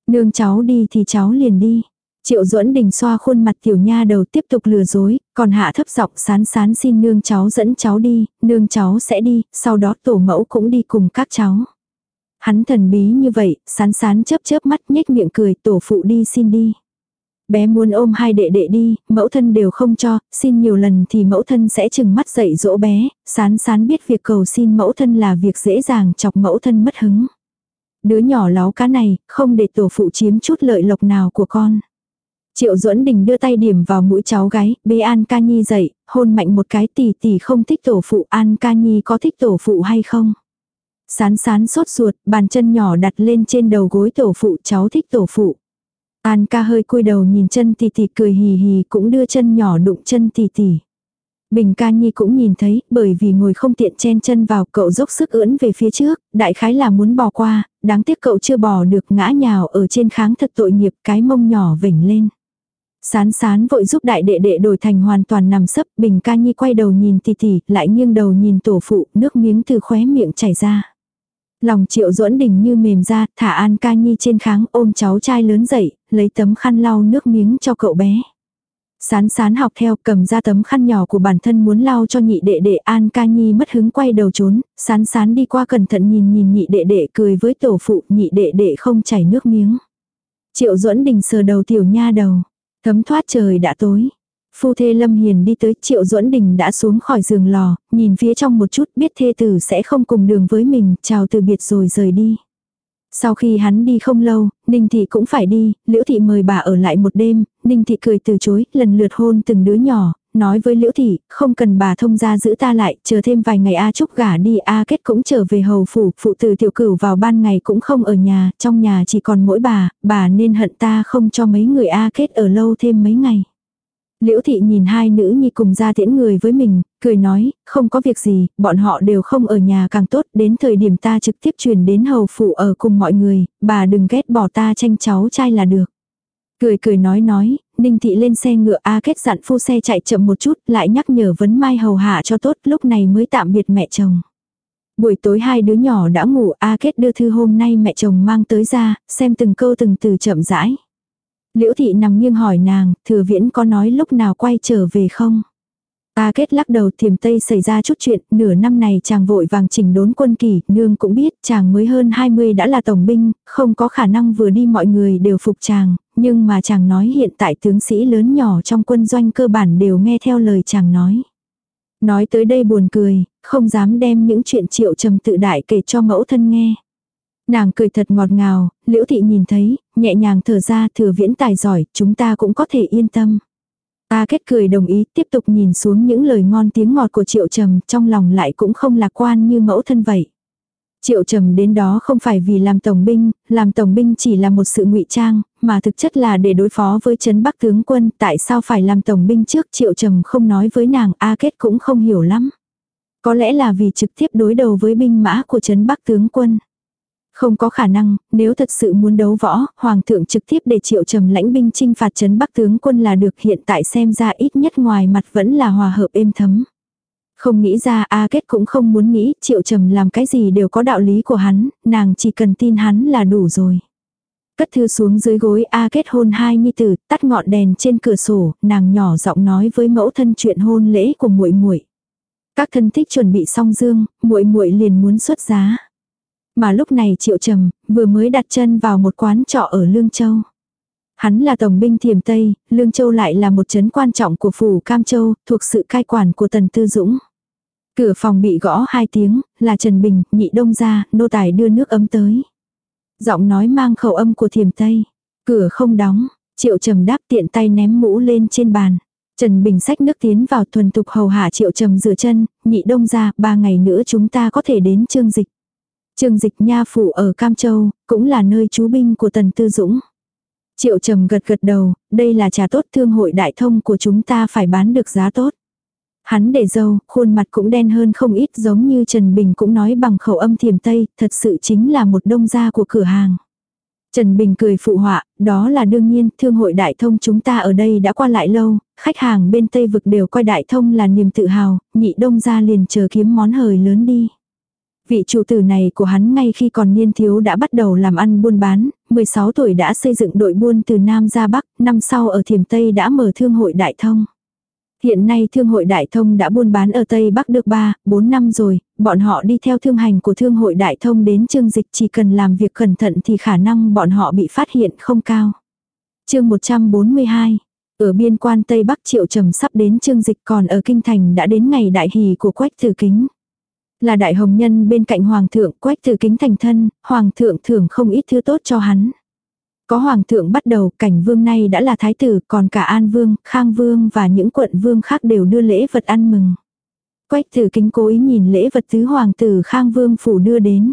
Nương cháu đi thì cháu liền đi. Triệu duẫn đình xoa khuôn mặt tiểu nha đầu tiếp tục lừa dối, còn hạ thấp giọng sán sán xin nương cháu dẫn cháu đi, nương cháu sẽ đi, sau đó tổ mẫu cũng đi cùng các cháu. Hắn thần bí như vậy, sán sán chớp chớp mắt nhếch miệng cười tổ phụ đi xin đi. Bé muốn ôm hai đệ đệ đi, mẫu thân đều không cho, xin nhiều lần thì mẫu thân sẽ chừng mắt dậy dỗ bé, sán sán biết việc cầu xin mẫu thân là việc dễ dàng chọc mẫu thân mất hứng. Đứa nhỏ láo cá này, không để tổ phụ chiếm chút lợi lộc nào của con. Triệu duẫn đình đưa tay điểm vào mũi cháu gái, bê An Ca Nhi dậy, hôn mạnh một cái tỷ tỷ không thích tổ phụ, An Ca Nhi có thích tổ phụ hay không? Sán sán sốt ruột, bàn chân nhỏ đặt lên trên đầu gối tổ phụ, cháu thích tổ phụ. An ca hơi cúi đầu nhìn chân tỷ tỷ cười hì hì cũng đưa chân nhỏ đụng chân tỷ tỷ. Bình ca nhi cũng nhìn thấy, bởi vì ngồi không tiện chen chân vào cậu dốc sức ưỡn về phía trước, đại khái là muốn bò qua, đáng tiếc cậu chưa bò được ngã nhào ở trên kháng thật tội nghiệp cái mông nhỏ vểnh lên. Sán sán vội giúp đại đệ đệ đổi thành hoàn toàn nằm sấp, bình ca nhi quay đầu nhìn tỷ tỷ, lại nghiêng đầu nhìn tổ phụ, nước miếng từ khóe miệng chảy ra. Lòng triệu duẫn đình như mềm ra, thả an ca nhi trên kháng ôm cháu trai lớn dậy, lấy tấm khăn lau nước miếng cho cậu bé. Sán sán học theo cầm ra tấm khăn nhỏ của bản thân muốn lau cho nhị đệ đệ An ca nhi mất hứng quay đầu trốn, sán sán đi qua cẩn thận nhìn nhìn nhị đệ đệ cười với tổ phụ nhị đệ đệ không chảy nước miếng. Triệu duẫn đình sờ đầu tiểu nha đầu. Thấm thoát trời đã tối. Phu thê Lâm Hiền đi tới Triệu Duẫn Đình đã xuống khỏi giường lò, nhìn phía trong một chút biết thê tử sẽ không cùng đường với mình, chào từ biệt rồi rời đi. Sau khi hắn đi không lâu, Ninh Thị cũng phải đi, Liễu Thị mời bà ở lại một đêm, Ninh Thị cười từ chối, lần lượt hôn từng đứa nhỏ, nói với Liễu Thị, không cần bà thông gia giữ ta lại, chờ thêm vài ngày A Trúc gả đi A Kết cũng trở về hầu phủ, phụ tử tiểu cửu vào ban ngày cũng không ở nhà, trong nhà chỉ còn mỗi bà, bà nên hận ta không cho mấy người A Kết ở lâu thêm mấy ngày. Liễu thị nhìn hai nữ nhi cùng ra tiễn người với mình, cười nói, không có việc gì, bọn họ đều không ở nhà càng tốt, đến thời điểm ta trực tiếp truyền đến hầu phụ ở cùng mọi người, bà đừng ghét bỏ ta tranh cháu trai là được. Cười cười nói nói, Ninh thị lên xe ngựa A kết dặn phu xe chạy chậm một chút, lại nhắc nhở vấn mai hầu hạ cho tốt, lúc này mới tạm biệt mẹ chồng. Buổi tối hai đứa nhỏ đã ngủ, A kết đưa thư hôm nay mẹ chồng mang tới ra, xem từng câu từng từ chậm rãi. Liễu thị nằm nghiêng hỏi nàng, thừa viễn có nói lúc nào quay trở về không? A kết lắc đầu thiềm tây xảy ra chút chuyện, nửa năm này chàng vội vàng chỉnh đốn quân kỳ, nương cũng biết chàng mới hơn 20 đã là tổng binh, không có khả năng vừa đi mọi người đều phục chàng, nhưng mà chàng nói hiện tại tướng sĩ lớn nhỏ trong quân doanh cơ bản đều nghe theo lời chàng nói. Nói tới đây buồn cười, không dám đem những chuyện triệu trầm tự đại kể cho mẫu thân nghe. Nàng cười thật ngọt ngào, liễu thị nhìn thấy, nhẹ nhàng thở ra thừa viễn tài giỏi, chúng ta cũng có thể yên tâm. Ta kết cười đồng ý, tiếp tục nhìn xuống những lời ngon tiếng ngọt của triệu trầm, trong lòng lại cũng không lạc quan như mẫu thân vậy. Triệu trầm đến đó không phải vì làm tổng binh, làm tổng binh chỉ là một sự ngụy trang, mà thực chất là để đối phó với Trấn bắc tướng quân, tại sao phải làm tổng binh trước triệu trầm không nói với nàng, A kết cũng không hiểu lắm. Có lẽ là vì trực tiếp đối đầu với binh mã của Trấn bắc tướng quân. Không có khả năng, nếu thật sự muốn đấu võ, Hoàng thượng trực tiếp để triệu trầm lãnh binh chinh phạt Trấn Bắc tướng quân là được hiện tại xem ra ít nhất ngoài mặt vẫn là hòa hợp êm thấm. Không nghĩ ra A Kết cũng không muốn nghĩ triệu trầm làm cái gì đều có đạo lý của hắn, nàng chỉ cần tin hắn là đủ rồi. Cất thư xuống dưới gối A Kết hôn hai nhi tử, tắt ngọn đèn trên cửa sổ, nàng nhỏ giọng nói với mẫu thân chuyện hôn lễ của muội muội. Các thân thích chuẩn bị xong dương, muội muội liền muốn xuất giá. Mà lúc này Triệu Trầm vừa mới đặt chân vào một quán trọ ở Lương Châu. Hắn là tổng binh thiểm Tây, Lương Châu lại là một trấn quan trọng của phủ Cam Châu, thuộc sự cai quản của Tần Tư Dũng. Cửa phòng bị gõ hai tiếng, là Trần Bình, nhị đông ra, nô tài đưa nước ấm tới. Giọng nói mang khẩu âm của thiểm Tây. Cửa không đóng, Triệu Trầm đáp tiện tay ném mũ lên trên bàn. Trần Bình sách nước tiến vào thuần tục hầu hạ Triệu Trầm rửa chân, nhị đông ra, ba ngày nữa chúng ta có thể đến trương dịch. Trương dịch nha phủ ở Cam Châu, cũng là nơi trú binh của Tần Tư Dũng. Triệu trầm gật gật đầu, đây là trà tốt thương hội đại thông của chúng ta phải bán được giá tốt. Hắn để dâu, khuôn mặt cũng đen hơn không ít giống như Trần Bình cũng nói bằng khẩu âm thiềm Tây, thật sự chính là một đông gia của cửa hàng. Trần Bình cười phụ họa, đó là đương nhiên, thương hội đại thông chúng ta ở đây đã qua lại lâu, khách hàng bên Tây vực đều coi đại thông là niềm tự hào, nhị đông gia liền chờ kiếm món hời lớn đi. Vị chủ tử này của hắn ngay khi còn niên thiếu đã bắt đầu làm ăn buôn bán, 16 tuổi đã xây dựng đội buôn từ Nam ra Bắc, năm sau ở Thiểm Tây đã mở thương hội Đại Thông. Hiện nay thương hội Đại Thông đã buôn bán ở Tây Bắc được 3, 4 năm rồi, bọn họ đi theo thương hành của thương hội Đại Thông đến chương dịch chỉ cần làm việc cẩn thận thì khả năng bọn họ bị phát hiện không cao. chương 142 Ở biên quan Tây Bắc Triệu Trầm sắp đến chương dịch còn ở Kinh Thành đã đến ngày đại hỷ của Quách Tử Kính. Là đại hồng nhân bên cạnh hoàng thượng quách từ kính thành thân, hoàng thượng thưởng không ít thứ tốt cho hắn. Có hoàng thượng bắt đầu, cảnh vương nay đã là thái tử, còn cả an vương, khang vương và những quận vương khác đều đưa lễ vật ăn mừng. Quách tử kính cố ý nhìn lễ vật tứ hoàng tử khang vương phủ đưa đến.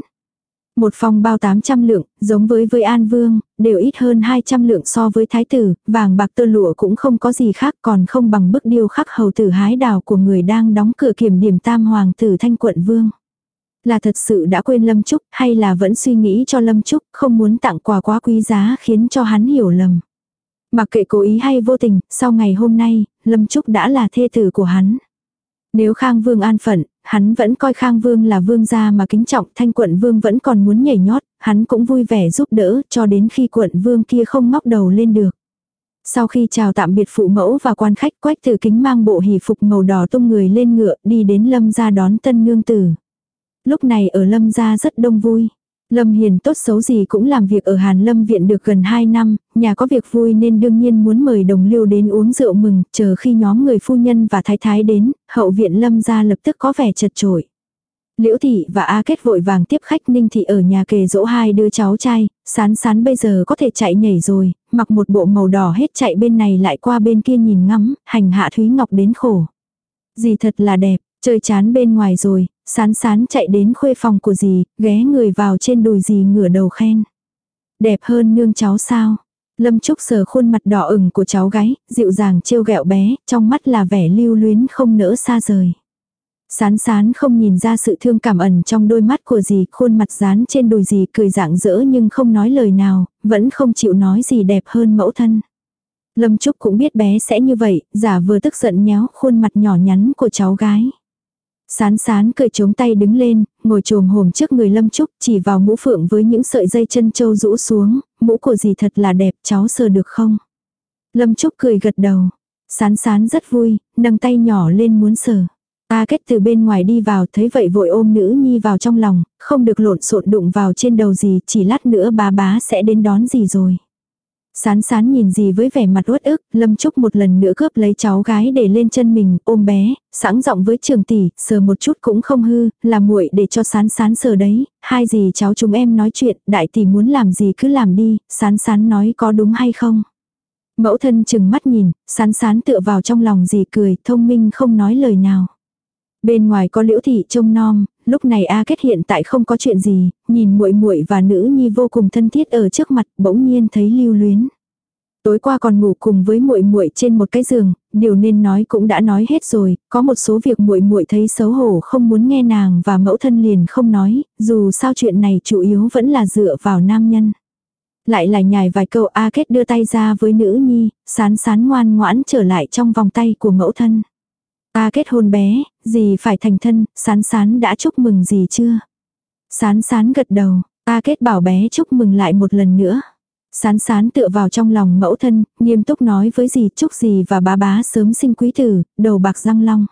Một phòng bao 800 lượng, giống với với An Vương, đều ít hơn 200 lượng so với Thái tử, vàng bạc tơ lụa cũng không có gì khác còn không bằng bức điêu khắc hầu tử hái đào của người đang đóng cửa kiểm điểm tam hoàng tử thanh quận Vương. Là thật sự đã quên Lâm Trúc hay là vẫn suy nghĩ cho Lâm Trúc không muốn tặng quà quá quý giá khiến cho hắn hiểu lầm. Mặc kệ cố ý hay vô tình, sau ngày hôm nay, Lâm Trúc đã là thê tử của hắn. Nếu Khang Vương an phận, hắn vẫn coi Khang Vương là vương gia mà kính trọng, thanh quận vương vẫn còn muốn nhảy nhót, hắn cũng vui vẻ giúp đỡ cho đến khi quận vương kia không ngóc đầu lên được. Sau khi chào tạm biệt phụ mẫu và quan khách quách tử kính mang bộ hỷ phục màu đỏ tung người lên ngựa đi đến lâm gia đón tân nương tử. Lúc này ở lâm gia rất đông vui. Lâm Hiền tốt xấu gì cũng làm việc ở Hàn Lâm Viện được gần 2 năm, nhà có việc vui nên đương nhiên muốn mời đồng liêu đến uống rượu mừng, chờ khi nhóm người phu nhân và thái thái đến, hậu viện Lâm ra lập tức có vẻ chật trội. Liễu thị và A Kết vội vàng tiếp khách Ninh thị ở nhà kề dỗ hai đứa cháu trai, sán sán bây giờ có thể chạy nhảy rồi, mặc một bộ màu đỏ hết chạy bên này lại qua bên kia nhìn ngắm, hành hạ Thúy Ngọc đến khổ. Gì thật là đẹp, chơi chán bên ngoài rồi, Sán sán chạy đến khuê phòng của dì, ghé người vào trên đùi dì ngửa đầu khen. Đẹp hơn nương cháu sao? Lâm Trúc sờ khuôn mặt đỏ ửng của cháu gái, dịu dàng trêu ghẹo bé, trong mắt là vẻ lưu luyến không nỡ xa rời. Sán sán không nhìn ra sự thương cảm ẩn trong đôi mắt của dì, khuôn mặt dán trên đùi dì cười dạng dỡ nhưng không nói lời nào, vẫn không chịu nói gì đẹp hơn mẫu thân. Lâm Trúc cũng biết bé sẽ như vậy, giả vừa tức giận nhéo khuôn mặt nhỏ nhắn của cháu gái. Sán sán cười chống tay đứng lên, ngồi trồm hồm trước người Lâm Trúc chỉ vào mũ phượng với những sợi dây chân châu rũ xuống, mũ của gì thật là đẹp, cháu sờ được không? Lâm Trúc cười gật đầu. Sán sán rất vui, nâng tay nhỏ lên muốn sờ. A kết từ bên ngoài đi vào thấy vậy vội ôm nữ nhi vào trong lòng, không được lộn xộn đụng vào trên đầu gì, chỉ lát nữa bà bá sẽ đến đón gì rồi. Sán sán nhìn gì với vẻ mặt uất ức, Lâm Trúc một lần nữa cướp lấy cháu gái để lên chân mình, ôm bé, sẵn giọng với trường tỷ, sờ một chút cũng không hư, là muội để cho sán sán sờ đấy, hai gì cháu chúng em nói chuyện, đại tỷ muốn làm gì cứ làm đi, sán sán nói có đúng hay không. Mẫu thân chừng mắt nhìn, sán sán tựa vào trong lòng gì cười, thông minh không nói lời nào. Bên ngoài có liễu thị trông nom, lúc này A Kết hiện tại không có chuyện gì, nhìn muội muội và nữ nhi vô cùng thân thiết ở trước mặt, bỗng nhiên thấy lưu luyến. Tối qua còn ngủ cùng với muội muội trên một cái giường, điều nên nói cũng đã nói hết rồi, có một số việc muội muội thấy xấu hổ không muốn nghe nàng và mẫu thân liền không nói, dù sao chuyện này chủ yếu vẫn là dựa vào nam nhân. Lại là nhài vài câu A Kết đưa tay ra với nữ nhi, sán sán ngoan ngoãn trở lại trong vòng tay của mẫu thân. Ta kết hôn bé, gì phải thành thân, sán sán đã chúc mừng gì chưa? Sán sán gật đầu, ta kết bảo bé chúc mừng lại một lần nữa. Sán sán tựa vào trong lòng mẫu thân, nghiêm túc nói với dì chúc dì và bá bá sớm sinh quý tử, đầu bạc răng long.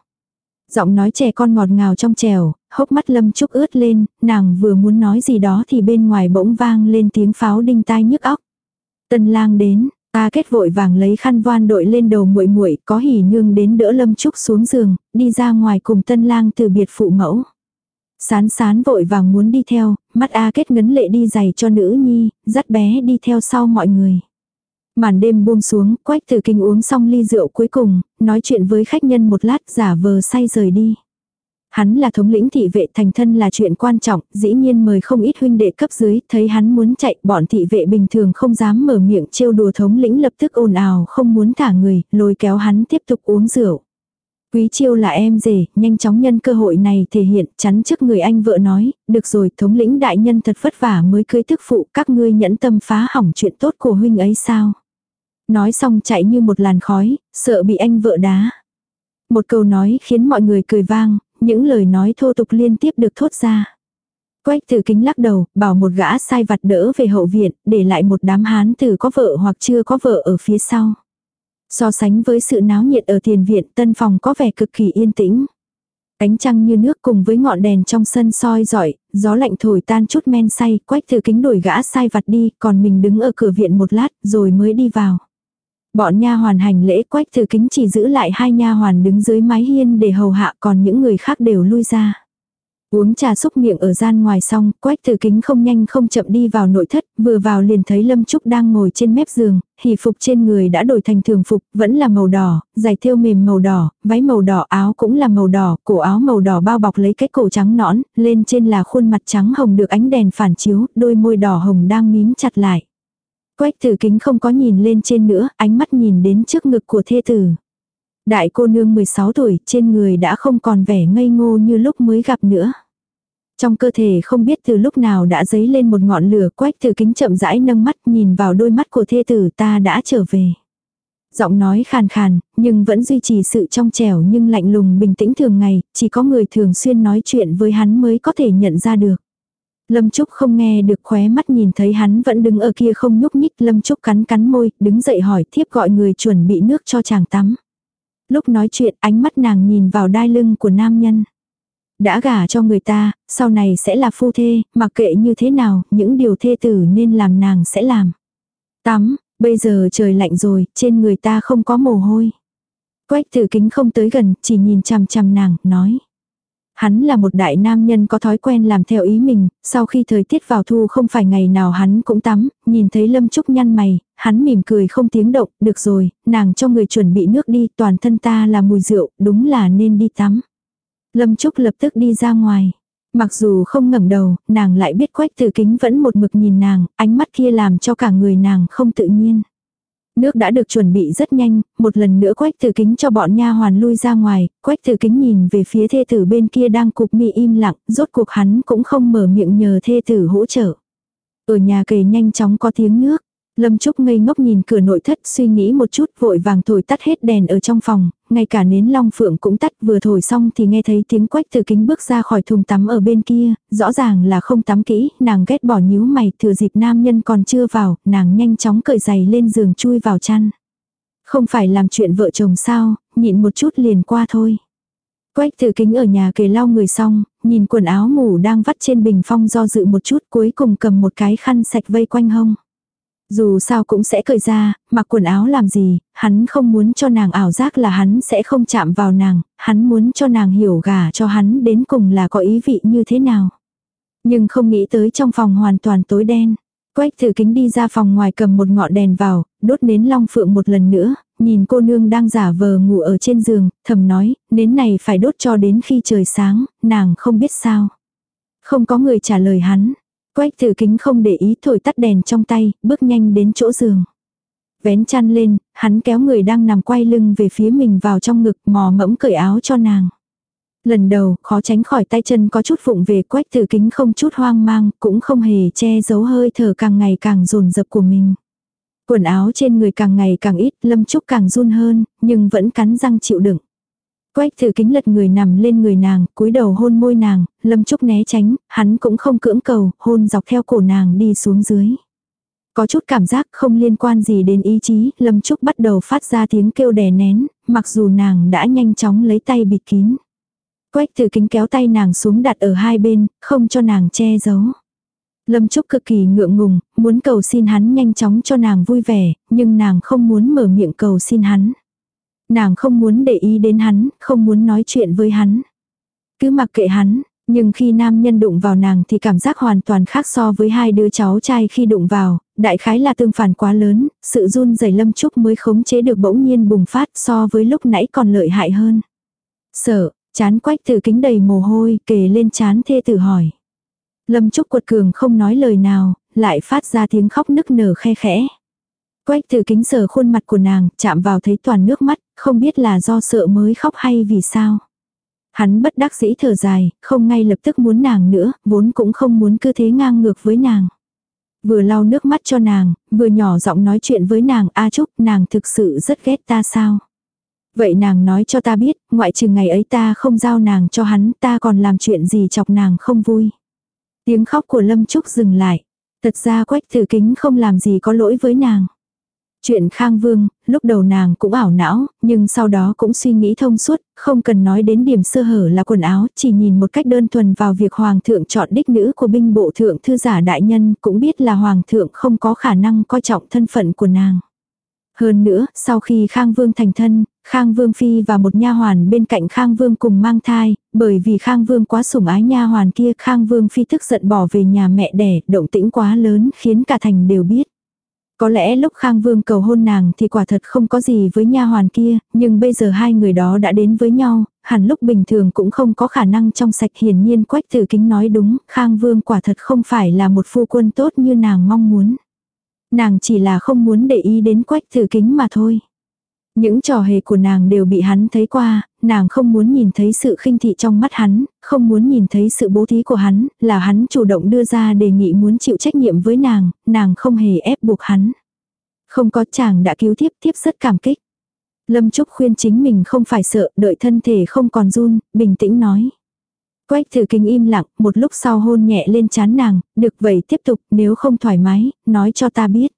Giọng nói trẻ con ngọt ngào trong trèo, hốc mắt lâm trúc ướt lên, nàng vừa muốn nói gì đó thì bên ngoài bỗng vang lên tiếng pháo đinh tai nhức óc. Tân lang đến, A kết vội vàng lấy khăn voan đội lên đầu muội muội, có hỉ nương đến đỡ Lâm Trúc xuống giường, đi ra ngoài cùng tân lang từ biệt phụ mẫu. Sán sán vội vàng muốn đi theo, mắt A kết ngấn lệ đi giày cho nữ nhi, dắt bé đi theo sau mọi người. Màn đêm buông xuống, quách từ kinh uống xong ly rượu cuối cùng, nói chuyện với khách nhân một lát giả vờ say rời đi. Hắn là thống lĩnh thị vệ thành thân là chuyện quan trọng, dĩ nhiên mời không ít huynh đệ cấp dưới, thấy hắn muốn chạy, bọn thị vệ bình thường không dám mở miệng trêu đùa thống lĩnh lập tức ồn ào không muốn thả người, lôi kéo hắn tiếp tục uống rượu. Quý chiêu là em rể, nhanh chóng nhân cơ hội này thể hiện, chắn trước người anh vợ nói, được rồi, thống lĩnh đại nhân thật vất vả mới cưới thức phụ, các ngươi nhẫn tâm phá hỏng chuyện tốt của huynh ấy sao. Nói xong chạy như một làn khói, sợ bị anh vợ đá. Một câu nói khiến mọi người cười vang, những lời nói thô tục liên tiếp được thốt ra. Quách tử kính lắc đầu, bảo một gã sai vặt đỡ về hậu viện, để lại một đám hán tử có vợ hoặc chưa có vợ ở phía sau. So sánh với sự náo nhiệt ở tiền viện, tân phòng có vẻ cực kỳ yên tĩnh. Ánh trăng như nước cùng với ngọn đèn trong sân soi rọi, gió lạnh thổi tan chút men say, quách thư kính đuổi gã sai vặt đi, còn mình đứng ở cửa viện một lát, rồi mới đi vào. Bọn nha hoàn hành lễ quách thư kính chỉ giữ lại hai nha hoàn đứng dưới mái hiên để hầu hạ còn những người khác đều lui ra. Uống trà xúc miệng ở gian ngoài xong, quách thư kính không nhanh không chậm đi vào nội thất, vừa vào liền thấy Lâm Trúc đang ngồi trên mép giường, hỉ phục trên người đã đổi thành thường phục, vẫn là màu đỏ, giày thêu mềm màu đỏ, váy màu đỏ áo cũng là màu đỏ, cổ áo màu đỏ bao bọc lấy cái cổ trắng nõn, lên trên là khuôn mặt trắng hồng được ánh đèn phản chiếu, đôi môi đỏ hồng đang mím chặt lại. Quách tử kính không có nhìn lên trên nữa, ánh mắt nhìn đến trước ngực của thê tử. Đại cô nương 16 tuổi, trên người đã không còn vẻ ngây ngô như lúc mới gặp nữa. Trong cơ thể không biết từ lúc nào đã dấy lên một ngọn lửa quách tử kính chậm rãi nâng mắt nhìn vào đôi mắt của thê tử ta đã trở về. Giọng nói khàn khàn, nhưng vẫn duy trì sự trong trẻo nhưng lạnh lùng bình tĩnh thường ngày, chỉ có người thường xuyên nói chuyện với hắn mới có thể nhận ra được. Lâm Trúc không nghe được khóe mắt nhìn thấy hắn vẫn đứng ở kia không nhúc nhích. Lâm Trúc cắn cắn môi, đứng dậy hỏi thiếp gọi người chuẩn bị nước cho chàng tắm. Lúc nói chuyện ánh mắt nàng nhìn vào đai lưng của nam nhân. Đã gả cho người ta, sau này sẽ là phu thê, mặc kệ như thế nào, những điều thê tử nên làm nàng sẽ làm. Tắm, bây giờ trời lạnh rồi, trên người ta không có mồ hôi. Quách tử kính không tới gần, chỉ nhìn chằm chằm nàng, nói. Hắn là một đại nam nhân có thói quen làm theo ý mình, sau khi thời tiết vào thu không phải ngày nào hắn cũng tắm, nhìn thấy Lâm Trúc nhăn mày, hắn mỉm cười không tiếng động, được rồi, nàng cho người chuẩn bị nước đi, toàn thân ta là mùi rượu, đúng là nên đi tắm. Lâm Trúc lập tức đi ra ngoài. Mặc dù không ngẩng đầu, nàng lại biết quách từ kính vẫn một mực nhìn nàng, ánh mắt kia làm cho cả người nàng không tự nhiên. Nước đã được chuẩn bị rất nhanh, một lần nữa quách tử kính cho bọn nha hoàn lui ra ngoài, quách tử kính nhìn về phía thê tử bên kia đang cục mi im lặng, rốt cuộc hắn cũng không mở miệng nhờ thê tử hỗ trợ. Ở nhà kề nhanh chóng có tiếng nước, Lâm Trúc ngây ngốc nhìn cửa nội thất suy nghĩ một chút vội vàng thổi tắt hết đèn ở trong phòng, ngay cả nến long phượng cũng tắt vừa thổi xong thì nghe thấy tiếng quách từ kính bước ra khỏi thùng tắm ở bên kia, rõ ràng là không tắm kỹ, nàng ghét bỏ nhíu mày thừa dịp nam nhân còn chưa vào, nàng nhanh chóng cởi giày lên giường chui vào chăn. Không phải làm chuyện vợ chồng sao, nhịn một chút liền qua thôi. Quách từ kính ở nhà kề lau người xong, nhìn quần áo ngủ đang vắt trên bình phong do dự một chút cuối cùng cầm một cái khăn sạch vây quanh hông. Dù sao cũng sẽ cởi ra, mặc quần áo làm gì, hắn không muốn cho nàng ảo giác là hắn sẽ không chạm vào nàng, hắn muốn cho nàng hiểu gả cho hắn đến cùng là có ý vị như thế nào. Nhưng không nghĩ tới trong phòng hoàn toàn tối đen. Quách thử kính đi ra phòng ngoài cầm một ngọn đèn vào, đốt nến long phượng một lần nữa, nhìn cô nương đang giả vờ ngủ ở trên giường, thầm nói, nến này phải đốt cho đến khi trời sáng, nàng không biết sao. Không có người trả lời hắn, Quách thử kính không để ý thổi tắt đèn trong tay, bước nhanh đến chỗ giường. Vén chăn lên, hắn kéo người đang nằm quay lưng về phía mình vào trong ngực mò mẫm cởi áo cho nàng. Lần đầu, khó tránh khỏi tay chân có chút vụng về quách thử kính không chút hoang mang, cũng không hề che giấu hơi thở càng ngày càng rồn rập của mình. Quần áo trên người càng ngày càng ít, lâm trúc càng run hơn, nhưng vẫn cắn răng chịu đựng. Quách thử kính lật người nằm lên người nàng, cúi đầu hôn môi nàng, lâm trúc né tránh, hắn cũng không cưỡng cầu, hôn dọc theo cổ nàng đi xuống dưới. Có chút cảm giác không liên quan gì đến ý chí, lâm trúc bắt đầu phát ra tiếng kêu đè nén, mặc dù nàng đã nhanh chóng lấy tay bịt kín. Quách thử kính kéo tay nàng xuống đặt ở hai bên, không cho nàng che giấu. Lâm Trúc cực kỳ ngượng ngùng, muốn cầu xin hắn nhanh chóng cho nàng vui vẻ, nhưng nàng không muốn mở miệng cầu xin hắn. Nàng không muốn để ý đến hắn, không muốn nói chuyện với hắn. Cứ mặc kệ hắn, nhưng khi nam nhân đụng vào nàng thì cảm giác hoàn toàn khác so với hai đứa cháu trai khi đụng vào, đại khái là tương phản quá lớn, sự run rẩy lâm trúc mới khống chế được bỗng nhiên bùng phát so với lúc nãy còn lợi hại hơn. Sợ, chán quách từ kính đầy mồ hôi kề lên chán thê tử hỏi. Lâm trúc quật cường không nói lời nào, lại phát ra tiếng khóc nức nở khe khẽ. Quách từ kính sờ khuôn mặt của nàng, chạm vào thấy toàn nước mắt, không biết là do sợ mới khóc hay vì sao. Hắn bất đắc dĩ thở dài, không ngay lập tức muốn nàng nữa, vốn cũng không muốn cứ thế ngang ngược với nàng. Vừa lau nước mắt cho nàng, vừa nhỏ giọng nói chuyện với nàng, A Trúc, nàng thực sự rất ghét ta sao? Vậy nàng nói cho ta biết, ngoại trừ ngày ấy ta không giao nàng cho hắn, ta còn làm chuyện gì chọc nàng không vui. Tiếng khóc của Lâm Trúc dừng lại. Thật ra quách tử kính không làm gì có lỗi với nàng. Chuyện Khang Vương, lúc đầu nàng cũng ảo não, nhưng sau đó cũng suy nghĩ thông suốt, không cần nói đến điểm sơ hở là quần áo, chỉ nhìn một cách đơn thuần vào việc Hoàng thượng chọn đích nữ của binh bộ thượng thư giả đại nhân, cũng biết là Hoàng thượng không có khả năng coi trọng thân phận của nàng. Hơn nữa, sau khi Khang Vương thành thân, Khang Vương phi và một nha hoàn bên cạnh Khang Vương cùng mang thai, bởi vì Khang Vương quá sủng ái nha hoàn kia, Khang Vương phi tức giận bỏ về nhà mẹ đẻ, động tĩnh quá lớn khiến cả thành đều biết. Có lẽ lúc Khang Vương cầu hôn nàng thì quả thật không có gì với nha hoàn kia, nhưng bây giờ hai người đó đã đến với nhau, hẳn lúc bình thường cũng không có khả năng trong sạch hiển nhiên Quách Tử Kính nói đúng, Khang Vương quả thật không phải là một phu quân tốt như nàng mong muốn. Nàng chỉ là không muốn để ý đến Quách Tử Kính mà thôi. Những trò hề của nàng đều bị hắn thấy qua, nàng không muốn nhìn thấy sự khinh thị trong mắt hắn, không muốn nhìn thấy sự bố thí của hắn, là hắn chủ động đưa ra đề nghị muốn chịu trách nhiệm với nàng, nàng không hề ép buộc hắn. Không có chàng đã cứu tiếp tiếp rất cảm kích. Lâm Trúc khuyên chính mình không phải sợ, đợi thân thể không còn run, bình tĩnh nói. Quách thử kinh im lặng, một lúc sau hôn nhẹ lên chán nàng, được vậy tiếp tục, nếu không thoải mái, nói cho ta biết.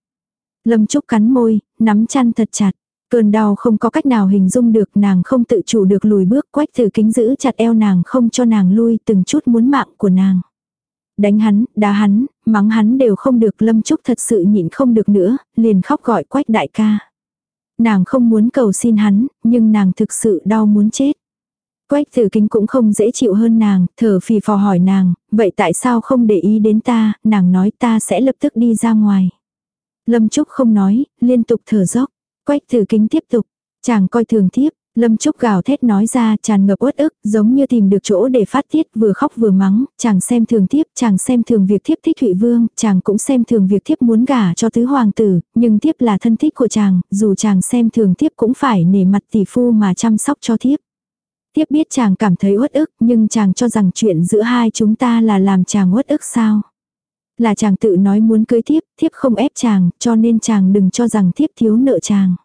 Lâm Trúc cắn môi, nắm chăn thật chặt. Cơn đau không có cách nào hình dung được nàng không tự chủ được lùi bước quách thử kính giữ chặt eo nàng không cho nàng lui từng chút muốn mạng của nàng. Đánh hắn, đá hắn, mắng hắn đều không được lâm trúc thật sự nhịn không được nữa, liền khóc gọi quách đại ca. Nàng không muốn cầu xin hắn, nhưng nàng thực sự đau muốn chết. Quách tử kính cũng không dễ chịu hơn nàng, thở phì phò hỏi nàng, vậy tại sao không để ý đến ta, nàng nói ta sẽ lập tức đi ra ngoài. Lâm Trúc không nói, liên tục thở dốc. Quách thử kính tiếp tục. Chàng coi thường thiếp, Lâm Trúc gào thét nói ra tràn ngập uất ức, giống như tìm được chỗ để phát tiết vừa khóc vừa mắng, chàng xem thường thiếp, chàng xem thường việc thiếp thích Thụy Vương, chàng cũng xem thường việc thiếp muốn gả cho tứ hoàng tử, nhưng thiếp là thân thích của chàng, dù chàng xem thường thiếp cũng phải nể mặt tỷ phu mà chăm sóc cho thiếp. Thiếp biết chàng cảm thấy uất ức, nhưng chàng cho rằng chuyện giữa hai chúng ta là làm chàng uất ức sao? Là chàng tự nói muốn cưới thiếp, thiếp không ép chàng, cho nên chàng đừng cho rằng thiếp thiếu nợ chàng.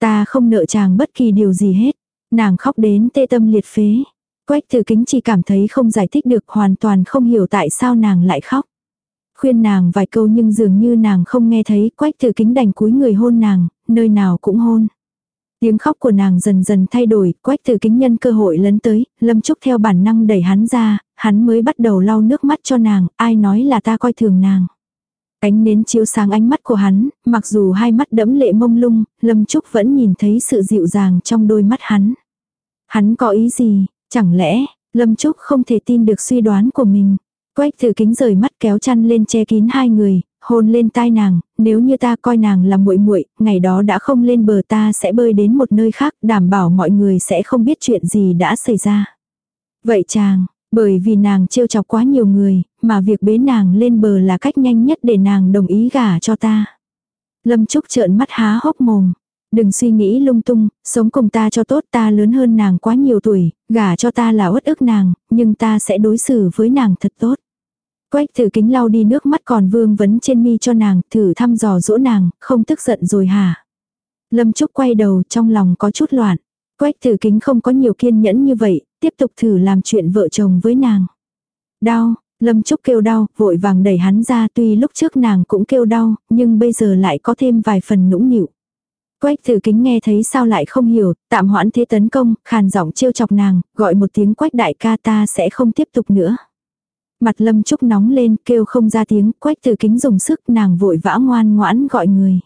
Ta không nợ chàng bất kỳ điều gì hết. Nàng khóc đến tê tâm liệt phế. Quách tử kính chỉ cảm thấy không giải thích được hoàn toàn không hiểu tại sao nàng lại khóc. Khuyên nàng vài câu nhưng dường như nàng không nghe thấy quách tử kính đành cúi người hôn nàng, nơi nào cũng hôn. Tiếng khóc của nàng dần dần thay đổi, quách tử kính nhân cơ hội lấn tới, lâm trúc theo bản năng đẩy hắn ra, hắn mới bắt đầu lau nước mắt cho nàng, ai nói là ta coi thường nàng. Ánh nến chiếu sáng ánh mắt của hắn, mặc dù hai mắt đẫm lệ mông lung, Lâm Trúc vẫn nhìn thấy sự dịu dàng trong đôi mắt hắn. Hắn có ý gì, chẳng lẽ, Lâm Trúc không thể tin được suy đoán của mình. Quách thử kính rời mắt kéo chăn lên che kín hai người, hôn lên tai nàng, nếu như ta coi nàng là muội muội, ngày đó đã không lên bờ ta sẽ bơi đến một nơi khác, đảm bảo mọi người sẽ không biết chuyện gì đã xảy ra. Vậy chàng, bởi vì nàng trêu chọc quá nhiều người, mà việc bế nàng lên bờ là cách nhanh nhất để nàng đồng ý gả cho ta. Lâm Trúc trợn mắt há hốc mồm. Đừng suy nghĩ lung tung, sống cùng ta cho tốt ta lớn hơn nàng quá nhiều tuổi, gả cho ta là uất ức nàng, nhưng ta sẽ đối xử với nàng thật tốt. Quách thử kính lau đi nước mắt còn vương vấn trên mi cho nàng, thử thăm dò dỗ nàng, không tức giận rồi hả? Lâm Trúc quay đầu trong lòng có chút loạn. Quách thử kính không có nhiều kiên nhẫn như vậy, tiếp tục thử làm chuyện vợ chồng với nàng. Đau, Lâm Trúc kêu đau, vội vàng đẩy hắn ra tuy lúc trước nàng cũng kêu đau, nhưng bây giờ lại có thêm vài phần nũng nịu. Quách thử kính nghe thấy sao lại không hiểu, tạm hoãn thế tấn công, khàn giọng trêu chọc nàng, gọi một tiếng quách đại ca ta sẽ không tiếp tục nữa. Mặt lâm trúc nóng lên, kêu không ra tiếng, quách tử kính dùng sức nàng vội vã ngoan ngoãn gọi người.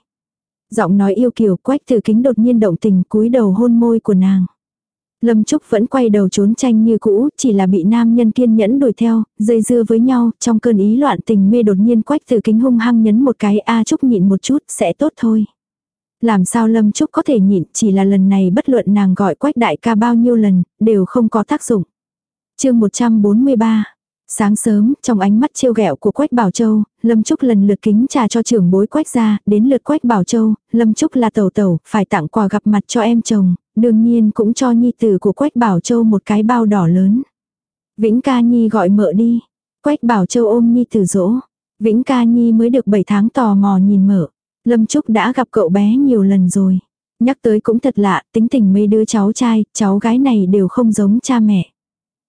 Giọng nói yêu kiều quách tử kính đột nhiên động tình cúi đầu hôn môi của nàng. Lâm Trúc vẫn quay đầu trốn tranh như cũ, chỉ là bị nam nhân kiên nhẫn đuổi theo, dây dưa với nhau, trong cơn ý loạn tình mê đột nhiên quách từ kính hung hăng nhấn một cái A Trúc nhịn một chút, sẽ tốt thôi. Làm sao Lâm Trúc có thể nhịn, chỉ là lần này bất luận nàng gọi quách đại ca bao nhiêu lần, đều không có tác dụng. chương 143 Sáng sớm, trong ánh mắt trêu ghẹo của Quách Bảo Châu, Lâm Trúc lần lượt kính trà cho trưởng bối Quách ra, đến lượt Quách Bảo Châu, Lâm Trúc là tẩu tẩu, phải tặng quà gặp mặt cho em chồng, đương nhiên cũng cho nhi tử của Quách Bảo Châu một cái bao đỏ lớn. Vĩnh ca nhi gọi mợ đi. Quách Bảo Châu ôm nhi tử dỗ. Vĩnh ca nhi mới được 7 tháng tò mò nhìn mợ. Lâm Trúc đã gặp cậu bé nhiều lần rồi. Nhắc tới cũng thật lạ, tính tình mấy đứa cháu trai, cháu gái này đều không giống cha mẹ.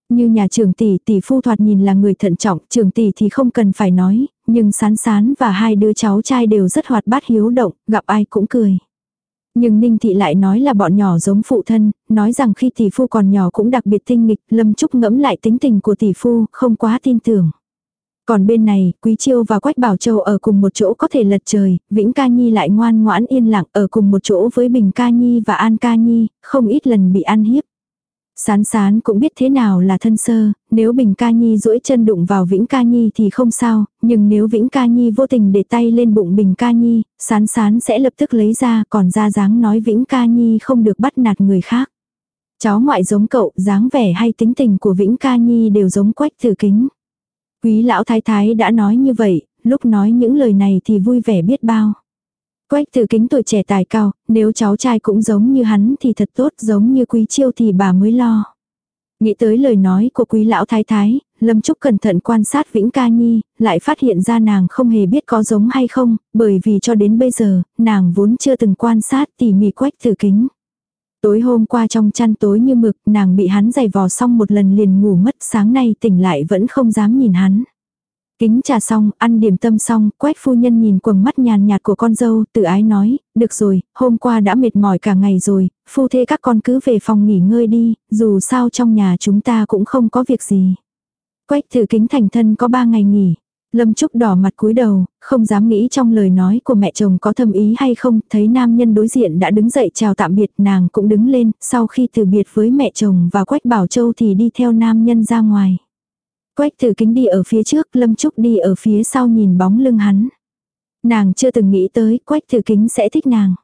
Như nhà trường tỷ tỷ phu thoạt nhìn là người thận trọng, trường tỷ thì không cần phải nói, nhưng sán sán và hai đứa cháu trai đều rất hoạt bát hiếu động, gặp ai cũng cười. Nhưng Ninh Thị lại nói là bọn nhỏ giống phụ thân, nói rằng khi tỷ phu còn nhỏ cũng đặc biệt tinh nghịch, Lâm Trúc ngẫm lại tính tình của tỷ phu, không quá tin tưởng. Còn bên này, Quý Chiêu và Quách Bảo Châu ở cùng một chỗ có thể lật trời, Vĩnh Ca Nhi lại ngoan ngoãn yên lặng ở cùng một chỗ với Bình Ca Nhi và An Ca Nhi, không ít lần bị ăn hiếp. Sán sán cũng biết thế nào là thân sơ, nếu Bình Ca Nhi duỗi chân đụng vào Vĩnh Ca Nhi thì không sao, nhưng nếu Vĩnh Ca Nhi vô tình để tay lên bụng Bình Ca Nhi, sán sán sẽ lập tức lấy ra còn ra dáng nói Vĩnh Ca Nhi không được bắt nạt người khác. Cháu ngoại giống cậu, dáng vẻ hay tính tình của Vĩnh Ca Nhi đều giống quách thử kính. Quý lão thái thái đã nói như vậy, lúc nói những lời này thì vui vẻ biết bao. Quách tử kính tuổi trẻ tài cao, nếu cháu trai cũng giống như hắn thì thật tốt, giống như quý chiêu thì bà mới lo. Nghĩ tới lời nói của quý lão thái thái, Lâm Trúc cẩn thận quan sát Vĩnh Ca Nhi, lại phát hiện ra nàng không hề biết có giống hay không, bởi vì cho đến bây giờ, nàng vốn chưa từng quan sát tỉ mỉ quách tử kính. Tối hôm qua trong chăn tối như mực, nàng bị hắn giày vò xong một lần liền ngủ mất, sáng nay tỉnh lại vẫn không dám nhìn hắn. Kính trà xong, ăn điểm tâm xong, quách phu nhân nhìn quầng mắt nhàn nhạt của con dâu, tự ái nói, được rồi, hôm qua đã mệt mỏi cả ngày rồi, phu thê các con cứ về phòng nghỉ ngơi đi, dù sao trong nhà chúng ta cũng không có việc gì. Quách thử kính thành thân có ba ngày nghỉ. Lâm Trúc đỏ mặt cúi đầu, không dám nghĩ trong lời nói của mẹ chồng có thâm ý hay không, thấy nam nhân đối diện đã đứng dậy chào tạm biệt nàng cũng đứng lên, sau khi từ biệt với mẹ chồng và Quách Bảo Châu thì đi theo nam nhân ra ngoài. Quách Từ kính đi ở phía trước, Lâm Trúc đi ở phía sau nhìn bóng lưng hắn. Nàng chưa từng nghĩ tới quách Từ kính sẽ thích nàng.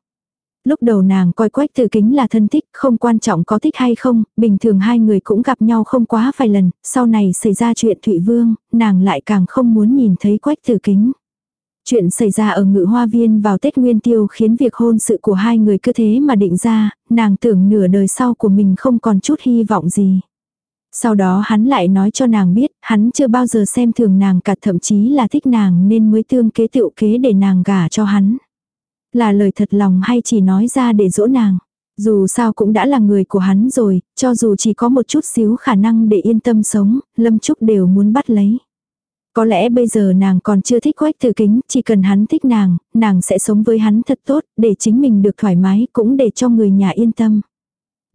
Lúc đầu nàng coi quách Từ kính là thân thích, không quan trọng có thích hay không, bình thường hai người cũng gặp nhau không quá vài lần, sau này xảy ra chuyện Thụy Vương, nàng lại càng không muốn nhìn thấy quách Từ kính. Chuyện xảy ra ở ngự hoa viên vào Tết Nguyên Tiêu khiến việc hôn sự của hai người cứ thế mà định ra, nàng tưởng nửa đời sau của mình không còn chút hy vọng gì. Sau đó hắn lại nói cho nàng biết, hắn chưa bao giờ xem thường nàng cả thậm chí là thích nàng nên mới tương kế tựu kế để nàng gả cho hắn. Là lời thật lòng hay chỉ nói ra để dỗ nàng. Dù sao cũng đã là người của hắn rồi, cho dù chỉ có một chút xíu khả năng để yên tâm sống, Lâm Trúc đều muốn bắt lấy. Có lẽ bây giờ nàng còn chưa thích quách tử kính, chỉ cần hắn thích nàng, nàng sẽ sống với hắn thật tốt, để chính mình được thoải mái, cũng để cho người nhà yên tâm.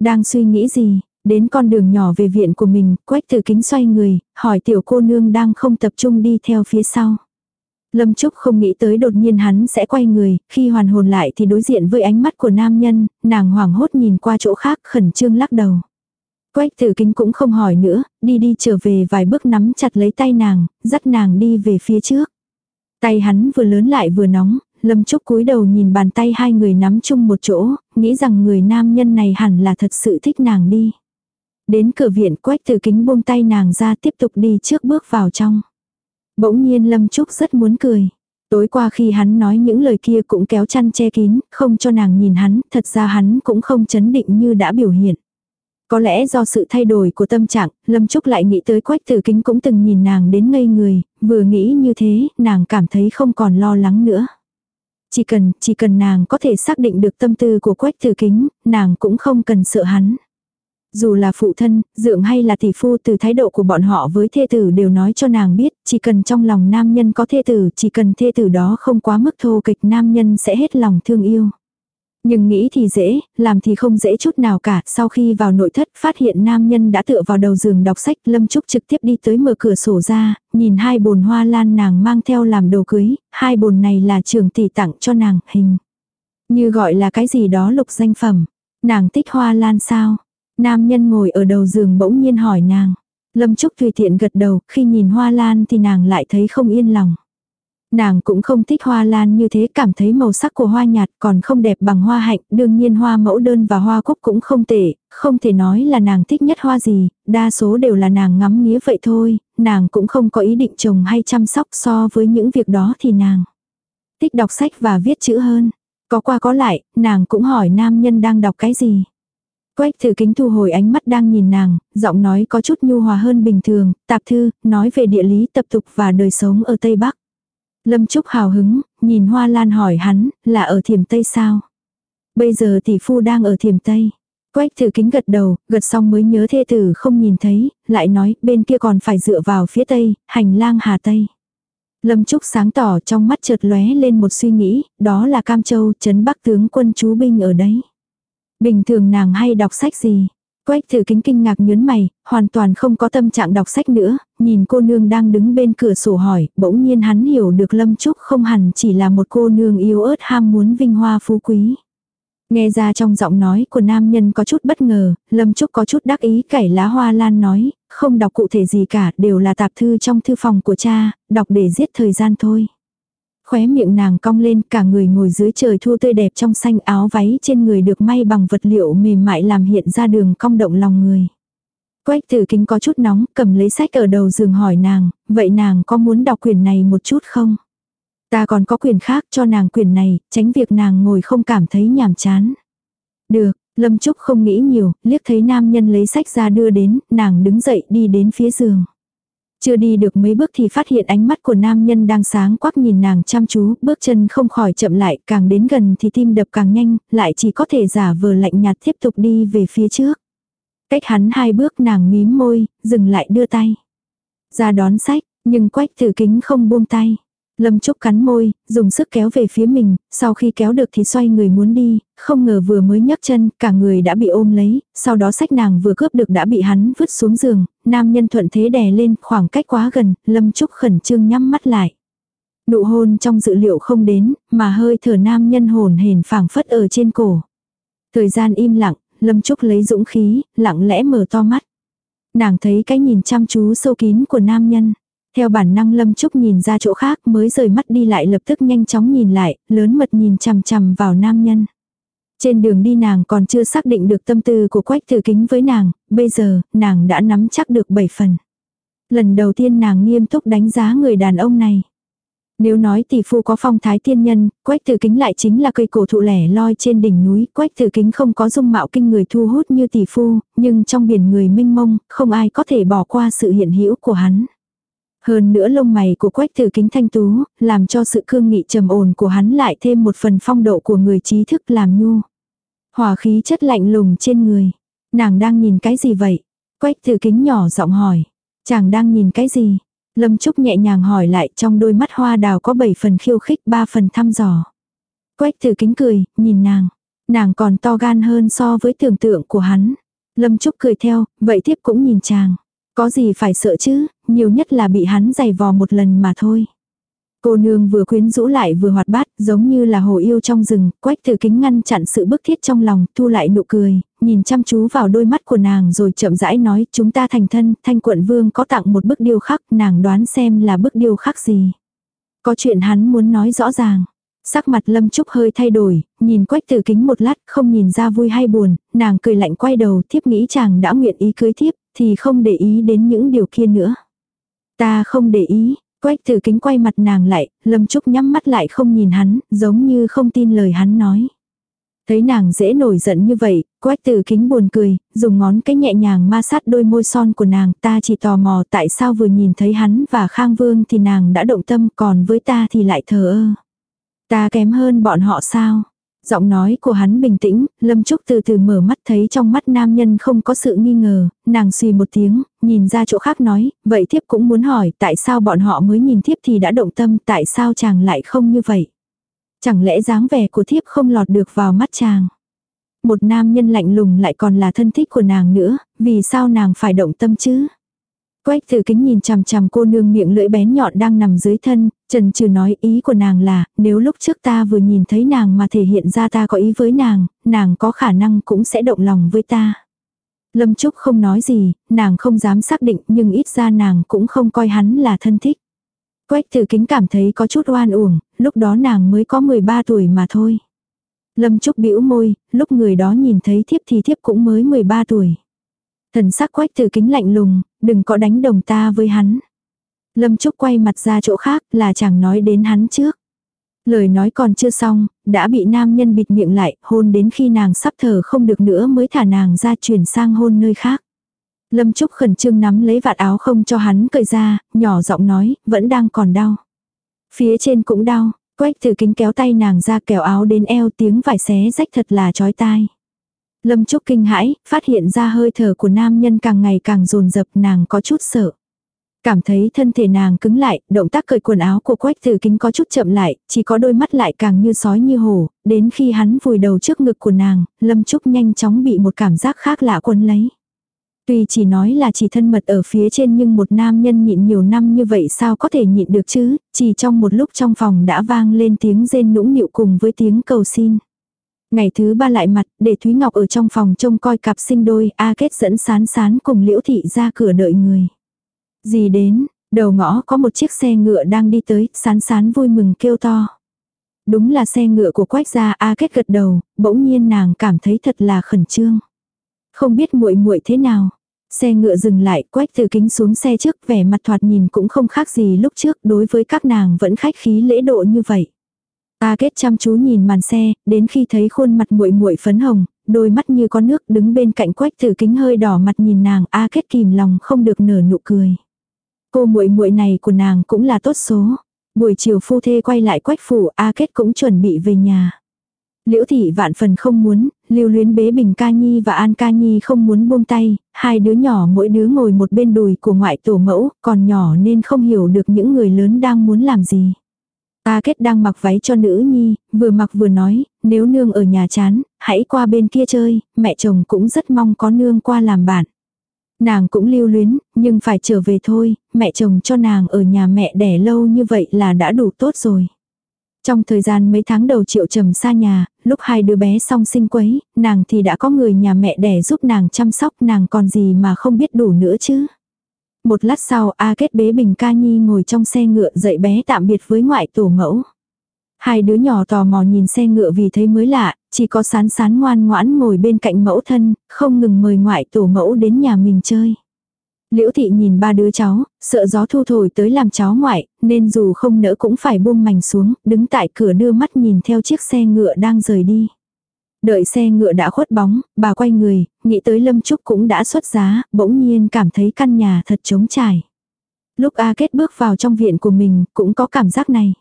Đang suy nghĩ gì, đến con đường nhỏ về viện của mình, quách tử kính xoay người, hỏi tiểu cô nương đang không tập trung đi theo phía sau. Lâm Trúc không nghĩ tới đột nhiên hắn sẽ quay người, khi hoàn hồn lại thì đối diện với ánh mắt của nam nhân, nàng hoảng hốt nhìn qua chỗ khác khẩn trương lắc đầu. Quách tử kính cũng không hỏi nữa, đi đi trở về vài bước nắm chặt lấy tay nàng, dắt nàng đi về phía trước. Tay hắn vừa lớn lại vừa nóng, Lâm Trúc cúi đầu nhìn bàn tay hai người nắm chung một chỗ, nghĩ rằng người nam nhân này hẳn là thật sự thích nàng đi. Đến cửa viện quách từ kính buông tay nàng ra tiếp tục đi trước bước vào trong. Bỗng nhiên Lâm Trúc rất muốn cười. Tối qua khi hắn nói những lời kia cũng kéo chăn che kín, không cho nàng nhìn hắn, thật ra hắn cũng không chấn định như đã biểu hiện. Có lẽ do sự thay đổi của tâm trạng, Lâm Trúc lại nghĩ tới Quách Tử Kính cũng từng nhìn nàng đến ngây người, vừa nghĩ như thế, nàng cảm thấy không còn lo lắng nữa. Chỉ cần, chỉ cần nàng có thể xác định được tâm tư của Quách Tử Kính, nàng cũng không cần sợ hắn. Dù là phụ thân, dượng hay là tỷ phu từ thái độ của bọn họ với thê tử đều nói cho nàng biết, chỉ cần trong lòng nam nhân có thê tử, chỉ cần thê tử đó không quá mức thô kịch nam nhân sẽ hết lòng thương yêu. Nhưng nghĩ thì dễ, làm thì không dễ chút nào cả. Sau khi vào nội thất phát hiện nam nhân đã tựa vào đầu giường đọc sách, Lâm Trúc trực tiếp đi tới mở cửa sổ ra, nhìn hai bồn hoa lan nàng mang theo làm đồ cưới, hai bồn này là trường tỷ tặng cho nàng, hình. Như gọi là cái gì đó lục danh phẩm. Nàng thích hoa lan sao? Nam nhân ngồi ở đầu giường bỗng nhiên hỏi nàng. Lâm Trúc tùy tiện gật đầu, khi nhìn hoa lan thì nàng lại thấy không yên lòng. Nàng cũng không thích hoa lan như thế, cảm thấy màu sắc của hoa nhạt còn không đẹp bằng hoa hạnh, đương nhiên hoa mẫu đơn và hoa cúc cũng không tệ, không thể nói là nàng thích nhất hoa gì, đa số đều là nàng ngắm nghía vậy thôi, nàng cũng không có ý định trồng hay chăm sóc so với những việc đó thì nàng thích đọc sách và viết chữ hơn. Có qua có lại, nàng cũng hỏi nam nhân đang đọc cái gì. Quách thử kính thu hồi ánh mắt đang nhìn nàng, giọng nói có chút nhu hòa hơn bình thường, tạp thư, nói về địa lý tập tục và đời sống ở Tây Bắc. Lâm Trúc hào hứng, nhìn Hoa Lan hỏi hắn, là ở thiểm Tây sao? Bây giờ tỷ phu đang ở thiểm Tây. Quách thử kính gật đầu, gật xong mới nhớ thê tử không nhìn thấy, lại nói bên kia còn phải dựa vào phía Tây, hành lang Hà Tây. Lâm Trúc sáng tỏ trong mắt chợt lóe lên một suy nghĩ, đó là Cam Châu, Trấn Bắc tướng quân chú binh ở đấy. Bình thường nàng hay đọc sách gì? Quách thử kính kinh ngạc nhớn mày, hoàn toàn không có tâm trạng đọc sách nữa, nhìn cô nương đang đứng bên cửa sổ hỏi, bỗng nhiên hắn hiểu được Lâm Trúc không hẳn chỉ là một cô nương yếu ớt ham muốn vinh hoa phú quý. Nghe ra trong giọng nói của nam nhân có chút bất ngờ, Lâm Trúc có chút đắc ý cải lá hoa lan nói, không đọc cụ thể gì cả, đều là tạp thư trong thư phòng của cha, đọc để giết thời gian thôi. Khóe miệng nàng cong lên cả người ngồi dưới trời thu tươi đẹp trong xanh áo váy trên người được may bằng vật liệu mềm mại làm hiện ra đường cong động lòng người. Quách tử kính có chút nóng cầm lấy sách ở đầu giường hỏi nàng, vậy nàng có muốn đọc quyển này một chút không? Ta còn có quyền khác cho nàng quyền này, tránh việc nàng ngồi không cảm thấy nhàm chán. Được, Lâm Trúc không nghĩ nhiều, liếc thấy nam nhân lấy sách ra đưa đến, nàng đứng dậy đi đến phía giường. Chưa đi được mấy bước thì phát hiện ánh mắt của nam nhân đang sáng quắc nhìn nàng chăm chú, bước chân không khỏi chậm lại, càng đến gần thì tim đập càng nhanh, lại chỉ có thể giả vờ lạnh nhạt tiếp tục đi về phía trước. Cách hắn hai bước nàng mím môi, dừng lại đưa tay. Ra đón sách, nhưng quách tử kính không buông tay. Lâm Trúc cắn môi, dùng sức kéo về phía mình, sau khi kéo được thì xoay người muốn đi, không ngờ vừa mới nhấc chân, cả người đã bị ôm lấy, sau đó sách nàng vừa cướp được đã bị hắn vứt xuống giường, nam nhân thuận thế đè lên, khoảng cách quá gần, Lâm Trúc khẩn trương nhắm mắt lại. Nụ hôn trong dự liệu không đến, mà hơi thở nam nhân hồn hển phảng phất ở trên cổ. Thời gian im lặng, Lâm Trúc lấy dũng khí, lặng lẽ mở to mắt. Nàng thấy cái nhìn chăm chú sâu kín của nam nhân. Theo bản năng Lâm Trúc nhìn ra chỗ khác mới rời mắt đi lại lập tức nhanh chóng nhìn lại, lớn mật nhìn chằm chằm vào nam nhân. Trên đường đi nàng còn chưa xác định được tâm tư của quách tử kính với nàng, bây giờ, nàng đã nắm chắc được 7 phần. Lần đầu tiên nàng nghiêm túc đánh giá người đàn ông này. Nếu nói tỷ phu có phong thái tiên nhân, quách tử kính lại chính là cây cổ thụ lẻ loi trên đỉnh núi, quách tử kính không có dung mạo kinh người thu hút như tỷ phu, nhưng trong biển người minh mông, không ai có thể bỏ qua sự hiện hữu của hắn. Hơn nữa lông mày của quách thử kính thanh tú, làm cho sự cương nghị trầm ổn của hắn lại thêm một phần phong độ của người trí thức làm nhu. Hòa khí chất lạnh lùng trên người. Nàng đang nhìn cái gì vậy? Quách thử kính nhỏ giọng hỏi. Chàng đang nhìn cái gì? Lâm Trúc nhẹ nhàng hỏi lại trong đôi mắt hoa đào có 7 phần khiêu khích 3 phần thăm dò. Quách thử kính cười, nhìn nàng. Nàng còn to gan hơn so với tưởng tượng của hắn. Lâm Trúc cười theo, vậy tiếp cũng nhìn chàng. Có gì phải sợ chứ, nhiều nhất là bị hắn giày vò một lần mà thôi. Cô nương vừa quyến rũ lại vừa hoạt bát, giống như là hồ yêu trong rừng, quách từ kính ngăn chặn sự bức thiết trong lòng, thu lại nụ cười, nhìn chăm chú vào đôi mắt của nàng rồi chậm rãi nói chúng ta thành thân, thanh quận vương có tặng một bức điêu khắc, nàng đoán xem là bức điêu khắc gì. Có chuyện hắn muốn nói rõ ràng. Sắc mặt lâm trúc hơi thay đổi, nhìn quách tử kính một lát không nhìn ra vui hay buồn, nàng cười lạnh quay đầu thiếp nghĩ chàng đã nguyện ý cưới thiếp, thì không để ý đến những điều kia nữa. Ta không để ý, quách thử kính quay mặt nàng lại, lâm trúc nhắm mắt lại không nhìn hắn, giống như không tin lời hắn nói. Thấy nàng dễ nổi giận như vậy, quách tử kính buồn cười, dùng ngón cái nhẹ nhàng ma sát đôi môi son của nàng, ta chỉ tò mò tại sao vừa nhìn thấy hắn và Khang Vương thì nàng đã động tâm còn với ta thì lại thờ ơ. Ta kém hơn bọn họ sao? Giọng nói của hắn bình tĩnh, Lâm Trúc từ từ mở mắt thấy trong mắt nam nhân không có sự nghi ngờ, nàng suy một tiếng, nhìn ra chỗ khác nói, vậy thiếp cũng muốn hỏi tại sao bọn họ mới nhìn thiếp thì đã động tâm, tại sao chàng lại không như vậy? Chẳng lẽ dáng vẻ của thiếp không lọt được vào mắt chàng? Một nam nhân lạnh lùng lại còn là thân thích của nàng nữa, vì sao nàng phải động tâm chứ? Quách tử kính nhìn chằm chằm cô nương miệng lưỡi bén nhọn đang nằm dưới thân, trần trừ nói ý của nàng là, nếu lúc trước ta vừa nhìn thấy nàng mà thể hiện ra ta có ý với nàng, nàng có khả năng cũng sẽ động lòng với ta. Lâm Trúc không nói gì, nàng không dám xác định nhưng ít ra nàng cũng không coi hắn là thân thích. Quách tử kính cảm thấy có chút oan uổng, lúc đó nàng mới có 13 tuổi mà thôi. Lâm Trúc bĩu môi, lúc người đó nhìn thấy thiếp thì thiếp cũng mới 13 tuổi. Thần sắc quách từ kính lạnh lùng, đừng có đánh đồng ta với hắn. Lâm Trúc quay mặt ra chỗ khác là chẳng nói đến hắn trước. Lời nói còn chưa xong, đã bị nam nhân bịt miệng lại, hôn đến khi nàng sắp thở không được nữa mới thả nàng ra chuyển sang hôn nơi khác. Lâm Trúc khẩn trương nắm lấy vạt áo không cho hắn cởi ra, nhỏ giọng nói, vẫn đang còn đau. Phía trên cũng đau, quách từ kính kéo tay nàng ra kéo áo đến eo tiếng vải xé rách thật là chói tai. Lâm Trúc kinh hãi, phát hiện ra hơi thở của nam nhân càng ngày càng dồn dập nàng có chút sợ. Cảm thấy thân thể nàng cứng lại, động tác cởi quần áo của quách tử kính có chút chậm lại, chỉ có đôi mắt lại càng như sói như hổ, đến khi hắn vùi đầu trước ngực của nàng, Lâm Trúc nhanh chóng bị một cảm giác khác lạ quấn lấy. Tuy chỉ nói là chỉ thân mật ở phía trên nhưng một nam nhân nhịn nhiều năm như vậy sao có thể nhịn được chứ, chỉ trong một lúc trong phòng đã vang lên tiếng rên nũng nịu cùng với tiếng cầu xin. Ngày thứ ba lại mặt, để Thúy Ngọc ở trong phòng trông coi cặp sinh đôi, A Kết dẫn sán sán cùng Liễu Thị ra cửa đợi người. Gì đến, đầu ngõ có một chiếc xe ngựa đang đi tới, sán sán vui mừng kêu to. Đúng là xe ngựa của quách gia A Kết gật đầu, bỗng nhiên nàng cảm thấy thật là khẩn trương. Không biết muội muội thế nào. Xe ngựa dừng lại, quách từ kính xuống xe trước, vẻ mặt thoạt nhìn cũng không khác gì lúc trước, đối với các nàng vẫn khách khí lễ độ như vậy. A Kết chăm chú nhìn màn xe, đến khi thấy khuôn mặt muội muội phấn hồng, đôi mắt như có nước đứng bên cạnh Quách Tử Kính hơi đỏ mặt nhìn nàng, A Kết kìm lòng không được nở nụ cười. Cô muội muội này của nàng cũng là tốt số. Buổi chiều phu thê quay lại Quách phủ, A Kết cũng chuẩn bị về nhà. Liễu thị vạn phần không muốn, lưu luyến bế bình ca nhi và an ca nhi không muốn buông tay, hai đứa nhỏ mỗi đứa ngồi một bên đùi của ngoại tổ mẫu, còn nhỏ nên không hiểu được những người lớn đang muốn làm gì. A Kết đang mặc váy cho nữ nhi, vừa mặc vừa nói, nếu nương ở nhà chán, hãy qua bên kia chơi, mẹ chồng cũng rất mong có nương qua làm bạn. Nàng cũng lưu luyến, nhưng phải trở về thôi, mẹ chồng cho nàng ở nhà mẹ đẻ lâu như vậy là đã đủ tốt rồi. Trong thời gian mấy tháng đầu triệu trầm xa nhà, lúc hai đứa bé song sinh quấy, nàng thì đã có người nhà mẹ đẻ giúp nàng chăm sóc nàng còn gì mà không biết đủ nữa chứ. Một lát sau A Kết bế Bình Ca Nhi ngồi trong xe ngựa dậy bé tạm biệt với ngoại tổ mẫu. Hai đứa nhỏ tò mò nhìn xe ngựa vì thấy mới lạ, chỉ có sán sán ngoan ngoãn ngồi bên cạnh mẫu thân, không ngừng mời ngoại tổ mẫu đến nhà mình chơi. Liễu thị nhìn ba đứa cháu, sợ gió thu thổi tới làm cháu ngoại, nên dù không nỡ cũng phải buông mảnh xuống, đứng tại cửa đưa mắt nhìn theo chiếc xe ngựa đang rời đi. Đợi xe ngựa đã khuất bóng, bà quay người, nghĩ tới Lâm Trúc cũng đã xuất giá, bỗng nhiên cảm thấy căn nhà thật trống trải. Lúc A Kết bước vào trong viện của mình, cũng có cảm giác này.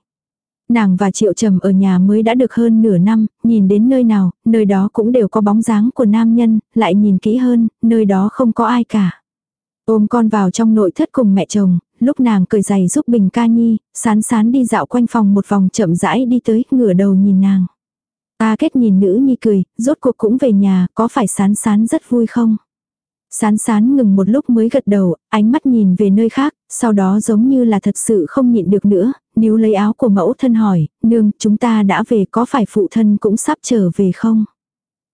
Nàng và Triệu Trầm ở nhà mới đã được hơn nửa năm, nhìn đến nơi nào, nơi đó cũng đều có bóng dáng của nam nhân, lại nhìn kỹ hơn, nơi đó không có ai cả. Ôm con vào trong nội thất cùng mẹ chồng, lúc nàng cởi giày giúp Bình ca nhi, sán sán đi dạo quanh phòng một vòng chậm rãi đi tới, ngửa đầu nhìn nàng. Ta kết nhìn nữ nhi cười, rốt cuộc cũng về nhà, có phải sán sán rất vui không? Sán sán ngừng một lúc mới gật đầu, ánh mắt nhìn về nơi khác, sau đó giống như là thật sự không nhịn được nữa, níu lấy áo của mẫu thân hỏi, nương, chúng ta đã về có phải phụ thân cũng sắp trở về không?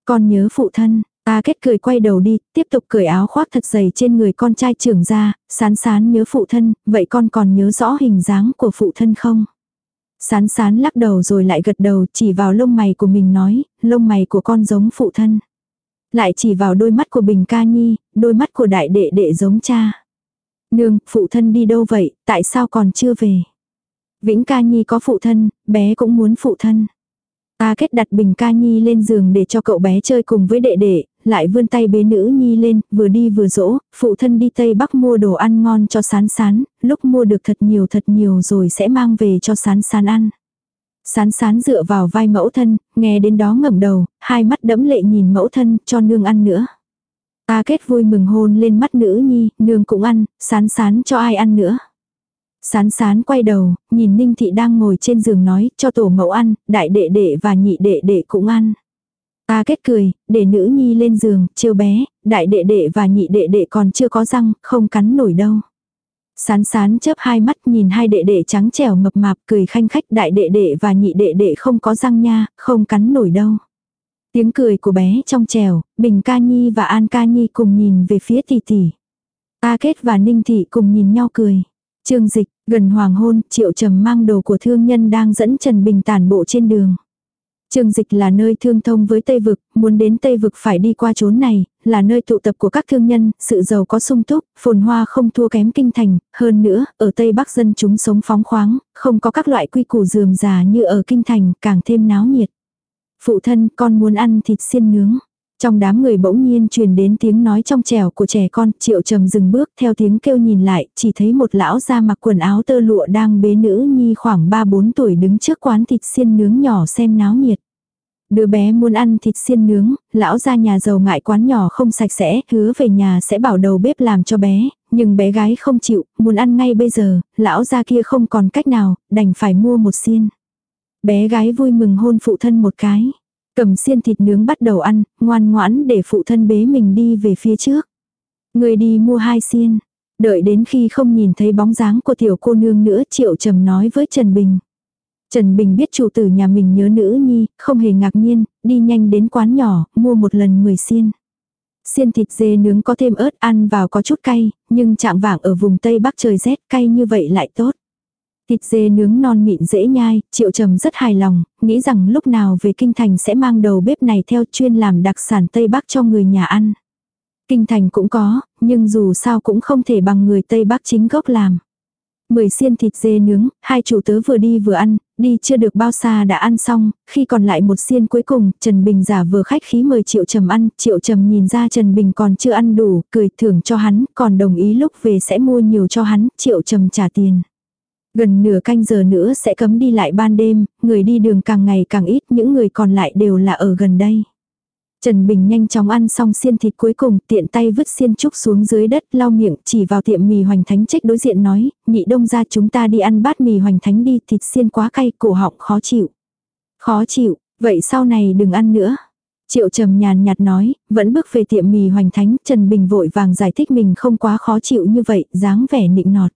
Con nhớ phụ thân, ta kết cười quay đầu đi, tiếp tục cởi áo khoác thật dày trên người con trai trưởng ra, sán sán nhớ phụ thân, vậy con còn nhớ rõ hình dáng của phụ thân không? Sán sán lắc đầu rồi lại gật đầu chỉ vào lông mày của mình nói, lông mày của con giống phụ thân. Lại chỉ vào đôi mắt của Bình ca nhi, đôi mắt của đại đệ đệ giống cha. Nương, phụ thân đi đâu vậy, tại sao còn chưa về? Vĩnh ca nhi có phụ thân, bé cũng muốn phụ thân. Ta kết đặt Bình ca nhi lên giường để cho cậu bé chơi cùng với đệ đệ, lại vươn tay bế nữ nhi lên, vừa đi vừa dỗ, phụ thân đi Tây Bắc mua đồ ăn ngon cho sán sán, lúc mua được thật nhiều thật nhiều rồi sẽ mang về cho sán sán ăn. Sán sán dựa vào vai mẫu thân, nghe đến đó ngẩng đầu, hai mắt đẫm lệ nhìn mẫu thân, cho nương ăn nữa. Ta kết vui mừng hôn lên mắt nữ nhi, nương cũng ăn, sán sán cho ai ăn nữa. Sán sán quay đầu, nhìn Ninh Thị đang ngồi trên giường nói, cho tổ mẫu ăn, đại đệ đệ và nhị đệ đệ cũng ăn. Ta kết cười, để nữ nhi lên giường, chiêu bé, đại đệ đệ và nhị đệ đệ còn chưa có răng, không cắn nổi đâu. Sán sán chớp hai mắt nhìn hai đệ đệ trắng trẻo mập mạp cười khanh khách đại đệ đệ và nhị đệ đệ không có răng nha, không cắn nổi đâu. Tiếng cười của bé trong trèo, Bình ca nhi và An ca nhi cùng nhìn về phía tỷ tỷ. Ta kết và Ninh thị cùng nhìn nhau cười. Trương dịch, gần hoàng hôn, triệu trầm mang đồ của thương nhân đang dẫn Trần Bình tản bộ trên đường. Trương dịch là nơi thương thông với Tây Vực, muốn đến Tây Vực phải đi qua chốn này, là nơi tụ tập của các thương nhân, sự giàu có sung túc, phồn hoa không thua kém kinh thành, hơn nữa, ở Tây Bắc dân chúng sống phóng khoáng, không có các loại quy củ dườm già như ở kinh thành, càng thêm náo nhiệt. Phụ thân, con muốn ăn thịt xiên nướng. Trong đám người bỗng nhiên truyền đến tiếng nói trong trẻo của trẻ con, triệu trầm dừng bước theo tiếng kêu nhìn lại, chỉ thấy một lão ra mặc quần áo tơ lụa đang bế nữ nhi khoảng 3-4 tuổi đứng trước quán thịt xiên nướng nhỏ xem náo nhiệt. Đứa bé muốn ăn thịt xiên nướng, lão ra nhà giàu ngại quán nhỏ không sạch sẽ, hứa về nhà sẽ bảo đầu bếp làm cho bé, nhưng bé gái không chịu, muốn ăn ngay bây giờ, lão ra kia không còn cách nào, đành phải mua một xiên. Bé gái vui mừng hôn phụ thân một cái. Cầm xiên thịt nướng bắt đầu ăn, ngoan ngoãn để phụ thân bế mình đi về phía trước. Người đi mua hai xiên. Đợi đến khi không nhìn thấy bóng dáng của tiểu cô nương nữa triệu trầm nói với Trần Bình. Trần Bình biết chủ tử nhà mình nhớ nữ nhi, không hề ngạc nhiên, đi nhanh đến quán nhỏ, mua một lần 10 xiên. Xiên thịt dê nướng có thêm ớt ăn vào có chút cay, nhưng trạng vạng ở vùng Tây Bắc trời rét cay như vậy lại tốt. Thịt dê nướng non mịn dễ nhai, triệu trầm rất hài lòng, nghĩ rằng lúc nào về kinh thành sẽ mang đầu bếp này theo chuyên làm đặc sản Tây Bắc cho người nhà ăn. Kinh thành cũng có, nhưng dù sao cũng không thể bằng người Tây Bắc chính gốc làm. Mười xiên thịt dê nướng, hai chủ tớ vừa đi vừa ăn, đi chưa được bao xa đã ăn xong, khi còn lại một xiên cuối cùng, Trần Bình giả vừa khách khí mời Triệu Trầm ăn, Triệu Trầm nhìn ra Trần Bình còn chưa ăn đủ, cười thưởng cho hắn, còn đồng ý lúc về sẽ mua nhiều cho hắn, Triệu Trầm trả tiền. Gần nửa canh giờ nữa sẽ cấm đi lại ban đêm, người đi đường càng ngày càng ít, những người còn lại đều là ở gần đây. Trần Bình nhanh chóng ăn xong xiên thịt cuối cùng, tiện tay vứt xiên trúc xuống dưới đất, lau miệng, chỉ vào tiệm mì hoành thánh trách đối diện nói, nhị đông ra chúng ta đi ăn bát mì hoành thánh đi, thịt xiên quá cay, cổ họng khó chịu. Khó chịu, vậy sau này đừng ăn nữa. Triệu trầm nhàn nhạt nói, vẫn bước về tiệm mì hoành thánh, Trần Bình vội vàng giải thích mình không quá khó chịu như vậy, dáng vẻ nịnh nọt.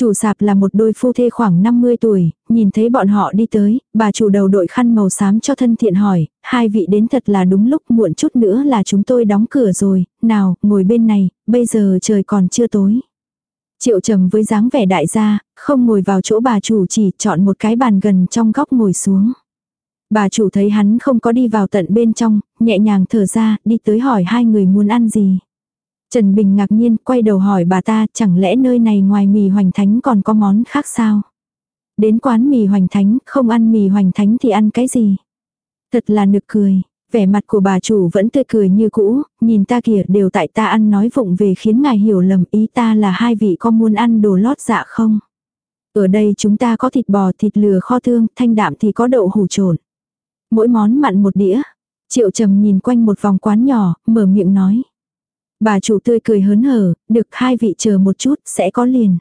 Chủ sạp là một đôi phu thê khoảng 50 tuổi, nhìn thấy bọn họ đi tới, bà chủ đầu đội khăn màu xám cho thân thiện hỏi, hai vị đến thật là đúng lúc muộn chút nữa là chúng tôi đóng cửa rồi, nào, ngồi bên này, bây giờ trời còn chưa tối. Triệu trầm với dáng vẻ đại gia, không ngồi vào chỗ bà chủ chỉ chọn một cái bàn gần trong góc ngồi xuống. Bà chủ thấy hắn không có đi vào tận bên trong, nhẹ nhàng thở ra, đi tới hỏi hai người muốn ăn gì. Trần Bình ngạc nhiên quay đầu hỏi bà ta chẳng lẽ nơi này ngoài mì hoành thánh còn có món khác sao? Đến quán mì hoành thánh, không ăn mì hoành thánh thì ăn cái gì? Thật là nực cười, vẻ mặt của bà chủ vẫn tươi cười như cũ, nhìn ta kìa đều tại ta ăn nói vụng về khiến ngài hiểu lầm ý ta là hai vị có muốn ăn đồ lót dạ không? Ở đây chúng ta có thịt bò, thịt lừa kho tương, thanh đạm thì có đậu hủ trộn. Mỗi món mặn một đĩa. Triệu trầm nhìn quanh một vòng quán nhỏ, mở miệng nói. Bà chủ tươi cười hớn hở, được hai vị chờ một chút, sẽ có liền.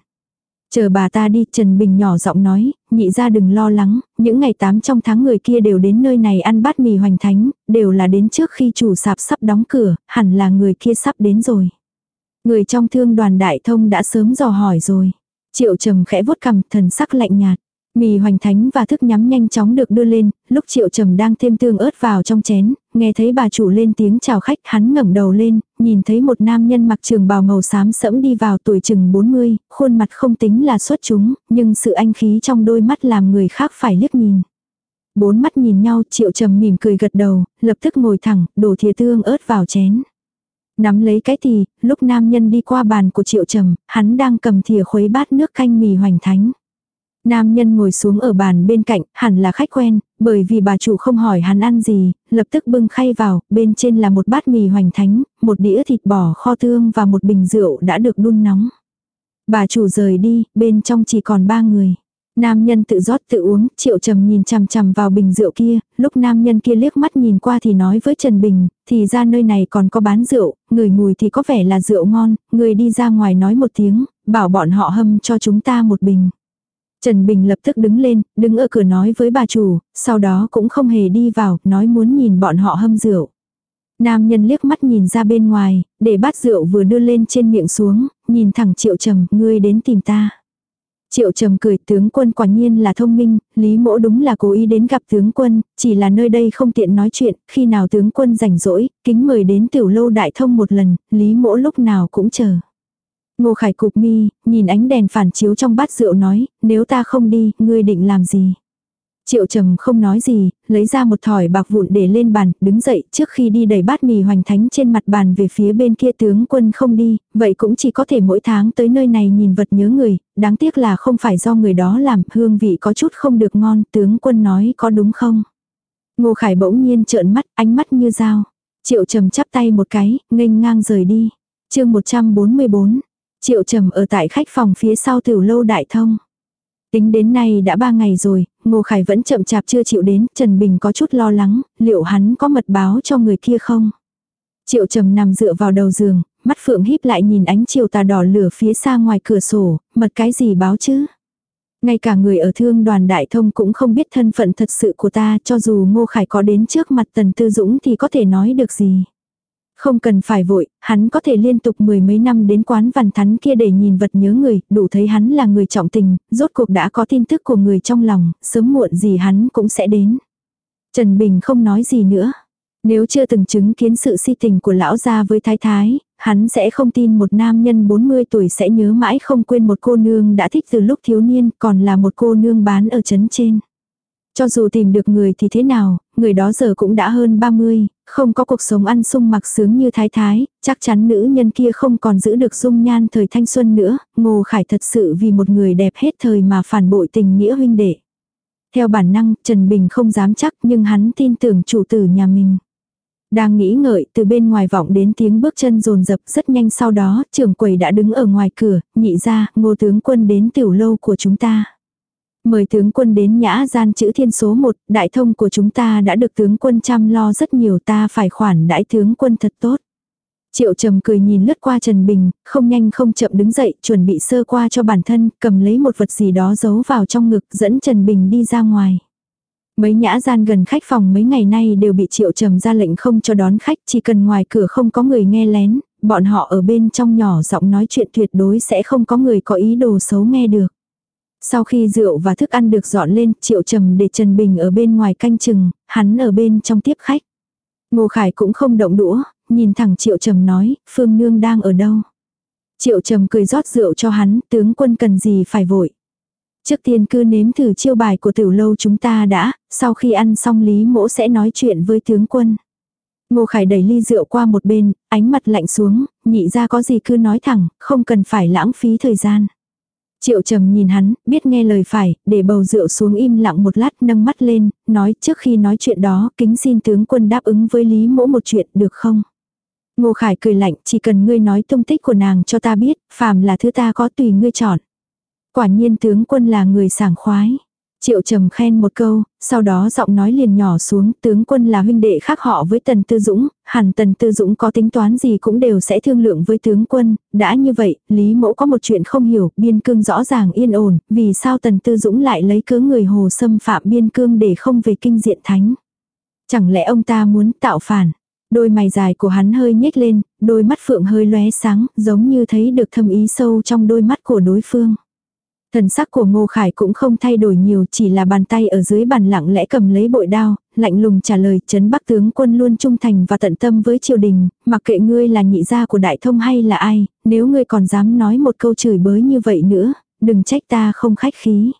Chờ bà ta đi, Trần Bình nhỏ giọng nói, nhị ra đừng lo lắng, những ngày 8 trong tháng người kia đều đến nơi này ăn bát mì hoành thánh, đều là đến trước khi chủ sạp sắp đóng cửa, hẳn là người kia sắp đến rồi. Người trong thương đoàn đại thông đã sớm dò hỏi rồi. Triệu trầm khẽ vuốt cầm thần sắc lạnh nhạt. Mì hoành thánh và thức nhắm nhanh chóng được đưa lên, lúc triệu trầm đang thêm tương ớt vào trong chén, nghe thấy bà chủ lên tiếng chào khách hắn ngẩng đầu lên, nhìn thấy một nam nhân mặc trường bào màu xám sẫm đi vào tuổi chừng 40, khuôn mặt không tính là xuất chúng, nhưng sự anh khí trong đôi mắt làm người khác phải liếc nhìn. Bốn mắt nhìn nhau triệu trầm mỉm cười gật đầu, lập tức ngồi thẳng, đổ thìa tương ớt vào chén. Nắm lấy cái thì, lúc nam nhân đi qua bàn của triệu trầm, hắn đang cầm thìa khuấy bát nước canh mì hoành thánh. Nam nhân ngồi xuống ở bàn bên cạnh, hẳn là khách quen, bởi vì bà chủ không hỏi hắn ăn gì, lập tức bưng khay vào, bên trên là một bát mì hoành thánh, một đĩa thịt bò kho tương và một bình rượu đã được đun nóng. Bà chủ rời đi, bên trong chỉ còn ba người. Nam nhân tự rót tự uống, triệu trầm nhìn chằm chằm vào bình rượu kia, lúc nam nhân kia liếc mắt nhìn qua thì nói với Trần Bình, thì ra nơi này còn có bán rượu, người mùi thì có vẻ là rượu ngon, người đi ra ngoài nói một tiếng, bảo bọn họ hâm cho chúng ta một bình. Trần Bình lập tức đứng lên, đứng ở cửa nói với bà chủ, sau đó cũng không hề đi vào, nói muốn nhìn bọn họ hâm rượu. Nam nhân liếc mắt nhìn ra bên ngoài, để bát rượu vừa đưa lên trên miệng xuống, nhìn thẳng Triệu Trầm, ngươi đến tìm ta. Triệu Trầm cười tướng quân quả nhiên là thông minh, Lý Mỗ đúng là cố ý đến gặp tướng quân, chỉ là nơi đây không tiện nói chuyện, khi nào tướng quân rảnh rỗi, kính mời đến tiểu lâu đại thông một lần, Lý Mỗ lúc nào cũng chờ. Ngô Khải cục mi, nhìn ánh đèn phản chiếu trong bát rượu nói, nếu ta không đi, ngươi định làm gì? Triệu trầm không nói gì, lấy ra một thỏi bạc vụn để lên bàn, đứng dậy trước khi đi đẩy bát mì hoành thánh trên mặt bàn về phía bên kia tướng quân không đi, vậy cũng chỉ có thể mỗi tháng tới nơi này nhìn vật nhớ người, đáng tiếc là không phải do người đó làm, hương vị có chút không được ngon, tướng quân nói có đúng không? Ngô Khải bỗng nhiên trợn mắt, ánh mắt như dao. Triệu trầm chắp tay một cái, nghênh ngang rời đi. chương 144, Triệu trầm ở tại khách phòng phía sau tiểu lâu đại thông. Tính đến nay đã ba ngày rồi, Ngô Khải vẫn chậm chạp chưa chịu đến, Trần Bình có chút lo lắng, liệu hắn có mật báo cho người kia không? Triệu trầm nằm dựa vào đầu giường, mắt phượng híp lại nhìn ánh chiều tà đỏ lửa phía xa ngoài cửa sổ, mật cái gì báo chứ? Ngay cả người ở thương đoàn đại thông cũng không biết thân phận thật sự của ta cho dù Ngô Khải có đến trước mặt Tần Tư Dũng thì có thể nói được gì. Không cần phải vội, hắn có thể liên tục mười mấy năm đến quán văn thắn kia để nhìn vật nhớ người, đủ thấy hắn là người trọng tình, rốt cuộc đã có tin tức của người trong lòng, sớm muộn gì hắn cũng sẽ đến. Trần Bình không nói gì nữa. Nếu chưa từng chứng kiến sự si tình của lão gia với thái thái, hắn sẽ không tin một nam nhân 40 tuổi sẽ nhớ mãi không quên một cô nương đã thích từ lúc thiếu niên, còn là một cô nương bán ở trấn trên. Cho dù tìm được người thì thế nào, người đó giờ cũng đã hơn 30, không có cuộc sống ăn sung mặc sướng như thái thái, chắc chắn nữ nhân kia không còn giữ được dung nhan thời thanh xuân nữa, Ngô Khải thật sự vì một người đẹp hết thời mà phản bội tình nghĩa huynh đệ. Theo bản năng, Trần Bình không dám chắc nhưng hắn tin tưởng chủ tử nhà mình. Đang nghĩ ngợi từ bên ngoài vọng đến tiếng bước chân rồn rập rất nhanh sau đó trưởng quầy đã đứng ở ngoài cửa, nhị ra, ngô tướng quân đến tiểu lâu của chúng ta. Mời tướng quân đến nhã gian chữ thiên số 1, đại thông của chúng ta đã được tướng quân chăm lo rất nhiều ta phải khoản đãi tướng quân thật tốt. Triệu trầm cười nhìn lướt qua Trần Bình, không nhanh không chậm đứng dậy, chuẩn bị sơ qua cho bản thân, cầm lấy một vật gì đó giấu vào trong ngực, dẫn Trần Bình đi ra ngoài. Mấy nhã gian gần khách phòng mấy ngày nay đều bị triệu trầm ra lệnh không cho đón khách, chỉ cần ngoài cửa không có người nghe lén, bọn họ ở bên trong nhỏ giọng nói chuyện tuyệt đối sẽ không có người có ý đồ xấu nghe được. Sau khi rượu và thức ăn được dọn lên, Triệu Trầm để Trần Bình ở bên ngoài canh chừng, hắn ở bên trong tiếp khách. Ngô Khải cũng không động đũa, nhìn thẳng Triệu Trầm nói, Phương Nương đang ở đâu? Triệu trầm cười rót rượu cho hắn, tướng quân cần gì phải vội. Trước tiên cứ nếm thử chiêu bài của tiểu lâu chúng ta đã, sau khi ăn xong Lý Mỗ sẽ nói chuyện với tướng quân. Ngô Khải đẩy ly rượu qua một bên, ánh mặt lạnh xuống, nhị ra có gì cứ nói thẳng, không cần phải lãng phí thời gian. Triệu trầm nhìn hắn, biết nghe lời phải, để bầu rượu xuống im lặng một lát nâng mắt lên, nói trước khi nói chuyện đó, kính xin tướng quân đáp ứng với Lý Mỗ một chuyện được không? Ngô Khải cười lạnh, chỉ cần ngươi nói tung tích của nàng cho ta biết, phàm là thứ ta có tùy ngươi chọn. Quả nhiên tướng quân là người sảng khoái. Triệu trầm khen một câu, sau đó giọng nói liền nhỏ xuống, tướng quân là huynh đệ khác họ với Tần Tư Dũng, hẳn Tần Tư Dũng có tính toán gì cũng đều sẽ thương lượng với tướng quân, đã như vậy, Lý Mẫu có một chuyện không hiểu, biên cương rõ ràng yên ổn, vì sao Tần Tư Dũng lại lấy cớ người hồ xâm phạm biên cương để không về kinh diện thánh. Chẳng lẽ ông ta muốn tạo phản? Đôi mày dài của hắn hơi nhếch lên, đôi mắt phượng hơi lóe sáng, giống như thấy được thâm ý sâu trong đôi mắt của đối phương. Thần sắc của Ngô Khải cũng không thay đổi nhiều chỉ là bàn tay ở dưới bàn lặng lẽ cầm lấy bội đao, lạnh lùng trả lời chấn bắc tướng quân luôn trung thành và tận tâm với triều đình, mặc kệ ngươi là nhị gia của đại thông hay là ai, nếu ngươi còn dám nói một câu chửi bới như vậy nữa, đừng trách ta không khách khí.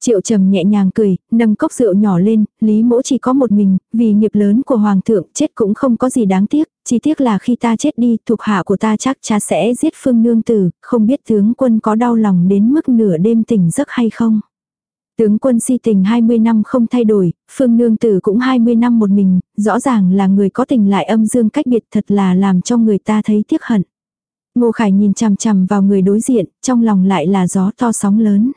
Triệu trầm nhẹ nhàng cười, nâng cốc rượu nhỏ lên, Lý mỗ chỉ có một mình, vì nghiệp lớn của Hoàng thượng chết cũng không có gì đáng tiếc, chỉ tiếc là khi ta chết đi, thuộc hạ của ta chắc cha sẽ giết phương nương tử, không biết tướng quân có đau lòng đến mức nửa đêm tỉnh giấc hay không. Tướng quân si tình 20 năm không thay đổi, phương nương tử cũng 20 năm một mình, rõ ràng là người có tình lại âm dương cách biệt thật là làm cho người ta thấy tiếc hận. Ngô Khải nhìn chằm chằm vào người đối diện, trong lòng lại là gió to sóng lớn.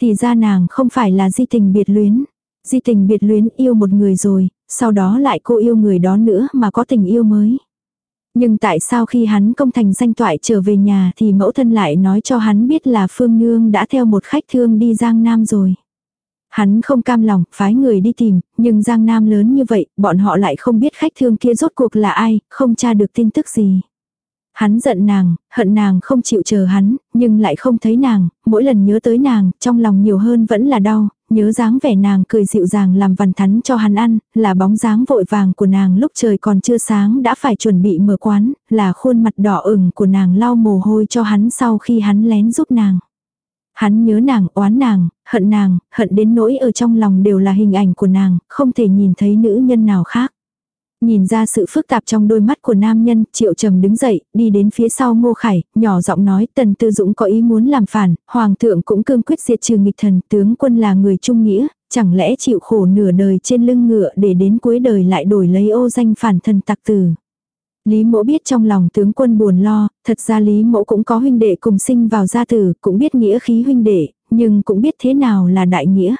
Thì ra nàng không phải là di tình biệt luyến. Di tình biệt luyến yêu một người rồi, sau đó lại cô yêu người đó nữa mà có tình yêu mới. Nhưng tại sao khi hắn công thành danh toại trở về nhà thì mẫu thân lại nói cho hắn biết là Phương Nương đã theo một khách thương đi Giang Nam rồi. Hắn không cam lòng, phái người đi tìm, nhưng Giang Nam lớn như vậy, bọn họ lại không biết khách thương kia rốt cuộc là ai, không tra được tin tức gì. Hắn giận nàng, hận nàng không chịu chờ hắn, nhưng lại không thấy nàng, mỗi lần nhớ tới nàng, trong lòng nhiều hơn vẫn là đau, nhớ dáng vẻ nàng cười dịu dàng làm văn thắn cho hắn ăn, là bóng dáng vội vàng của nàng lúc trời còn chưa sáng đã phải chuẩn bị mở quán, là khuôn mặt đỏ ửng của nàng lau mồ hôi cho hắn sau khi hắn lén giúp nàng. Hắn nhớ nàng, oán nàng, hận nàng, hận đến nỗi ở trong lòng đều là hình ảnh của nàng, không thể nhìn thấy nữ nhân nào khác. Nhìn ra sự phức tạp trong đôi mắt của nam nhân, triệu trầm đứng dậy, đi đến phía sau ngô khải, nhỏ giọng nói tần tư dũng có ý muốn làm phản, hoàng thượng cũng cương quyết diệt trừ nghịch thần, tướng quân là người trung nghĩa, chẳng lẽ chịu khổ nửa đời trên lưng ngựa để đến cuối đời lại đổi lấy ô danh phản thần tặc tử. Lý mẫu biết trong lòng tướng quân buồn lo, thật ra Lý mẫu cũng có huynh đệ cùng sinh vào gia tử, cũng biết nghĩa khí huynh đệ, nhưng cũng biết thế nào là đại nghĩa.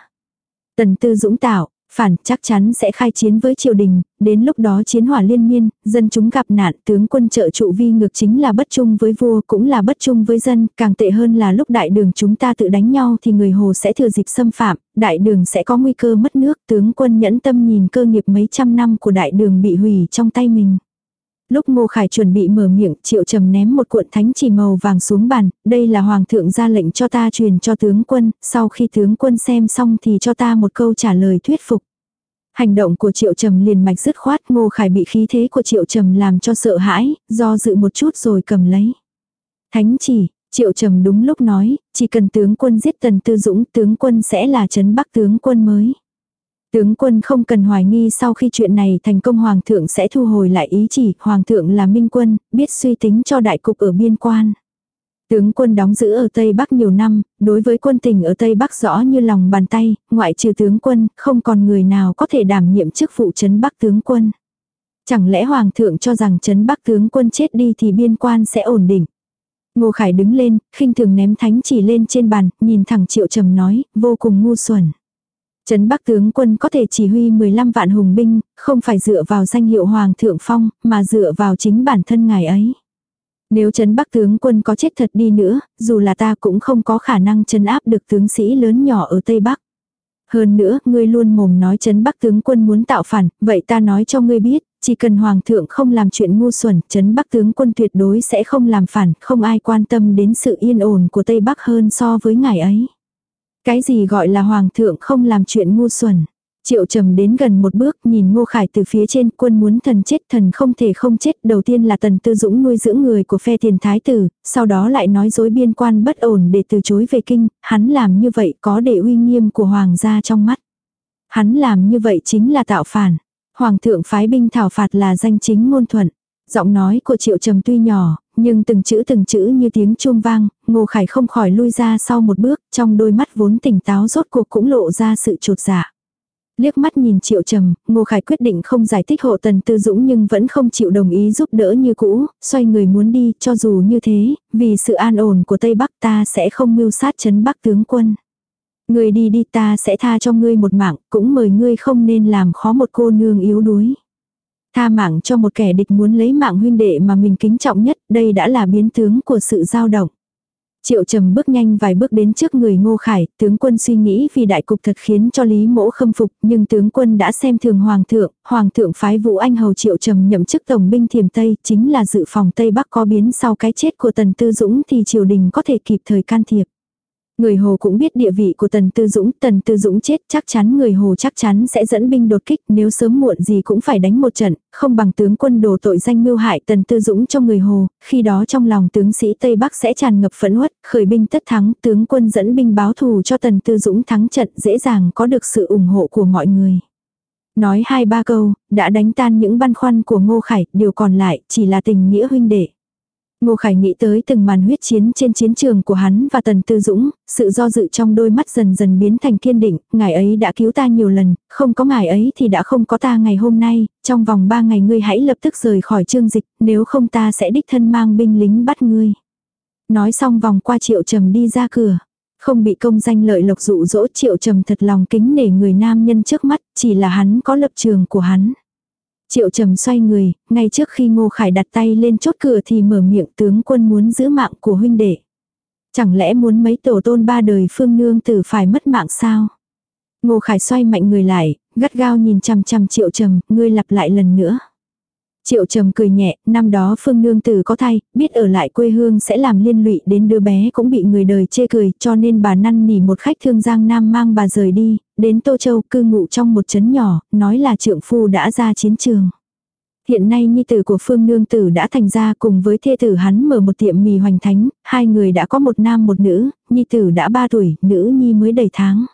Tần tư dũng tạo, phản chắc chắn sẽ khai chiến với triều đình, đến lúc đó chiến hỏa liên miên, dân chúng gặp nạn, tướng quân trợ trụ vi ngược chính là bất trung với vua cũng là bất trung với dân, càng tệ hơn là lúc đại đường chúng ta tự đánh nhau thì người hồ sẽ thừa dịp xâm phạm, đại đường sẽ có nguy cơ mất nước, tướng quân nhẫn tâm nhìn cơ nghiệp mấy trăm năm của đại đường bị hủy trong tay mình. Lúc Ngô Khải chuẩn bị mở miệng, Triệu Trầm ném một cuộn thánh chỉ màu vàng xuống bàn, đây là hoàng thượng ra lệnh cho ta truyền cho tướng quân, sau khi tướng quân xem xong thì cho ta một câu trả lời thuyết phục. Hành động của Triệu Trầm liền mạch dứt khoát, Ngô Khải bị khí thế của Triệu Trầm làm cho sợ hãi, do dự một chút rồi cầm lấy. Thánh chỉ, Triệu Trầm đúng lúc nói, chỉ cần tướng quân giết Tần Tư Dũng, tướng quân sẽ là chấn bắc tướng quân mới. Tướng quân không cần hoài nghi sau khi chuyện này thành công hoàng thượng sẽ thu hồi lại ý chỉ, hoàng thượng là minh quân, biết suy tính cho đại cục ở biên quan. Tướng quân đóng giữ ở Tây Bắc nhiều năm, đối với quân tình ở Tây Bắc rõ như lòng bàn tay, ngoại trừ tướng quân, không còn người nào có thể đảm nhiệm chức vụ chấn Bắc tướng quân. Chẳng lẽ Hoàng thượng cho rằng chấn Bắc tướng quân chết đi thì biên quan sẽ ổn định. Ngô Khải đứng lên, khinh thường ném thánh chỉ lên trên bàn, nhìn thẳng Triệu Trầm nói, vô cùng ngu xuẩn. Trấn Bắc tướng quân có thể chỉ huy 15 vạn hùng binh, không phải dựa vào danh hiệu Hoàng thượng phong, mà dựa vào chính bản thân ngài ấy. Nếu Trấn Bắc tướng quân có chết thật đi nữa, dù là ta cũng không có khả năng trấn áp được tướng sĩ lớn nhỏ ở Tây Bắc. Hơn nữa, ngươi luôn mồm nói Trấn Bắc tướng quân muốn tạo phản, vậy ta nói cho ngươi biết, chỉ cần Hoàng thượng không làm chuyện ngu xuẩn, Trấn Bắc tướng quân tuyệt đối sẽ không làm phản, không ai quan tâm đến sự yên ổn của Tây Bắc hơn so với ngài ấy. Cái gì gọi là Hoàng thượng không làm chuyện ngu xuẩn? Triệu trầm đến gần một bước nhìn Ngô Khải từ phía trên quân muốn thần chết thần không thể không chết. Đầu tiên là tần tư dũng nuôi dưỡng người của phe tiền thái tử, sau đó lại nói dối biên quan bất ổn để từ chối về kinh. Hắn làm như vậy có để uy nghiêm của hoàng gia trong mắt. Hắn làm như vậy chính là tạo phản. Hoàng thượng phái binh thảo phạt là danh chính ngôn thuận. Giọng nói của triệu trầm tuy nhỏ, nhưng từng chữ từng chữ như tiếng chuông vang, Ngô Khải không khỏi lui ra sau một bước, trong đôi mắt vốn tỉnh táo rốt cuộc cũng lộ ra sự trột dạ. Liếc mắt nhìn Triệu Trầm, Ngô Khải quyết định không giải thích hộ Tần Tư Dũng nhưng vẫn không chịu đồng ý giúp đỡ như cũ, xoay người muốn đi, cho dù như thế, vì sự an ổn của Tây Bắc ta sẽ không mưu sát chấn Bắc tướng quân. Người đi đi ta sẽ tha cho ngươi một mạng, cũng mời ngươi không nên làm khó một cô nương yếu đuối. Tha mạng cho một kẻ địch muốn lấy mạng huynh đệ mà mình kính trọng nhất, đây đã là biến tướng của sự dao động. Triệu trầm bước nhanh vài bước đến trước người ngô khải, tướng quân suy nghĩ vì đại cục thật khiến cho Lý mỗ khâm phục, nhưng tướng quân đã xem thường hoàng thượng, hoàng thượng phái vũ anh hầu triệu trầm nhậm chức tổng binh thiềm Tây, chính là dự phòng Tây Bắc có biến sau cái chết của tần tư dũng thì triều đình có thể kịp thời can thiệp. Người Hồ cũng biết địa vị của Tần Tư Dũng, Tần Tư Dũng chết chắc chắn người Hồ chắc chắn sẽ dẫn binh đột kích nếu sớm muộn gì cũng phải đánh một trận, không bằng tướng quân đổ tội danh mưu hại Tần Tư Dũng cho người Hồ, khi đó trong lòng tướng sĩ Tây Bắc sẽ tràn ngập phẫn uất, khởi binh tất thắng, tướng quân dẫn binh báo thù cho Tần Tư Dũng thắng trận dễ dàng có được sự ủng hộ của mọi người. Nói hai ba câu, đã đánh tan những băn khoăn của Ngô Khải, điều còn lại chỉ là tình nghĩa huynh đệ. Ngô Khải nghĩ tới từng màn huyết chiến trên chiến trường của hắn và Tần Tư Dũng, sự do dự trong đôi mắt dần dần biến thành kiên định, ngài ấy đã cứu ta nhiều lần, không có ngài ấy thì đã không có ta ngày hôm nay, trong vòng ba ngày ngươi hãy lập tức rời khỏi trương dịch, nếu không ta sẽ đích thân mang binh lính bắt ngươi. Nói xong vòng qua triệu trầm đi ra cửa. Không bị công danh lợi lộc dụ dỗ triệu trầm thật lòng kính nể người nam nhân trước mắt, chỉ là hắn có lập trường của hắn. Triệu trầm xoay người, ngay trước khi Ngô Khải đặt tay lên chốt cửa thì mở miệng tướng quân muốn giữ mạng của huynh đệ. Chẳng lẽ muốn mấy tổ tôn ba đời phương nương tử phải mất mạng sao? Ngô Khải xoay mạnh người lại, gắt gao nhìn chằm chằm triệu trầm, ngươi lặp lại lần nữa. Triệu trầm cười nhẹ, năm đó phương nương tử có thai, biết ở lại quê hương sẽ làm liên lụy đến đứa bé cũng bị người đời chê cười, cho nên bà năn nỉ một khách thương giang nam mang bà rời đi, đến Tô Châu cư ngụ trong một trấn nhỏ, nói là trượng phu đã ra chiến trường. Hiện nay nhi tử của phương nương tử đã thành ra cùng với thê tử hắn mở một tiệm mì hoành thánh, hai người đã có một nam một nữ, nhi tử đã ba tuổi, nữ nhi mới đầy tháng.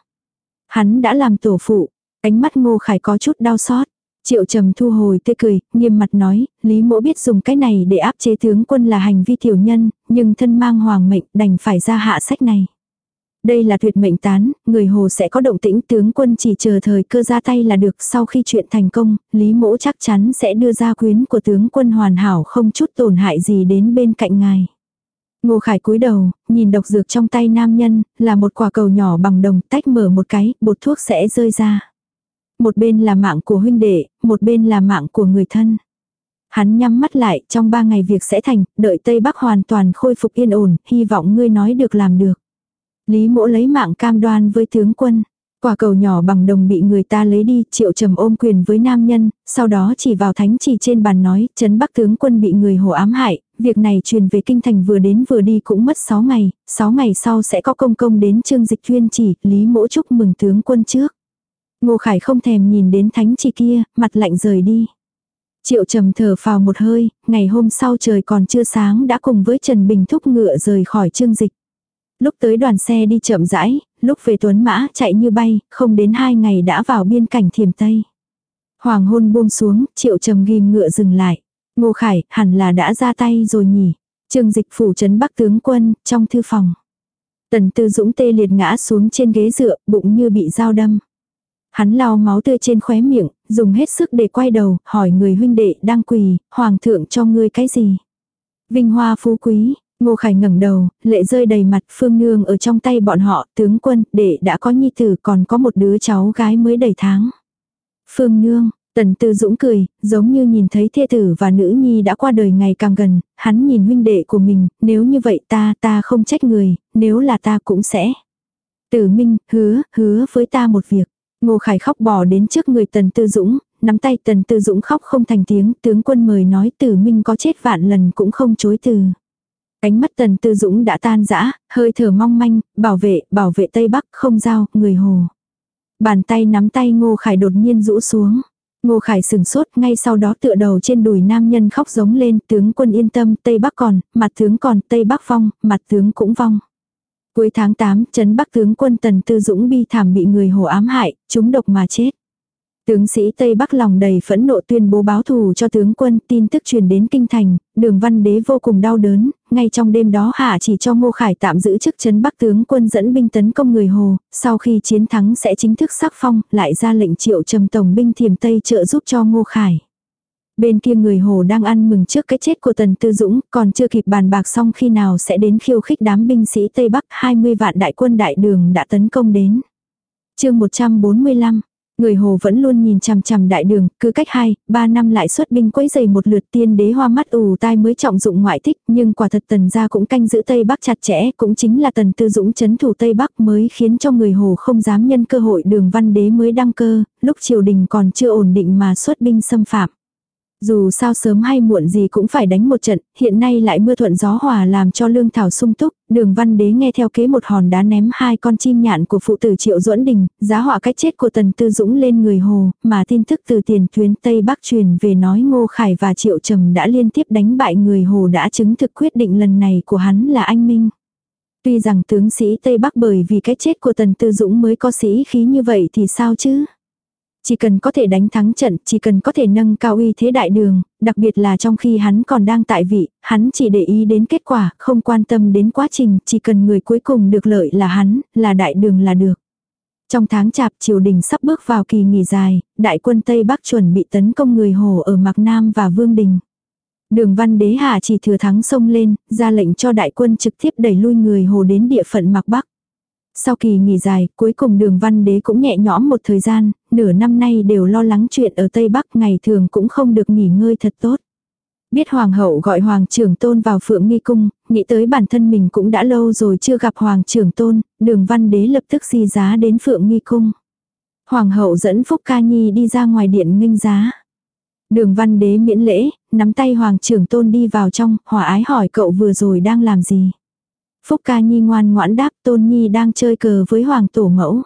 Hắn đã làm tổ phụ, ánh mắt ngô khải có chút đau xót. Triệu trầm thu hồi tươi cười, nghiêm mặt nói, Lý mỗ biết dùng cái này để áp chế tướng quân là hành vi tiểu nhân, nhưng thân mang hoàng mệnh đành phải ra hạ sách này. Đây là tuyệt mệnh tán, người hồ sẽ có động tĩnh tướng quân chỉ chờ thời cơ ra tay là được sau khi chuyện thành công, Lý mỗ chắc chắn sẽ đưa ra quyến của tướng quân hoàn hảo không chút tổn hại gì đến bên cạnh ngài. Ngô Khải cúi đầu, nhìn độc dược trong tay nam nhân, là một quả cầu nhỏ bằng đồng tách mở một cái, bột thuốc sẽ rơi ra. Một bên là mạng của huynh đệ, một bên là mạng của người thân. Hắn nhắm mắt lại, trong ba ngày việc sẽ thành, đợi Tây Bắc hoàn toàn khôi phục yên ổn, hy vọng ngươi nói được làm được. Lý mỗ lấy mạng cam đoan với tướng quân. Quả cầu nhỏ bằng đồng bị người ta lấy đi, triệu trầm ôm quyền với nam nhân, sau đó chỉ vào thánh chỉ trên bàn nói, chấn bắc tướng quân bị người hồ ám hại, việc này truyền về kinh thành vừa đến vừa đi cũng mất 6 ngày, 6 ngày sau sẽ có công công đến trương dịch chuyên chỉ, lý mỗ chúc mừng tướng quân trước. Ngô Khải không thèm nhìn đến thánh chỉ kia, mặt lạnh rời đi. Triệu trầm thở phào một hơi, ngày hôm sau trời còn chưa sáng đã cùng với Trần Bình thúc ngựa rời khỏi trương dịch. Lúc tới đoàn xe đi chậm rãi, lúc về tuấn mã chạy như bay, không đến hai ngày đã vào biên cảnh thiềm Tây. Hoàng hôn buông xuống, triệu trầm ghim ngựa dừng lại. Ngô Khải, hẳn là đã ra tay rồi nhỉ. Trường dịch phủ trấn bắc tướng quân, trong thư phòng. Tần tư dũng tê liệt ngã xuống trên ghế dựa, bụng như bị dao đâm. Hắn lau máu tươi trên khóe miệng, dùng hết sức để quay đầu, hỏi người huynh đệ đang quỳ, hoàng thượng cho ngươi cái gì. Vinh hoa phú quý, Ngô Khải ngẩng đầu, lệ rơi đầy mặt phương nương ở trong tay bọn họ, tướng quân, để đã có nhi tử còn có một đứa cháu gái mới đầy tháng. Phương nương, tần tư dũng cười, giống như nhìn thấy thê tử và nữ nhi đã qua đời ngày càng gần, hắn nhìn huynh đệ của mình, nếu như vậy ta, ta không trách người, nếu là ta cũng sẽ. Tử Minh, hứa, hứa với ta một việc. Ngô Khải khóc bỏ đến trước người Tần Tư Dũng, nắm tay Tần Tư Dũng khóc không thành tiếng, tướng quân mời nói Tử Minh có chết vạn lần cũng không chối từ. Ánh mắt Tần Tư Dũng đã tan rã, hơi thở mong manh, bảo vệ, bảo vệ Tây Bắc không giao, người hồ. Bàn tay nắm tay Ngô Khải đột nhiên rũ xuống. Ngô Khải sừng sốt, ngay sau đó tựa đầu trên đùi nam nhân khóc giống lên, tướng quân yên tâm, Tây Bắc còn, mặt tướng còn, Tây Bắc vong, mặt tướng cũng vong. Cuối tháng 8, trấn Bắc tướng quân Tần Tư Dũng bi thảm bị người hồ ám hại, chúng độc mà chết. Tướng sĩ Tây Bắc lòng đầy phẫn nộ tuyên bố báo thù cho tướng quân, tin tức truyền đến kinh thành, đường văn đế vô cùng đau đớn, ngay trong đêm đó hạ chỉ cho Ngô Khải tạm giữ chức trấn Bắc tướng quân dẫn binh tấn công người Hồ, sau khi chiến thắng sẽ chính thức sắc phong, lại ra lệnh triệu trầm tổng binh thiềm Tây trợ giúp cho Ngô Khải. Bên kia người Hồ đang ăn mừng trước cái chết của Tần Tư Dũng, còn chưa kịp bàn bạc xong khi nào sẽ đến khiêu khích đám binh sĩ Tây Bắc 20 vạn đại quân đại đường đã tấn công đến. chương 145 Người Hồ vẫn luôn nhìn chằm chằm đại đường, cứ cách 2, 3 năm lại xuất binh quấy giày một lượt tiên đế hoa mắt ù tai mới trọng dụng ngoại thích, nhưng quả thật tần gia cũng canh giữ Tây Bắc chặt chẽ, cũng chính là tần tư dũng chấn thủ Tây Bắc mới khiến cho người Hồ không dám nhân cơ hội đường văn đế mới đăng cơ, lúc triều đình còn chưa ổn định mà xuất binh xâm phạm. Dù sao sớm hay muộn gì cũng phải đánh một trận, hiện nay lại mưa thuận gió hòa làm cho lương thảo sung túc, đường văn đế nghe theo kế một hòn đá ném hai con chim nhạn của phụ tử triệu duẫn đình, giá họa cách chết của tần tư dũng lên người hồ, mà tin tức từ tiền tuyến Tây Bắc truyền về nói ngô khải và triệu trầm đã liên tiếp đánh bại người hồ đã chứng thực quyết định lần này của hắn là anh Minh. Tuy rằng tướng sĩ Tây Bắc bởi vì cái chết của tần tư dũng mới có sĩ khí như vậy thì sao chứ? Chỉ cần có thể đánh thắng trận, chỉ cần có thể nâng cao uy thế đại đường, đặc biệt là trong khi hắn còn đang tại vị, hắn chỉ để ý đến kết quả, không quan tâm đến quá trình, chỉ cần người cuối cùng được lợi là hắn, là đại đường là được. Trong tháng chạp triều đình sắp bước vào kỳ nghỉ dài, đại quân Tây Bắc chuẩn bị tấn công người Hồ ở Mạc Nam và Vương Đình. Đường văn đế hạ chỉ thừa thắng sông lên, ra lệnh cho đại quân trực tiếp đẩy lui người Hồ đến địa phận Mạc Bắc. Sau kỳ nghỉ dài, cuối cùng đường văn đế cũng nhẹ nhõm một thời gian, nửa năm nay đều lo lắng chuyện ở Tây Bắc ngày thường cũng không được nghỉ ngơi thật tốt. Biết hoàng hậu gọi hoàng trưởng tôn vào phượng nghi cung, nghĩ tới bản thân mình cũng đã lâu rồi chưa gặp hoàng trưởng tôn, đường văn đế lập tức di giá đến phượng nghi cung. Hoàng hậu dẫn Phúc Ca Nhi đi ra ngoài điện nghênh giá. Đường văn đế miễn lễ, nắm tay hoàng trưởng tôn đi vào trong, hòa ái hỏi cậu vừa rồi đang làm gì. Phúc ca nhi ngoan ngoãn đáp tôn nhi đang chơi cờ với hoàng tổ mẫu.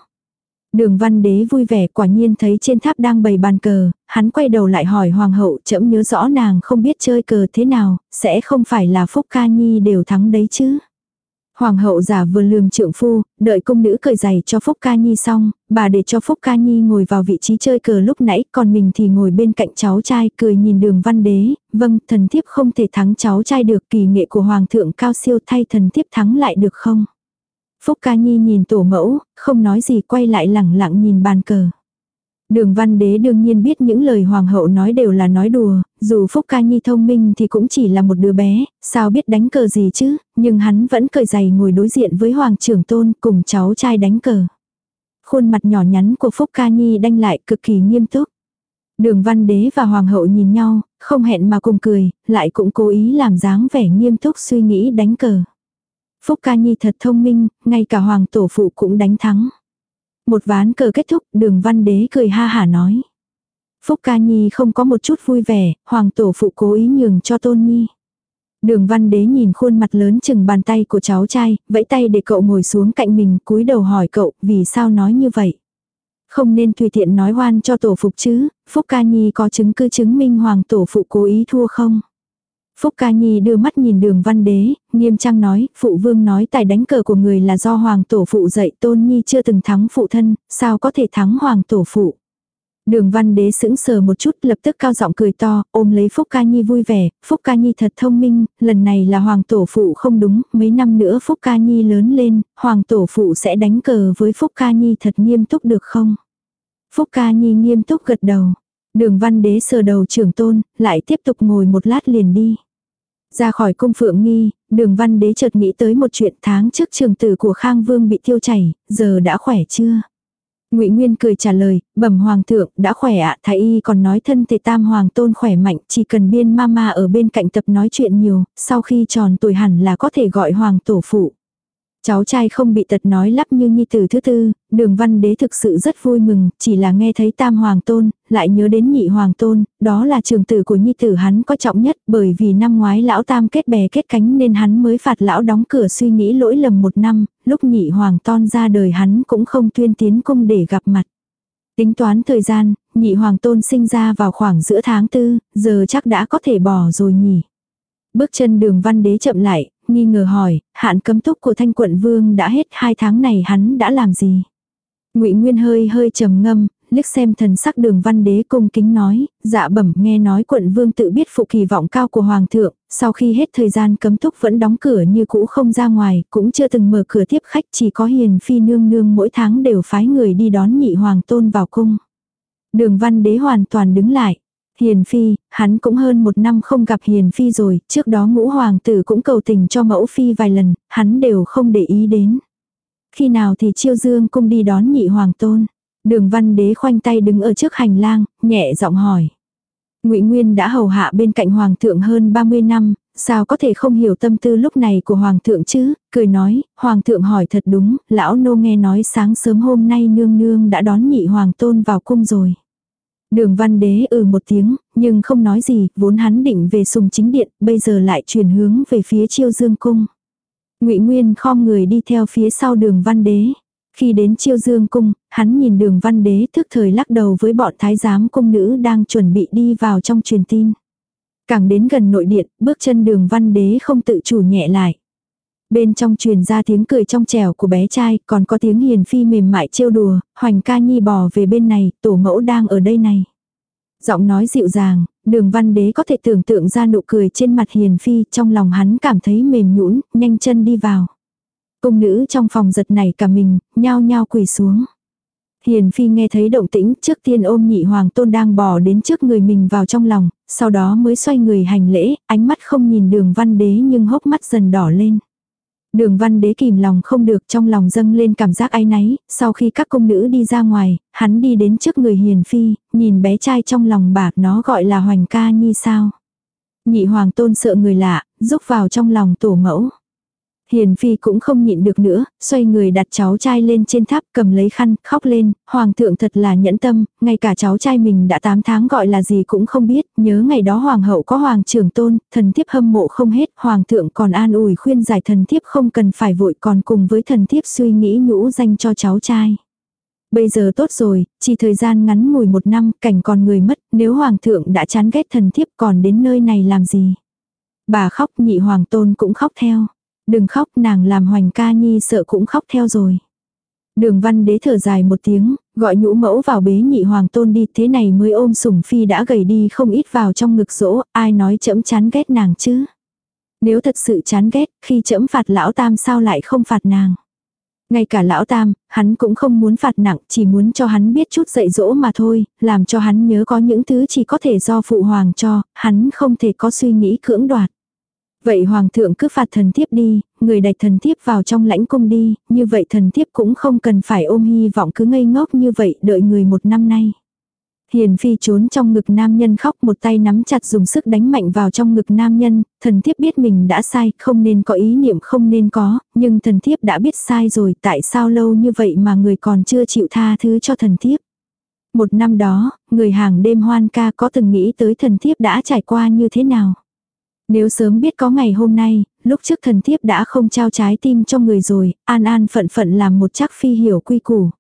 Đường văn đế vui vẻ quả nhiên thấy trên tháp đang bày bàn cờ, hắn quay đầu lại hỏi hoàng hậu chậm nhớ rõ nàng không biết chơi cờ thế nào, sẽ không phải là Phúc ca nhi đều thắng đấy chứ. Hoàng hậu giả vừa lườm trượng phu, đợi công nữ cởi giày cho Phúc Ca Nhi xong, bà để cho Phúc Ca Nhi ngồi vào vị trí chơi cờ lúc nãy, còn mình thì ngồi bên cạnh cháu trai cười nhìn đường văn đế, vâng, thần thiếp không thể thắng cháu trai được kỳ nghệ của Hoàng thượng cao siêu thay thần thiếp thắng lại được không? Phúc Ca Nhi nhìn tổ mẫu, không nói gì quay lại lẳng lặng nhìn bàn cờ. Đường văn đế đương nhiên biết những lời hoàng hậu nói đều là nói đùa, dù Phúc Ca Nhi thông minh thì cũng chỉ là một đứa bé, sao biết đánh cờ gì chứ, nhưng hắn vẫn cởi giày ngồi đối diện với hoàng trưởng tôn cùng cháu trai đánh cờ. Khuôn mặt nhỏ nhắn của Phúc Ca Nhi đanh lại cực kỳ nghiêm túc. Đường văn đế và hoàng hậu nhìn nhau, không hẹn mà cùng cười, lại cũng cố ý làm dáng vẻ nghiêm túc suy nghĩ đánh cờ. Phúc Ca Nhi thật thông minh, ngay cả hoàng tổ phụ cũng đánh thắng. Một ván cờ kết thúc, đường văn đế cười ha hả nói. Phúc ca nhi không có một chút vui vẻ, hoàng tổ phụ cố ý nhường cho tôn nhi. Đường văn đế nhìn khuôn mặt lớn chừng bàn tay của cháu trai, vẫy tay để cậu ngồi xuống cạnh mình, cúi đầu hỏi cậu, vì sao nói như vậy. Không nên tùy tiện nói hoan cho tổ phục chứ, Phúc ca nhi có chứng cứ chứng minh hoàng tổ phụ cố ý thua không. Phúc Ca Nhi đưa mắt nhìn đường văn đế, nghiêm trang nói, phụ vương nói tài đánh cờ của người là do hoàng tổ phụ dạy tôn nhi chưa từng thắng phụ thân, sao có thể thắng hoàng tổ phụ. Đường văn đế sững sờ một chút lập tức cao giọng cười to, ôm lấy Phúc Ca Nhi vui vẻ, Phúc Ca Nhi thật thông minh, lần này là hoàng tổ phụ không đúng, mấy năm nữa Phúc Ca Nhi lớn lên, hoàng tổ phụ sẽ đánh cờ với Phúc Ca Nhi thật nghiêm túc được không? Phúc Ca Nhi nghiêm túc gật đầu. Đường văn đế sờ đầu trưởng tôn, lại tiếp tục ngồi một lát liền đi. Ra khỏi cung phượng nghi, đường văn đế chợt nghĩ tới một chuyện tháng trước trường tử của Khang Vương bị tiêu chảy, giờ đã khỏe chưa? ngụy Nguyên cười trả lời, bẩm hoàng thượng, đã khỏe ạ, thái y còn nói thân thể tam hoàng tôn khỏe mạnh, chỉ cần biên mama ở bên cạnh tập nói chuyện nhiều, sau khi tròn tuổi hẳn là có thể gọi hoàng tổ phụ. Cháu trai không bị tật nói lắp như nhi tử thứ tư, đường văn đế thực sự rất vui mừng, chỉ là nghe thấy tam hoàng tôn, lại nhớ đến nhị hoàng tôn, đó là trường tử của nhi tử hắn có trọng nhất, bởi vì năm ngoái lão tam kết bè kết cánh nên hắn mới phạt lão đóng cửa suy nghĩ lỗi lầm một năm, lúc nhị hoàng tôn ra đời hắn cũng không tuyên tiến cung để gặp mặt. Tính toán thời gian, nhị hoàng tôn sinh ra vào khoảng giữa tháng tư, giờ chắc đã có thể bỏ rồi nhỉ. Bước chân đường văn đế chậm lại, nghi ngờ hỏi, hạn cấm túc của thanh quận vương đã hết hai tháng này hắn đã làm gì? ngụy Nguyên hơi hơi trầm ngâm, liếc xem thần sắc đường văn đế cung kính nói, dạ bẩm nghe nói quận vương tự biết phụ kỳ vọng cao của hoàng thượng, sau khi hết thời gian cấm túc vẫn đóng cửa như cũ không ra ngoài, cũng chưa từng mở cửa tiếp khách chỉ có hiền phi nương nương mỗi tháng đều phái người đi đón nhị hoàng tôn vào cung. Đường văn đế hoàn toàn đứng lại. Hiền Phi, hắn cũng hơn một năm không gặp Hiền Phi rồi, trước đó ngũ hoàng tử cũng cầu tình cho mẫu Phi vài lần, hắn đều không để ý đến. Khi nào thì chiêu dương cung đi đón nhị hoàng tôn. Đường văn đế khoanh tay đứng ở trước hành lang, nhẹ giọng hỏi. ngụy Nguyên đã hầu hạ bên cạnh hoàng thượng hơn 30 năm, sao có thể không hiểu tâm tư lúc này của hoàng thượng chứ, cười nói, hoàng thượng hỏi thật đúng, lão nô nghe nói sáng sớm hôm nay nương nương đã đón nhị hoàng tôn vào cung rồi. Đường văn đế ừ một tiếng, nhưng không nói gì, vốn hắn định về sùng chính điện, bây giờ lại chuyển hướng về phía chiêu dương cung. ngụy Nguyên khom người đi theo phía sau đường văn đế. Khi đến chiêu dương cung, hắn nhìn đường văn đế thức thời lắc đầu với bọn thái giám cung nữ đang chuẩn bị đi vào trong truyền tin. Càng đến gần nội điện, bước chân đường văn đế không tự chủ nhẹ lại. Bên trong truyền ra tiếng cười trong trẻo của bé trai, còn có tiếng hiền phi mềm mại trêu đùa, hoành ca nhi bò về bên này, tổ mẫu đang ở đây này. Giọng nói dịu dàng, đường văn đế có thể tưởng tượng ra nụ cười trên mặt hiền phi, trong lòng hắn cảm thấy mềm nhũn nhanh chân đi vào. công nữ trong phòng giật này cả mình, nhao nhao quỳ xuống. Hiền Phi nghe thấy động tĩnh trước tiên ôm nhị hoàng tôn đang bò đến trước người mình vào trong lòng, sau đó mới xoay người hành lễ, ánh mắt không nhìn đường văn đế nhưng hốc mắt dần đỏ lên. Đường văn đế kìm lòng không được trong lòng dâng lên cảm giác áy náy, sau khi các công nữ đi ra ngoài, hắn đi đến trước người hiền phi, nhìn bé trai trong lòng bạc nó gọi là hoành ca nhi sao. Nhị hoàng tôn sợ người lạ, rúc vào trong lòng tổ mẫu. Hiền Phi cũng không nhịn được nữa, xoay người đặt cháu trai lên trên tháp cầm lấy khăn, khóc lên, Hoàng thượng thật là nhẫn tâm, ngay cả cháu trai mình đã 8 tháng gọi là gì cũng không biết, nhớ ngày đó Hoàng hậu có Hoàng trưởng tôn, thần thiếp hâm mộ không hết, Hoàng thượng còn an ủi khuyên giải thần thiếp không cần phải vội còn cùng với thần thiếp suy nghĩ nhũ danh cho cháu trai. Bây giờ tốt rồi, chỉ thời gian ngắn ngủi một năm, cảnh còn người mất, nếu Hoàng thượng đã chán ghét thần thiếp còn đến nơi này làm gì. Bà khóc nhị Hoàng tôn cũng khóc theo. Đừng khóc nàng làm hoành ca nhi sợ cũng khóc theo rồi. Đường văn đế thở dài một tiếng, gọi nhũ mẫu vào bế nhị hoàng tôn đi thế này mới ôm sủng phi đã gầy đi không ít vào trong ngực rỗ, ai nói chấm chán ghét nàng chứ. Nếu thật sự chán ghét, khi chấm phạt lão tam sao lại không phạt nàng. Ngay cả lão tam, hắn cũng không muốn phạt nặng, chỉ muốn cho hắn biết chút dạy dỗ mà thôi, làm cho hắn nhớ có những thứ chỉ có thể do phụ hoàng cho, hắn không thể có suy nghĩ cưỡng đoạt. Vậy hoàng thượng cứ phạt thần thiếp đi, người đẩy thần thiếp vào trong lãnh cung đi, như vậy thần thiếp cũng không cần phải ôm hy vọng cứ ngây ngốc như vậy đợi người một năm nay. Hiền phi trốn trong ngực nam nhân khóc một tay nắm chặt dùng sức đánh mạnh vào trong ngực nam nhân, thần thiếp biết mình đã sai, không nên có ý niệm không nên có, nhưng thần thiếp đã biết sai rồi, tại sao lâu như vậy mà người còn chưa chịu tha thứ cho thần thiếp. Một năm đó, người hàng đêm hoan ca có từng nghĩ tới thần thiếp đã trải qua như thế nào. Nếu sớm biết có ngày hôm nay, lúc trước thần thiếp đã không trao trái tim cho người rồi, an an phận phận làm một chắc phi hiểu quy củ.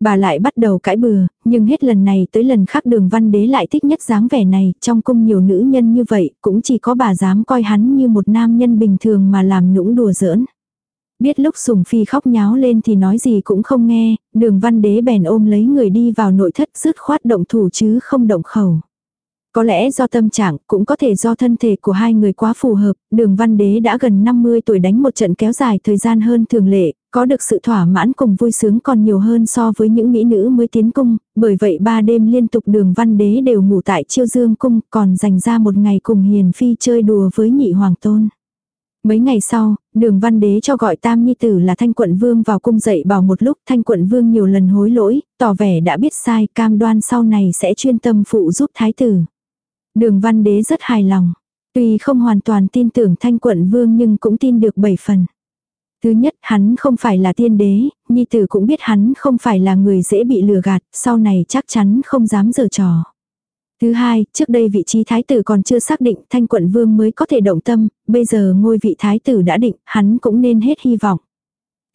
Bà lại bắt đầu cãi bừa, nhưng hết lần này tới lần khác đường văn đế lại thích nhất dáng vẻ này, trong cung nhiều nữ nhân như vậy, cũng chỉ có bà dám coi hắn như một nam nhân bình thường mà làm nũng đùa giỡn. Biết lúc sùng phi khóc nháo lên thì nói gì cũng không nghe, đường văn đế bèn ôm lấy người đi vào nội thất dứt khoát động thủ chứ không động khẩu. Có lẽ do tâm trạng, cũng có thể do thân thể của hai người quá phù hợp, đường văn đế đã gần 50 tuổi đánh một trận kéo dài thời gian hơn thường lệ, có được sự thỏa mãn cùng vui sướng còn nhiều hơn so với những mỹ nữ mới tiến cung, bởi vậy ba đêm liên tục đường văn đế đều ngủ tại chiêu dương cung, còn dành ra một ngày cùng hiền phi chơi đùa với nhị hoàng tôn. Mấy ngày sau, đường văn đế cho gọi tam nhi tử là thanh quận vương vào cung dậy bảo một lúc thanh quận vương nhiều lần hối lỗi, tỏ vẻ đã biết sai cam đoan sau này sẽ chuyên tâm phụ giúp thái tử. Đường văn đế rất hài lòng. Tuy không hoàn toàn tin tưởng thanh quận vương nhưng cũng tin được bảy phần. Thứ nhất, hắn không phải là tiên đế, nhi tử cũng biết hắn không phải là người dễ bị lừa gạt, sau này chắc chắn không dám giở trò. Thứ hai, trước đây vị trí thái tử còn chưa xác định thanh quận vương mới có thể động tâm, bây giờ ngôi vị thái tử đã định, hắn cũng nên hết hy vọng.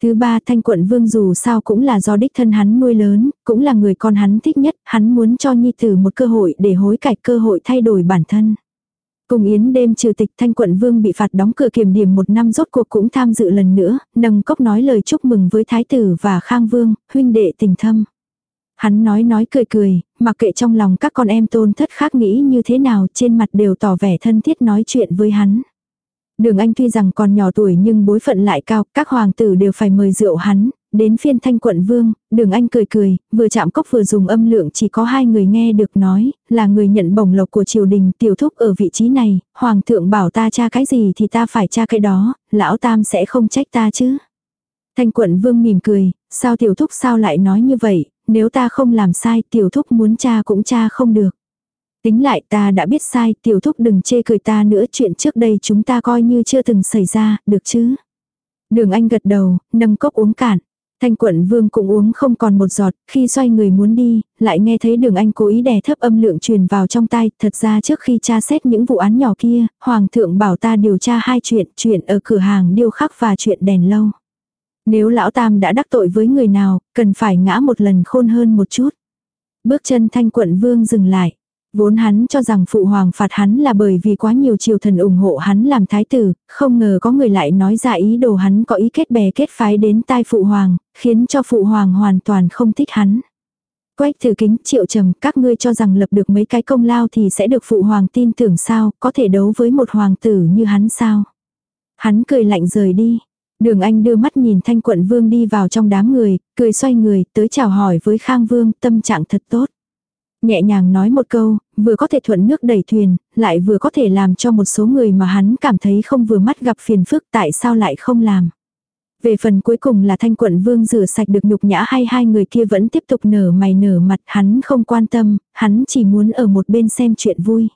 Thứ ba thanh quận vương dù sao cũng là do đích thân hắn nuôi lớn, cũng là người con hắn thích nhất, hắn muốn cho nhi tử một cơ hội để hối cải cơ hội thay đổi bản thân. Cùng yến đêm trừ tịch thanh quận vương bị phạt đóng cửa kiểm điểm một năm rốt cuộc cũng tham dự lần nữa, nâng cốc nói lời chúc mừng với thái tử và khang vương, huynh đệ tình thâm. Hắn nói nói cười cười, mặc kệ trong lòng các con em tôn thất khác nghĩ như thế nào trên mặt đều tỏ vẻ thân thiết nói chuyện với hắn. Đường Anh tuy rằng còn nhỏ tuổi nhưng bối phận lại cao, các hoàng tử đều phải mời rượu hắn, đến phiên thanh quận vương, đường Anh cười cười, vừa chạm cốc vừa dùng âm lượng chỉ có hai người nghe được nói, là người nhận bổng lộc của triều đình tiểu thúc ở vị trí này, hoàng thượng bảo ta tra cái gì thì ta phải tra cái đó, lão tam sẽ không trách ta chứ. Thanh quận vương mỉm cười, sao tiểu thúc sao lại nói như vậy, nếu ta không làm sai tiểu thúc muốn cha cũng cha không được. Tính lại ta đã biết sai, tiểu thúc đừng chê cười ta nữa chuyện trước đây chúng ta coi như chưa từng xảy ra, được chứ. Đường anh gật đầu, nâng cốc uống cạn. Thanh quận vương cũng uống không còn một giọt, khi xoay người muốn đi, lại nghe thấy đường anh cố ý đè thấp âm lượng truyền vào trong tai, thật ra trước khi tra xét những vụ án nhỏ kia, hoàng thượng bảo ta điều tra hai chuyện, chuyện ở cửa hàng điêu khắc và chuyện đèn lâu. Nếu lão tam đã đắc tội với người nào, cần phải ngã một lần khôn hơn một chút. Bước chân thanh quận vương dừng lại. Vốn hắn cho rằng phụ hoàng phạt hắn là bởi vì quá nhiều triều thần ủng hộ hắn làm thái tử, không ngờ có người lại nói ra ý đồ hắn có ý kết bè kết phái đến tai phụ hoàng, khiến cho phụ hoàng hoàn toàn không thích hắn. Quách thử kính triệu trầm các ngươi cho rằng lập được mấy cái công lao thì sẽ được phụ hoàng tin tưởng sao, có thể đấu với một hoàng tử như hắn sao. Hắn cười lạnh rời đi. Đường Anh đưa mắt nhìn thanh quận vương đi vào trong đám người, cười xoay người, tới chào hỏi với Khang Vương, tâm trạng thật tốt. Nhẹ nhàng nói một câu, vừa có thể thuận nước đẩy thuyền, lại vừa có thể làm cho một số người mà hắn cảm thấy không vừa mắt gặp phiền phức tại sao lại không làm. Về phần cuối cùng là thanh quận vương rửa sạch được nhục nhã hay hai người kia vẫn tiếp tục nở mày nở mặt hắn không quan tâm, hắn chỉ muốn ở một bên xem chuyện vui.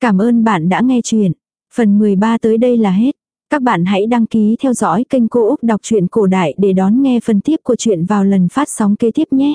Cảm ơn bạn đã nghe chuyện. Phần 13 tới đây là hết. Các bạn hãy đăng ký theo dõi kênh Cô Úc Đọc truyện Cổ Đại để đón nghe phần tiếp của chuyện vào lần phát sóng kế tiếp nhé.